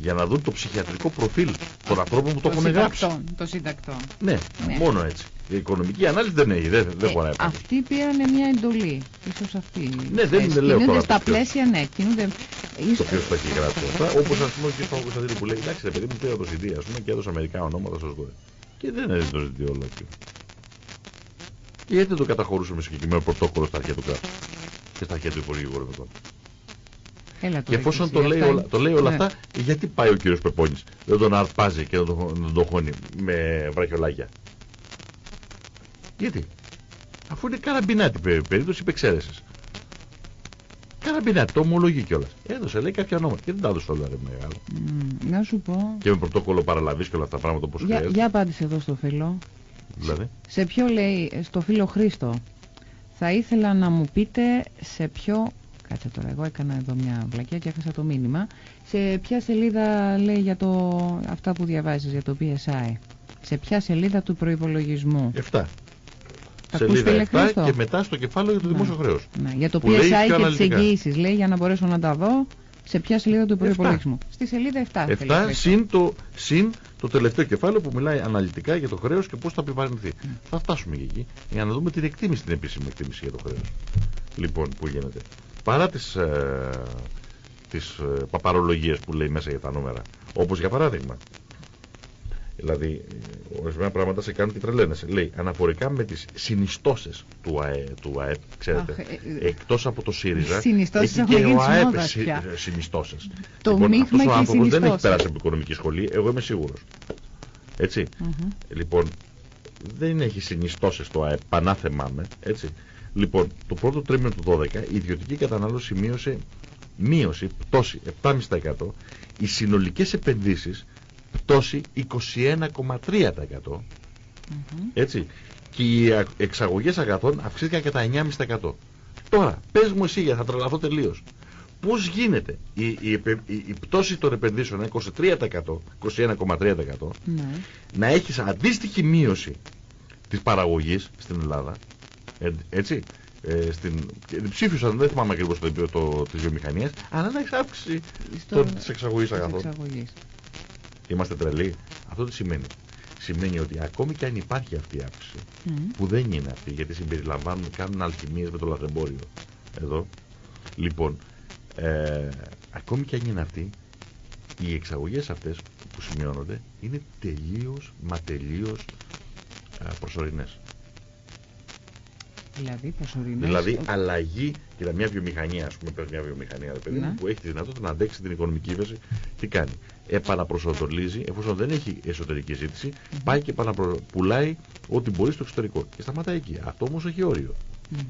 [SPEAKER 2] για να δουν το ψυχιατρικό προφίλ των ανθρώπων που το
[SPEAKER 1] Το
[SPEAKER 2] έχουν γράψει.
[SPEAKER 1] συντακτών, το συντακτών.
[SPEAKER 2] Ναι,
[SPEAKER 1] Ναι.
[SPEAKER 2] μόνο έτσι. Η οικονομική ανάλυση δεν έχει, δεν, δεν
[SPEAKER 1] Ε,
[SPEAKER 2] χωράει πάνω.
[SPEAKER 1] Αυτοί πήραν μια εντολή. Ίσως αυτοί.
[SPEAKER 2] Ναι, δεν
[SPEAKER 1] Ε,
[SPEAKER 2] είναι, λέω
[SPEAKER 1] κινούνται
[SPEAKER 2] τώρα
[SPEAKER 1] στα
[SPEAKER 2] ποιος.
[SPEAKER 1] πλαίσια, ναι. Κινούνται...
[SPEAKER 2] Το
[SPEAKER 1] Ίσως...
[SPEAKER 2] οποίο το έχει γράψει αυτά. Όπως ας πούμε ο κ. Παπακοσταντίνου που λέει: Εντάξει, ρε παιδί μου, πήρα το CD ας πούμε, και έδωσα μερικά ονόματα στο ΣΔΟΕ. Και δεν έδωσε το CD όλο αυτό. Και γιατί δεν το καταχωρούσαμε σε συγκεκριμένο πρωτόκολλο στα αρχαία του κράτους και στα αρχαία του Υπουργείου Οικονομικών.
[SPEAKER 1] Έλα
[SPEAKER 2] Και εφόσον το
[SPEAKER 1] Εκκλησία,
[SPEAKER 2] λέει,
[SPEAKER 1] αυτά
[SPEAKER 2] όλα,
[SPEAKER 1] είναι-
[SPEAKER 2] το λέει όλα
[SPEAKER 1] Ναι.
[SPEAKER 2] αυτά, γιατί πάει ο κύριος Πεπώνης, δεν τον αρπάζει και δεν τον, δεν τον χώνει με βραχιολάγια. Γιατί; Αφού είναι καραμπινάτη πε- περίπτωση υπεξαίρεσης. Καραμπινάτη, το ομολογεί κιόλας. Έδωσε, λέει κάποια ονόματα. Και δεν τα έδωσε όλα, ρε μεγάλο.
[SPEAKER 1] Μμ, να σου πω...
[SPEAKER 2] Και με πρωτόκολλο παραλαβής και όλα αυτά τα πράγματα όπως
[SPEAKER 1] Για,
[SPEAKER 2] χρειάζεται.
[SPEAKER 1] για απάντησε εδώ στο φίλο.
[SPEAKER 2] Δηλαδή;
[SPEAKER 1] Σε ποιο λέει, στο φίλο Χρήστο, θα ήθελα να μου πείτε σε ποιο... Κάτσε τώρα, εγώ έκανα εδώ μια βλακιά και έχασα το μήνυμα. Σε ποια σελίδα λέει για το... αυτά που διαβάζεις για το PSI. Σε ποια σελίδα του προϋπολογισμού;
[SPEAKER 2] 7.
[SPEAKER 1] Τα ακούς, φίλε
[SPEAKER 2] Σελίδα 7
[SPEAKER 1] Χρήστο;
[SPEAKER 2] και μετά στο κεφάλαιο για το
[SPEAKER 1] Ναι.
[SPEAKER 2] δημόσιο χρέος.
[SPEAKER 1] Ναι, για το
[SPEAKER 2] Που λέει
[SPEAKER 1] PSI
[SPEAKER 2] πιο
[SPEAKER 1] και τις
[SPEAKER 2] αναλυτικά.
[SPEAKER 1] εγγυήσεις λέει για να μπορέσω να τα δω. Σε ποια σελίδα του προϋπολογισμού; Στη σελίδα 7. φίλε
[SPEAKER 2] 7
[SPEAKER 1] Χρήστο.
[SPEAKER 2] συν το, συν το τελευταίο κεφάλαιο που μιλάει αναλυτικά για το χρέος και πώς θα επιβαρυνθεί. Θα φτάσουμε και εκεί για να δούμε την εκτίμηση, την επίσημη εκτίμηση για το χρέος. Λοιπόν, που γίνεται. Παρά τις ε, τις, ε, παπαρολογίες που λέει μέσα για τα νούμερα. Όπως για παράδειγμα. Δηλαδή, ε, ορισμένα πράγματα σε κάνουν και τρελαίνεσαι. Λέει, αναφορικά με τις συνιστώσεις του, ΑΕ, του ΑΕΠ, ξέρετε,
[SPEAKER 1] Αχ, ε, ε,
[SPEAKER 2] εκτός από το ΣΥΡΙΖΑ,
[SPEAKER 1] συνιστώσεις
[SPEAKER 2] έχει
[SPEAKER 1] έχουν
[SPEAKER 2] και
[SPEAKER 1] γίνει
[SPEAKER 2] ο
[SPEAKER 1] της
[SPEAKER 2] ΑΕΠ
[SPEAKER 1] μόδας
[SPEAKER 2] συ-
[SPEAKER 1] πια.
[SPEAKER 2] συνιστώσεις.
[SPEAKER 1] Το
[SPEAKER 2] λοιπόν,
[SPEAKER 1] μείγμα
[SPEAKER 2] αυτός
[SPEAKER 1] και
[SPEAKER 2] ο
[SPEAKER 1] οι
[SPEAKER 2] άνθρωπος δεν έχει
[SPEAKER 1] συνιστώσεις.
[SPEAKER 2] περάσει από οικονομική σχολή, εγώ είμαι σίγουρος. Έτσι.
[SPEAKER 1] Μμμ.
[SPEAKER 2] Λοιπόν, δεν έχει συνιστώσεις το ΑΕΠ, πανάθεμά με, έτσι. Λοιπόν, το πρώτο τρίμηνο του 12 η ιδιωτική κατανάλωση μείωσε, μείωση, πτώση 7,5%, οι συνολικές επενδύσεις πτώση 21,3%,
[SPEAKER 1] Μμμ.
[SPEAKER 2] έτσι. Και οι α- εξαγωγές αγαθών αυξήθηκαν κατά 9,5%. Τώρα, πες μου εσύ, για θα τρελαθώ τελείως. Πώς γίνεται η, η, επε- η, η πτώση των επενδύσεων 23%, 21,3%
[SPEAKER 1] Ναι.
[SPEAKER 2] να έχεις αντίστοιχη μείωση της παραγωγής στην Ελλάδα, ε, έτσι, ε, στην, και ψήφισαν, δεν θυμάμαι ακριβώς το επίπεδο το, της βιομηχανίας, αλλά να έχεις αύξηση
[SPEAKER 1] Στο-
[SPEAKER 2] των- της εξαγωγής
[SPEAKER 1] της
[SPEAKER 2] αγαθών.
[SPEAKER 1] εξαγωγής.
[SPEAKER 2] Είμαστε τρελοί. Αυτό τι σημαίνει. Σημαίνει ότι ακόμη και αν υπάρχει αυτή η αύξηση,
[SPEAKER 1] Μμ.
[SPEAKER 2] που δεν είναι αυτή, γιατί συμπεριλαμβάνουν, κάνουν αλχημίες με το λαθρεμπόριο. Εδώ. Λοιπόν, ε, ακόμη και αν είναι αυτή, οι εξαγωγές αυτές που σημειώνονται είναι τελείως, μα τελείως ε, προσωρινές.
[SPEAKER 1] Δηλαδή προσωρινές.
[SPEAKER 2] Δηλαδή
[SPEAKER 1] ο-
[SPEAKER 2] αλλαγή, κοίτα μια βιομηχανία, ας πούμε, πες μια βιομηχανία ρε παιδί μου,
[SPEAKER 1] Ναι.
[SPEAKER 2] που έχει τη δυνατότητα να αντέξει την οικονομική ύφεση, τι κάνει; Επαναπροσανατολίζει, εφόσον δεν έχει εσωτερική ζήτηση, πάει και επαναπρο... πουλάει ό,τι μπορεί στο εξωτερικό. Και σταματάει εκεί. Αυτό όμως έχει όριο.
[SPEAKER 1] Μμμ.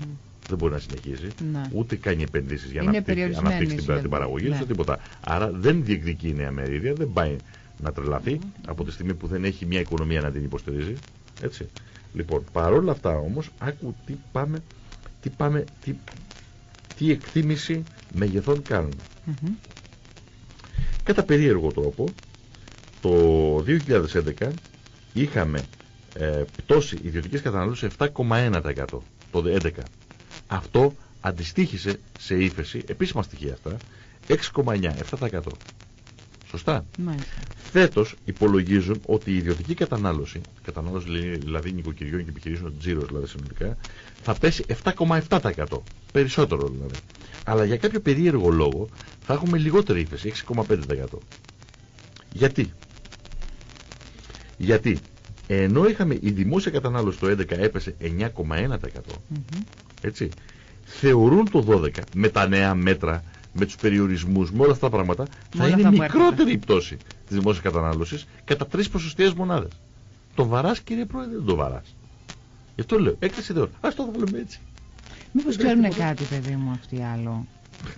[SPEAKER 2] Δεν μπορεί να συνεχίζει.
[SPEAKER 1] Ναι.
[SPEAKER 2] Ούτε κάνει επενδύσεις για
[SPEAKER 1] Είναι
[SPEAKER 2] να αναπτύξει,
[SPEAKER 1] περιορισμένης
[SPEAKER 2] αναπτύξει την,
[SPEAKER 1] σχεδόν.
[SPEAKER 2] την παραγωγή,
[SPEAKER 1] Ναι.
[SPEAKER 2] ούτε τίποτα. Άρα δεν διεκδικεί η νέα μερίδια, δεν πάει να τρελαθεί από τη στιγμή που δεν έχει μια οικονομία να την υποστηρίζει. Έτσι. Λοιπόν, παρόλα αυτά όμως, άκου τι πάμε, τι πάμε, τι, τι εκτίμηση μεγεθών κάνουν.
[SPEAKER 1] Μμμ.
[SPEAKER 2] Κατά περίεργο τρόπο, το 2011 είχαμε ε, πτώση ιδιωτικής κατανάλωσης 7,1% το 2011. Αυτό αντιστοίχησε σε ύφεση, επίσημα στοιχεία αυτά, 6,9, 7%. Σωστά.
[SPEAKER 1] Μάλιστα.
[SPEAKER 2] Φέτος υπολογίζουν ότι η ιδιωτική κατανάλωση, κατανάλωση δηλαδή- δηλαδή νοικοκυριών και επιχειρήσεων τζίρος δηλαδή συνολικά, θα πέσει 7,7%. Περισσότερο δηλαδή. Αλλά για κάποιο περίεργο λόγο θα έχουμε λιγότερη ύφεση, 6,5%. Γιατί; Γιατί ενώ είχαμε η δημόσια κατανάλωση το 11 έπεσε 9,1%,
[SPEAKER 1] Μμμ.
[SPEAKER 2] έτσι, θεωρούν το 12 με τα νέα μέτρα, με τους περιορισμούς, με όλα αυτά τα πράγματα, θα
[SPEAKER 1] όλα
[SPEAKER 2] είναι
[SPEAKER 1] αυτά που
[SPEAKER 2] μικρότερη
[SPEAKER 1] έρχονται.
[SPEAKER 2] η πτώση της δημόσιας κατανάλωσης κατά τρεις ποσοστιαίες μονάδες. Το βαράς κύριε Πρόεδρε, δεν το βαράς. Γι' αυτό λέω, έκθεση ιδεών. Ας το βάλουμε έτσι.
[SPEAKER 1] Μήπως
[SPEAKER 2] Δεν
[SPEAKER 1] ξέρουν
[SPEAKER 2] τίποτα.
[SPEAKER 1] κάτι παιδί μου αυτοί άλλο;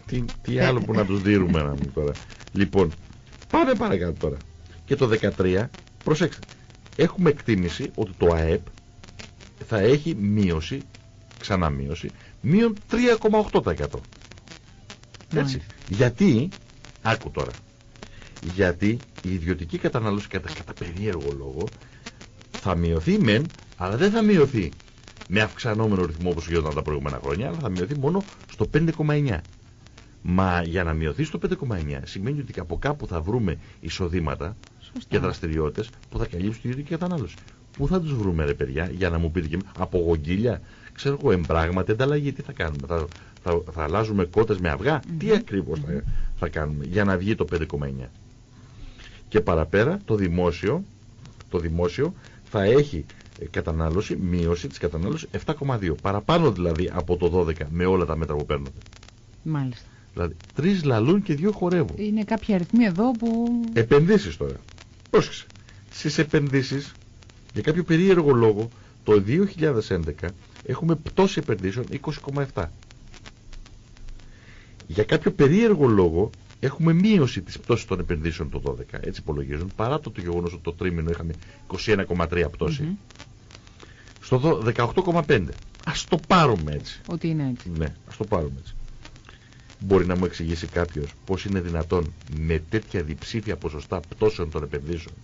[SPEAKER 2] Τι, τι άλλο που να τους δίνουμε να μου τώρα. Λοιπόν, πάμε παρακάτω τώρα. Και το 13, προσέξτε, έχουμε εκτίμηση ότι το ΑΕΠ θα έχει μείωση, ξανά μείωση, μείον 3,8%. Έτσι. Γιατί, άκου τώρα, γιατί η ιδιωτική κατανάλωση κατά, κατά περίεργο λόγο θα μειωθεί μεν, αλλά δεν θα μειωθεί με αυξανόμενο ρυθμό όπως γινόταν τα προηγούμενα χρόνια, αλλά θα μειωθεί μόνο στο 5,9. Μα για να μειωθεί στο 5,9 σημαίνει ότι από κάπου θα βρούμε εισοδήματα και δραστηριότητες που θα καλύψουν τη ιδιωτική κατανάλωση. Πού θα τους βρούμε ρε παιδιά για να μου πείτε και από γογγίλια, ξέρω εγώ εμπράγματι ανταλλαγή, τι θα κάνουμε, θα, θα, θα αλλάζουμε κότες με αυγά, τι ακριβώς θα, θα κάνουμε για να βγει το 5,9. Και παραπέρα το δημόσιο, το δημόσιο θα έχει ε, κατανάλωση, μείωση της κατανάλωσης 7,2. Παραπάνω δηλαδή από το 12 με όλα τα μέτρα που παίρνονται.
[SPEAKER 1] Μάλιστα.
[SPEAKER 2] Δηλαδή τρεις λαλούν και δύο χορεύουν.
[SPEAKER 1] Είναι κάποια αριθμοί εδώ που...
[SPEAKER 2] Επενδύσεις τώρα. Πρόσεξε. Στις επενδύσεις, για κάποιο περίεργο λόγο, το 2011 έχουμε πτώση επενδύσεων 20,7. Για κάποιο περίεργο λόγο έχουμε μείωση της πτώσης των επενδύσεων το 12, έτσι υπολογίζουν, παρά το, το γεγονός ότι το τρίμηνο είχαμε 21,3 πτώση. Στο 18,5. Ας το πάρουμε έτσι.
[SPEAKER 1] Ότι είναι έτσι.
[SPEAKER 2] Ναι, ας το πάρουμε έτσι. Μπορεί να μου εξηγήσει κάποιος πώς είναι δυνατόν με τέτοια διψήφια ποσοστά πτώσεων των επενδύσεων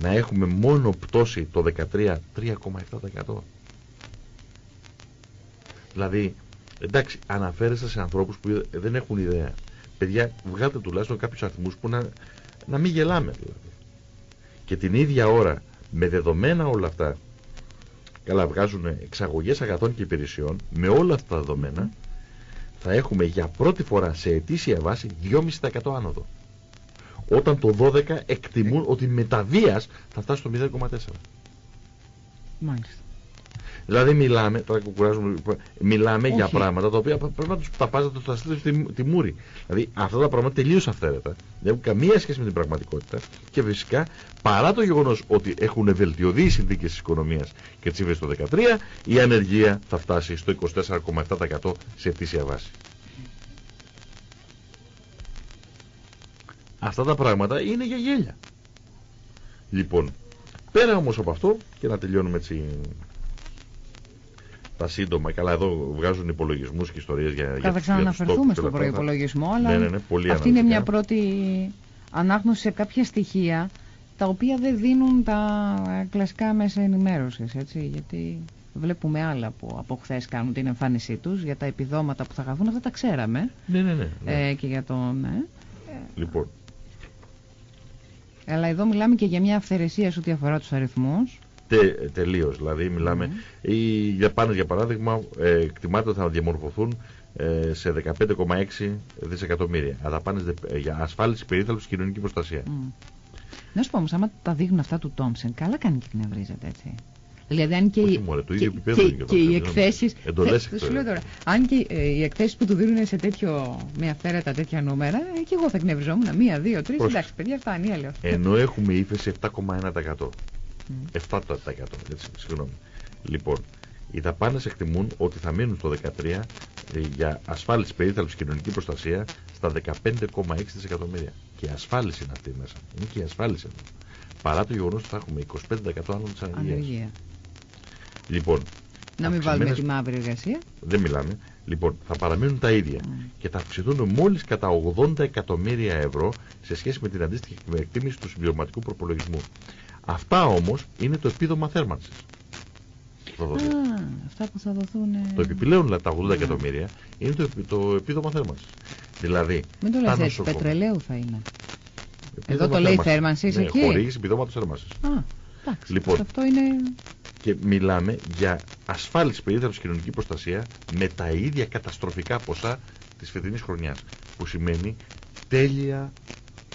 [SPEAKER 2] να έχουμε μόνο πτώση το 13 3,7%. Δηλαδή, εντάξει, αναφέρεστε σε ανθρώπους που δεν έχουν ιδέα. Παιδιά, βγάλτε τουλάχιστον κάποιους αριθμούς που να, να μην γελάμε δηλαδή. Και την ίδια ώρα, με δεδομένα όλα αυτά, καλά βγάζουν εξαγωγές αγαθών και υπηρεσιών, με όλα αυτά τα δεδομένα, θα έχουμε για πρώτη φορά σε ετήσια βάση 2,5% άνοδο. Όταν το 12 εκτιμούν ότι μεταβίας θα φτάσει στο 0,4.
[SPEAKER 1] Μάλιστα.
[SPEAKER 2] Δηλαδή μιλάμε, τώρα κουράζουμε, μιλάμε για πράγματα τα οποία πρέπει να τους παπάζει να τους στείλει στη, τη μούρη. Δηλαδή αυτά τα πράγματα τελείως αυθαίρετα. Δεν έχουν καμία σχέση με την πραγματικότητα και φυσικά παρά το γεγονός ότι έχουν βελτιωθεί οι συνθήκες της οικονομίας και τις ύβες το 2013, η ανεργία θα φτάσει στο 24,7% σε αιτήσια βάση. Αυτά τα πράγματα είναι για γέλια. Λοιπόν, πέρα όμως από αυτό και να τελειώνουμε έτσι τα σύντομα. Καλά, εδώ βγάζουν υπολογισμούς και ιστορίες για.
[SPEAKER 1] Καλά, θα ξαναναφερθούμε στον προπολογισμό, αλλά
[SPEAKER 2] ναι, ναι, ναι, πολύ
[SPEAKER 1] αυτή είναι μια πρώτη ανάγνωση σε κάποια στοιχεία τα οποία δεν δίνουν τα κλασικά μέσα ενημέρωσης. Γιατί βλέπουμε άλλα που από χθες κάνουν την εμφάνισή τους για τα επιδόματα που θα χαθούν, αυτά τα ξέραμε.
[SPEAKER 2] Ναι, ναι, ναι. ναι.
[SPEAKER 1] Ε, και για το. Ναι.
[SPEAKER 2] Λοιπόν.
[SPEAKER 1] Αλλά εδώ μιλάμε και για μια αυθαιρεσία σε ό,τι αφορά τους αριθμούς.
[SPEAKER 2] Τε, τελείως. Δηλαδή μιλάμε, mm. οι Ιαπάνες για παράδειγμα ε, εκτιμάται ότι θα διαμορφωθούν ε, σε 15,6 δισεκατομμύρια. Αλλά πάνε για ασφάλιση, περίθαλψη, κοινωνική προστασία. Mm.
[SPEAKER 1] Να σου πω όμως, άμα τα δείχνουν αυτά του Τόμψεν, καλά κάνει και εκνευρίζεται έτσι. Δηλαδή, αν και,
[SPEAKER 2] Όχι, μωρέ, το ίδιο
[SPEAKER 1] και, και, και, και οι εκθέσει.
[SPEAKER 2] τώρα.
[SPEAKER 1] Αν και ε, οι εκθέσεις που του δίνουν σε τέτοιο, με αφαίρετα τέτοια νούμερα, ε, και εγώ θα εκνευριζόμουν. Μία, δύο, τρεις. Εντάξει, παιδιά, φτάνει. Άλλο.
[SPEAKER 2] Ενώ έχουμε ύφεση 7,1%. 7%. Έτσι, συγγνώμη. Λοιπόν, οι δαπάνες εκτιμούν ότι θα μείνουν το 2013 ε, για ασφάλιση, περίθαλψης και κοινωνική προστασία στα 15,6 δισεκατομμύρια. Και η ασφάλιση είναι αυτή μέσα. Είναι και η ασφάλιση εδώ. Παρά το γεγονός ότι θα έχουμε 25% άνω της ανεργία. Λοιπόν,
[SPEAKER 1] να μην βάλουμε τη μαύρη εργασία.
[SPEAKER 2] Δεν μιλάμε. Λοιπόν, θα παραμείνουν τα ίδια και θα αυξηθούν μόλις κατά 80 εκατομμύρια ευρώ σε σχέση με την αντίστοιχη εκτίμηση του συμπληρωματικού προπολογισμού. Αυτά όμως είναι το επίδομα θέρμανσης.
[SPEAKER 1] Α, αυτά που θα δοθούν.
[SPEAKER 2] Το επιπλέον δηλαδή, τα 80 ναι. εκατομμύρια είναι το, το επίδομα θέρμανσης. Δηλαδή,
[SPEAKER 1] Μην το λες έτσι, πετρελαίου θα είναι. Εδώ το λέει θέρμανσης ναι, εκεί.
[SPEAKER 2] Χορήγηση επιδόματος θέρμανσης.
[SPEAKER 1] Α, εντάξει. Λοιπόν, αυτό είναι...
[SPEAKER 2] Και μιλάμε για ασφάλιση περίθαλψης κοινωνική προστασία με τα ίδια καταστροφικά ποσά της φετινής χρονιάς. Που σημαίνει τέλεια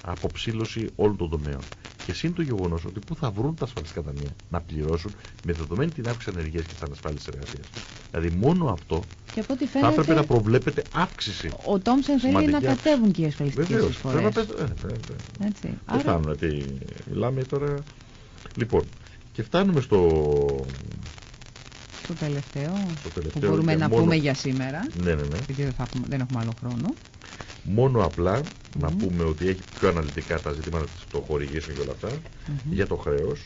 [SPEAKER 2] αποψήλωση όλων των τομέων. Και σύν το γεγονός ότι πού θα βρουν τα ασφαλιστικά ταμεία να πληρώσουν με δεδομένη την αύξηση ανεργίας και τη ανασφάλιση εργασίας. Δηλαδή μόνο αυτό
[SPEAKER 1] και από φαίνεται,
[SPEAKER 2] θα έπρεπε να προβλέπεται αύξηση.
[SPEAKER 1] Ο Τόμσεν θέλει να κατέβουν και οι ασφαλιστικές εισφορές.
[SPEAKER 2] Βεβαίω. Έτσι. Δεν φτάνουν. Τι... Μιλάμε τώρα. Λοιπόν, και φτάνουμε στο.
[SPEAKER 1] Στο τελευταίο, στο τελευταίο που μπορούμε να μόνο... πούμε για σήμερα.
[SPEAKER 2] Ναι, ναι, ναι.
[SPEAKER 1] Γιατί δεν, θα, δεν έχουμε άλλο χρόνο.
[SPEAKER 2] Μόνο απλά να πούμε ότι έχει πιο αναλυτικά τα ζητήματα των χορηγήσεων και όλα αυτά για το χρέος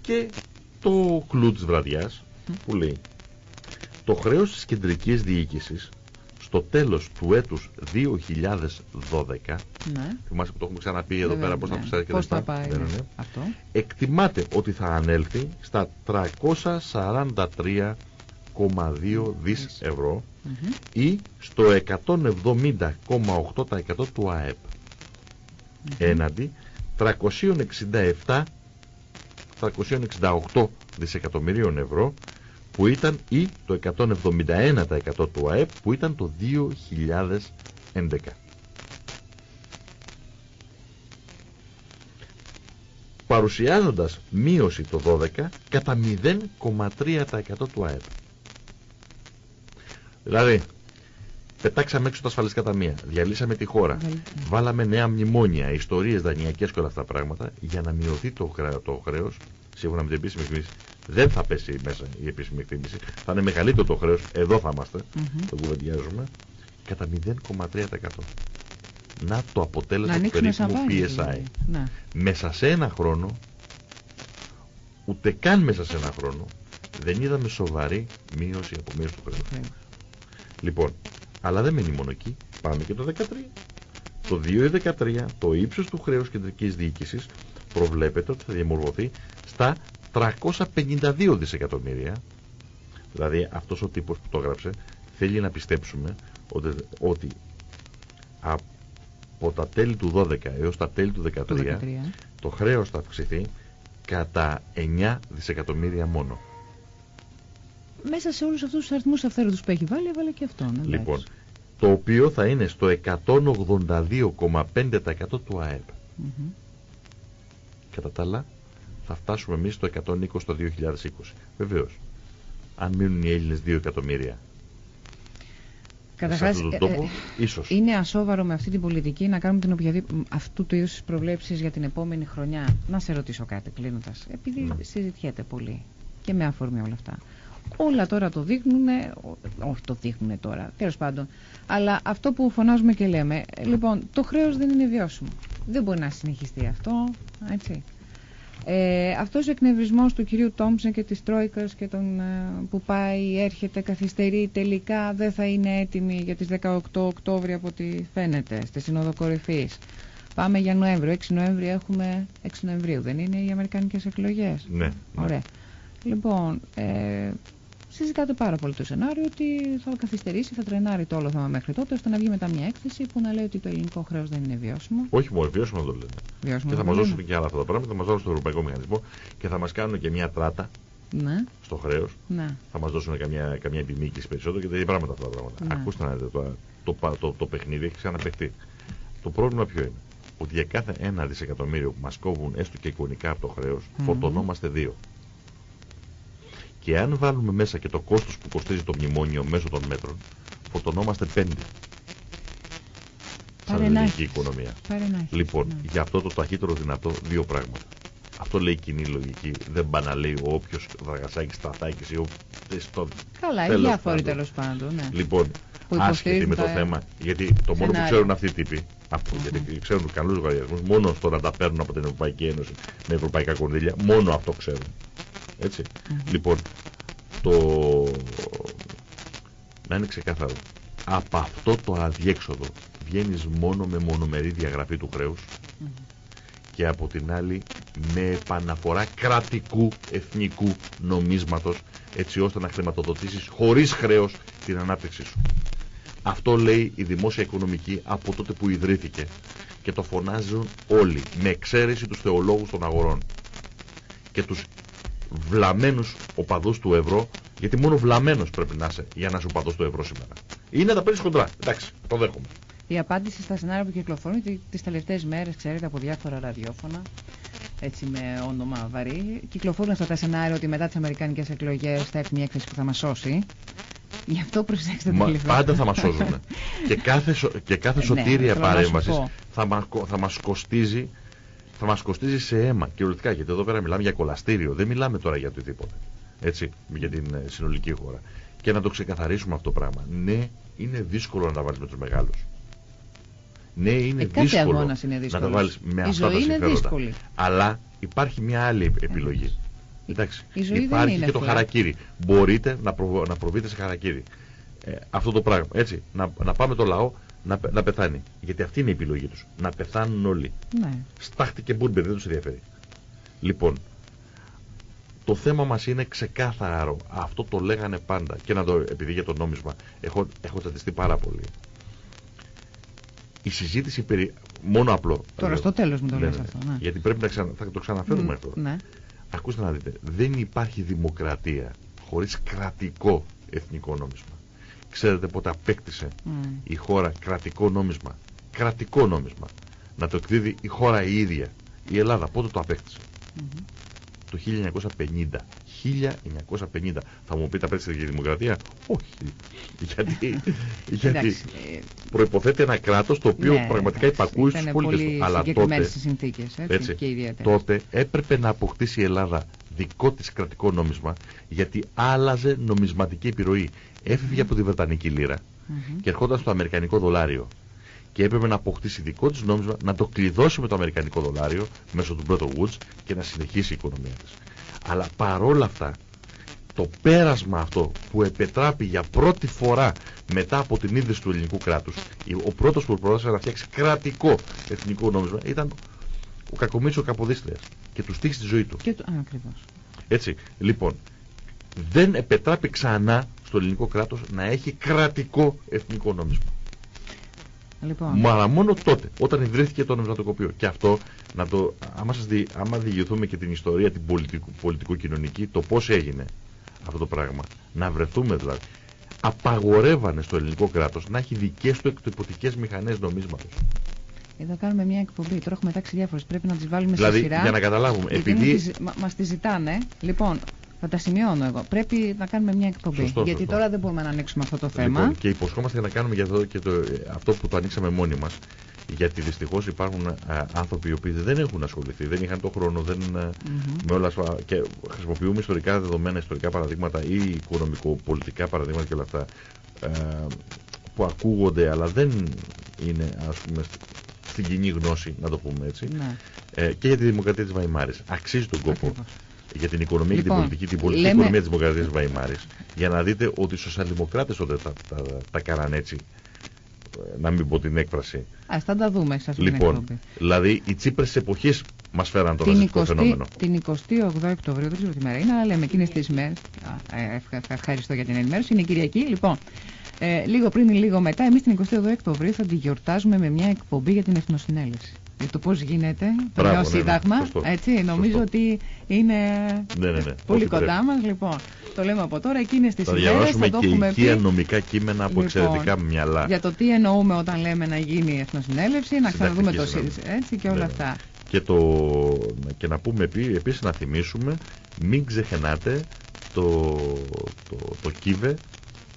[SPEAKER 2] και το κλου της βραδιάς που λέει το χρέος της κεντρικής διοίκησης στο τέλος του έτους 2012
[SPEAKER 1] Ναι.
[SPEAKER 2] θυμάσαι που το έχουμε ξαναπεί εδώ
[SPEAKER 1] Βέβαια,
[SPEAKER 2] πέρα πώς
[SPEAKER 1] ναι.
[SPEAKER 2] θα ψάρει και
[SPEAKER 1] Πώς
[SPEAKER 2] τα
[SPEAKER 1] θα
[SPEAKER 2] λεφτά.
[SPEAKER 1] πάει
[SPEAKER 2] Ναι, ναι,
[SPEAKER 1] ναι.
[SPEAKER 2] ναι.
[SPEAKER 1] αυτό.
[SPEAKER 2] εκτιμάται ότι θα ανέλθει στα 343,2 δις ευρώ
[SPEAKER 1] Μμμ.
[SPEAKER 2] ή στο 170,8% του ΑΕΠ έναντι 367 368 δισεκατομμυρίων ευρώ που ήταν ή το 171% του ΑΕΠ που ήταν το 2011. Παρουσιάζοντας μείωση το 12 κατά 0,3% του ΑΕΠ. Δηλαδή, πετάξαμε έξω τα ασφαλιστικά ταμεία, διαλύσαμε τη χώρα,
[SPEAKER 1] Βαλ-
[SPEAKER 2] βάλαμε νέα μνημόνια, ιστορίες δανειακές και όλα αυτά τα πράγματα για να μειωθεί το, χρέ- το χρέος σύμφωνα με την επίσημη εκτίμηση. Δεν θα πέσει μέσα η επίσημη εκτίμηση. Θα είναι μεγαλύτερο το χρέος. Εδώ θα είμαστε.
[SPEAKER 1] Μμμ.
[SPEAKER 2] Το κουβεντιάζουμε. Κατά 0,3%. Να το
[SPEAKER 1] Να
[SPEAKER 2] αποτέλεσμα του
[SPEAKER 1] ανοίξουμε
[SPEAKER 2] περίφημου
[SPEAKER 1] σαβάνι.
[SPEAKER 2] PSI.
[SPEAKER 1] δηλαδή. Ναι.
[SPEAKER 2] Μέσα σε ένα χρόνο, ούτε καν μέσα σε ένα χρόνο, δεν είδαμε σοβαρή μείωση από μείωση του χρέους.
[SPEAKER 1] Χρέος.
[SPEAKER 2] Λοιπόν, αλλά δεν μένει μόνο εκεί. Πάμε και το 13. Το 2013 το ύψος του χρέους κεντρικής διοίκησης προβλέπεται ότι θα διαμορφωθεί στα 352 δισεκατομμύρια. Δηλαδή αυτός ο τύπος που το έγραψε θέλει να πιστέψουμε ότι, ότι από τα τέλη του 12 έως τα τέλη του 13
[SPEAKER 1] Το 13.
[SPEAKER 2] το χρέος θα αυξηθεί κατά 9 δισεκατομμύρια μόνο.
[SPEAKER 1] Μέσα σε όλους αυτούς τους αριθμούς αυθαίρετους που έχει βάλει, έβαλε και αυτόν. εντάξει.
[SPEAKER 2] Λοιπόν, το οποίο θα είναι στο 182,5% του ΑΕΠ.
[SPEAKER 1] Μμμ.
[SPEAKER 2] Κατά τα άλλα, θα φτάσουμε εμείς στο 120 το 2020. Βεβαίως, αν μείνουν οι Έλληνες 2 εκατομμύρια σε
[SPEAKER 1] Καταρχάς,
[SPEAKER 2] αυτόν
[SPEAKER 1] ε,
[SPEAKER 2] τον τόπο,
[SPEAKER 1] ε,
[SPEAKER 2] ίσως.
[SPEAKER 1] είναι ασόβαρο με αυτή την πολιτική να κάνουμε την οποιαδήποτε αυτού του είδους τις προβλέψεις για την επόμενη χρονιά. Να σε ρωτήσω κάτι κλείνοντας, επειδή
[SPEAKER 2] Ναι.
[SPEAKER 1] συζητιέται πολύ και με αφορμή όλα αυτά. Όλα τώρα το δείχνουν, όχι το δείχνουν τώρα, τέλος πάντων. Αλλά αυτό που φωνάζουμε και λέμε, ε, λοιπόν, το χρέος δεν είναι βιώσιμο. Δεν μπορεί να συνεχιστεί αυτό, έτσι. Ε, αυτός ο εκνευρισμός του κυρίου Τόμψεν και της Τρόικας και τον, ε, που πάει, έρχεται, καθυστερεί, τελικά δεν θα είναι έτοιμη για τις 18 Οκτώβρη από ό,τι φαίνεται στη Σύνοδο Κορυφής. Πάμε για Νοέμβριο. 6 Νοέμβρη έχουμε 6 Νοεμβρίου, δεν είναι οι Αμερικανικές εκλογές;
[SPEAKER 2] Ναι, ναι.
[SPEAKER 1] Ωραία. Λοιπόν, ε, συζητάτε πάρα πολύ το σενάριο ότι θα καθυστερήσει, θα τρενάρει το όλο θέμα μέχρι τότε, ώστε να βγει μετά μια έκθεση που να λέει ότι το ελληνικό χρέος δεν είναι βιώσιμο.
[SPEAKER 2] Όχι μόνο βιώσιμο να το λένε.
[SPEAKER 1] βιώσιμο
[SPEAKER 2] Και θα
[SPEAKER 1] δεν
[SPEAKER 2] μας
[SPEAKER 1] είναι.
[SPEAKER 2] δώσουν και άλλα αυτά τα πράγματα, θα μας δώσουν στο Ευρωπαϊκό Μηχανισμό και θα μας κάνουν και μια τράτα
[SPEAKER 1] Ναι,
[SPEAKER 2] στο χρέος.
[SPEAKER 1] ναι.
[SPEAKER 2] Θα μας δώσουν καμιά, καμιά επιμήκυση περισσότερο και τέτοια πράγματα αυτά τα πράγματα.
[SPEAKER 1] Ναι.
[SPEAKER 2] Ακούστε να δείτε, το, το, πα- το, το παιχνίδι έχει ξαναπαιχτεί. Το πρόβλημα ποιο είναι; Ότι για κάθε ένα δισεκατομμύριο που μας κόβουν έστω και εικονικά από το χρέος,
[SPEAKER 1] Μμμ.
[SPEAKER 2] φορτωνόμαστε δύο. Και αν βάλουμε μέσα και το κόστος που κοστίζει το μνημόνιο μέσω των μέτρων, φορτωνόμαστε πέντε. Σαν
[SPEAKER 1] Πάρε να
[SPEAKER 2] ελληνική
[SPEAKER 1] έχεις.
[SPEAKER 2] οικονομία.
[SPEAKER 1] Πάρε να έχεις,
[SPEAKER 2] Λοιπόν,
[SPEAKER 1] ναι.
[SPEAKER 2] για αυτό το ταχύτερο δυνατό δύο πράγματα. Αυτό λέει η κοινή λογική. Δεν πάνε να λέει ο όποιος Δραγασάκης Σταθάκης ή ο. στο-
[SPEAKER 1] Καλά, οι
[SPEAKER 2] τέλος
[SPEAKER 1] διάφοροι
[SPEAKER 2] πάντων.
[SPEAKER 1] τέλος πάντων. Ναι.
[SPEAKER 2] Λοιπόν,
[SPEAKER 1] Που
[SPEAKER 2] άσχετοι
[SPEAKER 1] υποστηρίζουν
[SPEAKER 2] με το
[SPEAKER 1] τα
[SPEAKER 2] θέμα. Γιατί το μόνο που
[SPEAKER 1] σενάρια.
[SPEAKER 2] ξέρουν αυτοί οι τύποι, αυτό,
[SPEAKER 1] Μμμ.
[SPEAKER 2] γιατί ξέρουν καλούς λογαριασμούς, μόνο στο να τα παίρνουν από την Ευρωπαϊκή Ένωση με ευρωπαϊκά κονδύλια, μόνο αυτό ξέρουν. Έτσι.
[SPEAKER 1] Μμμ.
[SPEAKER 2] Λοιπόν, το. Να είναι ξεκάθαρο. Από αυτό το αδιέξοδο βγαίνεις μόνο με μονομερή διαγραφή του χρέους
[SPEAKER 1] Μμμ.
[SPEAKER 2] και από την άλλη με επαναφορά κρατικού εθνικού νομίσματος έτσι ώστε να χρηματοδοτήσεις χωρίς χρέος την ανάπτυξή σου. Αυτό λέει η δημόσια οικονομική από τότε που ιδρύθηκε και το φωνάζουν όλοι με εξαίρεση τους θεολόγους των αγορών και τους βλαμμένους οπαδούς του ευρώ γιατί μόνο βλαμμένος πρέπει να είσαι για να είσαι οπαδός του ευρώ σήμερα. Ή να τα παίρνεις χοντρά. Εντάξει, το δέχομαι.
[SPEAKER 1] Η απάντηση στα σενάρια που κυκλοφορούν τι- τις τελευταίες μέρες, ξέρετε, από διάφορα ραδιόφωνα, έτσι με όνομα βαρύ, κυκλοφορούν αυτά τα σενάρια ότι μετά τις αμερικανικές εκλογές θα έρθει μια έκθεση που θα μας σώσει. Γι' αυτό προσέξτε
[SPEAKER 2] Μα,
[SPEAKER 1] το λίγο.
[SPEAKER 2] πάντα θα μας σώζουν. (laughs) και κάθε, σω- και κάθε
[SPEAKER 1] Ναι,
[SPEAKER 2] σωτήρια
[SPEAKER 1] θέλω να σου
[SPEAKER 2] παρέμβασης
[SPEAKER 1] πω.
[SPEAKER 2] θα, μας, κο- θα μας κοστίζει θα μας κοστίζει σε αίμα κυριολεκτικά γιατί εδώ πέρα μιλάμε για κολαστήριο δεν μιλάμε τώρα για οτιδήποτε έτσι για την ε, συνολική χώρα και να το ξεκαθαρίσουμε αυτό το πράγμα ναι είναι δύσκολο να τα βάλεις με τους μεγάλους ναι είναι
[SPEAKER 1] Ε, κάθε
[SPEAKER 2] δύσκολο
[SPEAKER 1] αγώνας είναι
[SPEAKER 2] να τα
[SPEAKER 1] δύσκολος.
[SPEAKER 2] βάλεις με
[SPEAKER 1] Η
[SPEAKER 2] αυτά
[SPEAKER 1] ζωή
[SPEAKER 2] τα
[SPEAKER 1] είναι
[SPEAKER 2] συμφέροντα
[SPEAKER 1] δύσκολη.
[SPEAKER 2] αλλά υπάρχει μια άλλη επιλογή Εντάξει.
[SPEAKER 1] Η ζωή δεν
[SPEAKER 2] Υπάρχει
[SPEAKER 1] είναι
[SPEAKER 2] και το
[SPEAKER 1] flat.
[SPEAKER 2] χαρακύρι. Μπορείτε να, προβ- να προβείτε σε χαρακύρι. Ε, αυτό το πράγμα. Έτσι. Να, να πάμε το λαό να, πε- να πεθάνει. Γιατί αυτή είναι η επιλογή τους. Να πεθάνουν όλοι.
[SPEAKER 1] Ναι.
[SPEAKER 2] Στάχτη και μπούρμπερ, δεν τους ενδιαφέρει. Λοιπόν, το θέμα μας είναι ξεκάθαρο. Αυτό το λέγανε πάντα. Και να το, επειδή για το νόμισμα έχω, έχω τσατιστεί πάρα πολύ. Η συζήτηση περί... Μόνο απλό.
[SPEAKER 1] Τώρα
[SPEAKER 2] λέω.
[SPEAKER 1] στο τέλος μου το
[SPEAKER 2] Ναι,
[SPEAKER 1] λες
[SPEAKER 2] ναι.
[SPEAKER 1] αυτό. Ναι.
[SPEAKER 2] Γιατί πρέπει να ξανα... θα το ξαναφέρουμε αυτό.
[SPEAKER 1] Ναι.
[SPEAKER 2] Ακούστε να δείτε. Δεν υπάρχει δημοκρατία χωρίς κρατικό εθνικό νόμισμα. Ξέρετε πότε απέκτησε
[SPEAKER 1] Μμ.
[SPEAKER 2] η χώρα κρατικό νόμισμα. Κρατικό νόμισμα. Να το εκδίδει η χώρα η ίδια. Η Ελλάδα πότε το απέκτησε;
[SPEAKER 1] Μμμ.
[SPEAKER 2] Το 1950. 1950. Θα μου πείτε απέκτησε και η δημοκρατία; Όχι. γιατί (laughs) γιατί
[SPEAKER 1] Εντάξει, ε,
[SPEAKER 2] προϋποθέτει ένα κράτος το οποίο
[SPEAKER 1] ναι,
[SPEAKER 2] πραγματικά
[SPEAKER 1] εντάξει,
[SPEAKER 2] υπακούει στους
[SPEAKER 1] ήταν
[SPEAKER 2] πολίτες
[SPEAKER 1] πολύ
[SPEAKER 2] του. Αλλά
[SPEAKER 1] συγκεκριμένες
[SPEAKER 2] τότε,
[SPEAKER 1] οι συνθήκες, έτσι,
[SPEAKER 2] έτσι,
[SPEAKER 1] και ιδιαίτερες.
[SPEAKER 2] τότε έπρεπε να αποκτήσει η Ελλάδα δικό της κρατικό νόμισμα γιατί άλλαζε νομισματική επιρροή. Έφυγε από τη Βρετανική λίρα
[SPEAKER 1] Μμμ.
[SPEAKER 2] και ερχόταν στο αμερικανικό δολάριο. Και έπρεπε να αποκτήσει δικό της νόμισμα, να το κλειδώσει με το αμερικανικό δολάριο μέσω του Bretton Woods και να συνεχίσει η οικονομία της. Αλλά παρόλα αυτά, το πέρασμα αυτό που επετράπη για πρώτη φορά μετά από την ίδρυση του ελληνικού κράτους, ο πρώτος που προσπάθησε να φτιάξει κρατικό εθνικό νόμισμα ήταν ο Κακομίτσο Καποδίστριας και τους στήχησε τη ζωή του.
[SPEAKER 1] Και το, α, ακριβώς.
[SPEAKER 2] Έτσι, λοιπόν, δεν επετράπει ξανά στο ελληνικό κράτος να έχει κρατικό εθνικό νόμισμα.
[SPEAKER 1] Λοιπόν,
[SPEAKER 2] Μα αλλά μόνο τότε, όταν ιδρύθηκε το νομισματοκοπείο. Και αυτό, να το, άμα, σας δει, άμα διηγηθούμε και την ιστορία την πολιτικο, πολιτικο-κοινωνική, το πώς έγινε αυτό το πράγμα. Να βρεθούμε δηλαδή. Απαγορεύανε στο ελληνικό κράτος να έχει δικές του εκτυπωτικές μηχανές νομίσματος.
[SPEAKER 1] εδώ κάνουμε μια εκπομπή. Τώρα έχουμε τάξει διάφορες. Πρέπει να τις βάλουμε
[SPEAKER 2] δηλαδή,
[SPEAKER 1] σε σειρά.
[SPEAKER 2] για να καταλάβουμε,
[SPEAKER 1] γιατί
[SPEAKER 2] επειδή...
[SPEAKER 1] μου τις- μα, μας τις ζητάνε. Λοιπόν, θα τα σημειώνω εγώ. Πρέπει να κάνουμε μια εκπομπή.
[SPEAKER 2] Σωστό,
[SPEAKER 1] γιατί
[SPEAKER 2] σωστό.
[SPEAKER 1] τώρα δεν μπορούμε να ανοίξουμε αυτό το θέμα.
[SPEAKER 2] Λοιπόν, και υποσχόμαστε να κάνουμε για εδώ και το, ε, αυτό που το ανοίξαμε μόνοι μας. Γιατί δυστυχώς υπάρχουν ε, άνθρωποι οι οποίοι δεν έχουν ασχοληθεί, δεν είχαν το χρόνο, δεν, ε,
[SPEAKER 1] Μμμ.
[SPEAKER 2] με όλα αυτά και χρησιμοποιούμε ιστορικά δεδομένα, ιστορικά παραδείγματα ή οικονομικο-πολιτικά παραδείγματα και όλα αυτά ε, που ακούγονται αλλά δεν είναι ας πούμε σ- στην κοινή γνώση, να το πούμε έτσι,
[SPEAKER 1] Ναι,
[SPEAKER 2] ε, και για τη δημοκρατία της Βαϊμάρης. Αξίζει τον κόπο
[SPEAKER 1] ακριβώς.
[SPEAKER 2] Για την οικονομία και
[SPEAKER 1] Λοιπόν,
[SPEAKER 2] την πολιτική, την πολιτική
[SPEAKER 1] λέμε-
[SPEAKER 2] οικονομία της δημοκρατίας της Βαϊμάρης για να δείτε ότι οι σοσιαλδημοκράτες τότε τα, τα, τα κάναν έτσι ε, να μην πω την έκφραση.
[SPEAKER 1] Ας θα τα δούμε σε αυτή την
[SPEAKER 2] Λοιπόν,
[SPEAKER 1] εκπομπή.
[SPEAKER 2] δηλαδή οι τσίπρες της εποχής μας φέραν το
[SPEAKER 1] Την,
[SPEAKER 2] ρατσιστικό
[SPEAKER 1] 20,
[SPEAKER 2] φαινόμενο.
[SPEAKER 1] την 28 Οκτωβρίου, δεν ξέρω τι μέρα είναι, αλλά λέμε εκείνες τις μέρες. Α, ε, ευχα- ευχαριστώ για την ενημέρωση. Είναι Κυριακή. Λοιπόν, ε, λίγο πριν ή λίγο μετά, εμείς την 28 Οκτωβρίου θα τη γιορτάζουμε με μια εκπομπή για την Εθνοσυνέλευση. Για το πώς γίνεται το
[SPEAKER 2] Μπράβο,
[SPEAKER 1] νέο
[SPEAKER 2] ναι, ναι,
[SPEAKER 1] σύνταγμα.
[SPEAKER 2] σωστό.
[SPEAKER 1] έτσι, νομίζω
[SPEAKER 2] Σωστό.
[SPEAKER 1] ότι είναι
[SPEAKER 2] Ναι, ναι, ναι.
[SPEAKER 1] πολύ
[SPEAKER 2] Όχι,
[SPEAKER 1] κοντά
[SPEAKER 2] πρέπει.
[SPEAKER 1] μας. Λοιπόν, το λέμε από τώρα, εκείνες τις
[SPEAKER 2] Θα
[SPEAKER 1] ημέρες
[SPEAKER 2] διαβάσουμε
[SPEAKER 1] θα το
[SPEAKER 2] και
[SPEAKER 1] έχουμε
[SPEAKER 2] οικία
[SPEAKER 1] πει.
[SPEAKER 2] νομικά κείμενα από
[SPEAKER 1] Λοιπόν,
[SPEAKER 2] εξαιρετικά μυαλά.
[SPEAKER 1] Για το τι εννοούμε όταν λέμε να γίνει η Εθνοσυνέλευση, να ξαναδούμε το
[SPEAKER 2] Συντακτική
[SPEAKER 1] ΣΥΡΙΖΑ, έτσι και όλα
[SPEAKER 2] Ναι, ναι.
[SPEAKER 1] αυτά.
[SPEAKER 2] Και, το, και να πούμε επί, επίσης να θυμίσουμε, μην ξεχνάτε το, το, το ΚΙΒΕ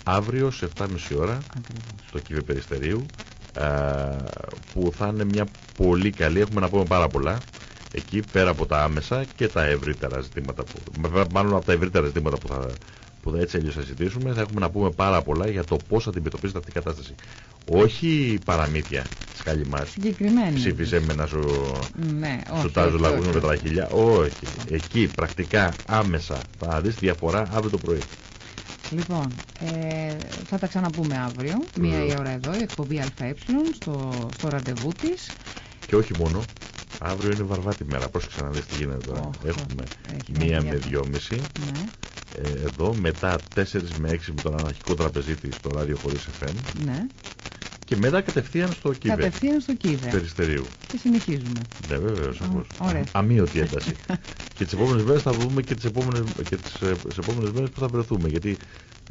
[SPEAKER 2] αύριο σε 7.30 ώρα,
[SPEAKER 1] Ακριβώς.
[SPEAKER 2] το ΚΙΒΕ Περιστερίου, α, που θα είναι μια πολύ καλή, έχουμε να πούμε πάρα πολλά, εκεί πέρα από τα άμεσα και τα ευρύτερα ζητήματα, που, μ- μάλλον από τα ευρύτερα ζητήματα που θα, που θα έτσι αλλιώς θα συζητήσουμε, θα έχουμε να πούμε πάρα πολλά για το πώς αντιμετωπίζεται αυτή η κατάσταση. Όχι παραμύθια, σκαλιμάς,
[SPEAKER 1] Συγκεκριμένη.
[SPEAKER 2] ψήφισε με να σου,
[SPEAKER 1] Ναι, όχι.
[SPEAKER 2] σου τάζω
[SPEAKER 1] όχι,
[SPEAKER 2] λαγούς
[SPEAKER 1] όχι.
[SPEAKER 2] με τραχυλιά. Όχι. Εκεί πρακτικά άμεσα θα δεις διαφορά αύριο το πρωί.
[SPEAKER 1] Λοιπόν, ε, θα τα ξαναπούμε αύριο, μία η
[SPEAKER 2] Βεβαίως.
[SPEAKER 1] ώρα εδώ, η εκπομπή ΑΕ στο, στο ραντεβού της.
[SPEAKER 2] Και όχι μόνο, αύριο είναι βαρβάτη μέρα. Πρόσεξε να δεις τι γίνεται τώρα.
[SPEAKER 1] Οχ,
[SPEAKER 2] Έχουμε
[SPEAKER 1] έχει
[SPEAKER 2] μία
[SPEAKER 1] μια
[SPEAKER 2] με
[SPEAKER 1] διαφορά.
[SPEAKER 2] δυόμιση
[SPEAKER 1] Ναι,
[SPEAKER 2] ε, εδώ, μετά 4 με 6 με τον αναρχικό τραπεζίτη στο ράδιο χωρίς FM
[SPEAKER 1] ναι.
[SPEAKER 2] Και μετά κατευθείαν στο κύβε
[SPEAKER 1] Κατευθείαν στο κύβε.
[SPEAKER 2] περιστερίου.
[SPEAKER 1] Και συνεχίζουμε.
[SPEAKER 2] Ναι, βεβαίως, σαφώ.
[SPEAKER 1] ωραία.
[SPEAKER 2] Αμύωτη (laughs) ένταση. και τις επόμενες μέρες θα βρούμε και τις επόμενες και τις, ε, τις επόμενες μέρες που θα βρεθούμε. Γιατί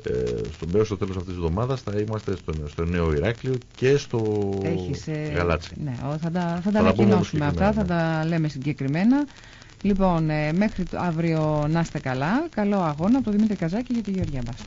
[SPEAKER 2] ε, στο μέρος στο τέλος αυτής της εβδομάδας θα είμαστε στο, στο νέο Ηράκλειο και στο
[SPEAKER 1] Έχεις, ε,
[SPEAKER 2] Γαλάτσι.
[SPEAKER 1] Ναι, ο, θα τα, θα τα
[SPEAKER 2] τα πούμε
[SPEAKER 1] ανακοινώσουμε
[SPEAKER 2] όμως
[SPEAKER 1] αυτά, θα
[SPEAKER 2] συγκεκριμένα,
[SPEAKER 1] τα λέμε συγκεκριμένα. Λοιπόν, ε, μέχρι το- αύριο να είστε καλά. Καλό αγώνα από τον Δημήτρη Καζάκη για τη Γεωργία Μπάστα.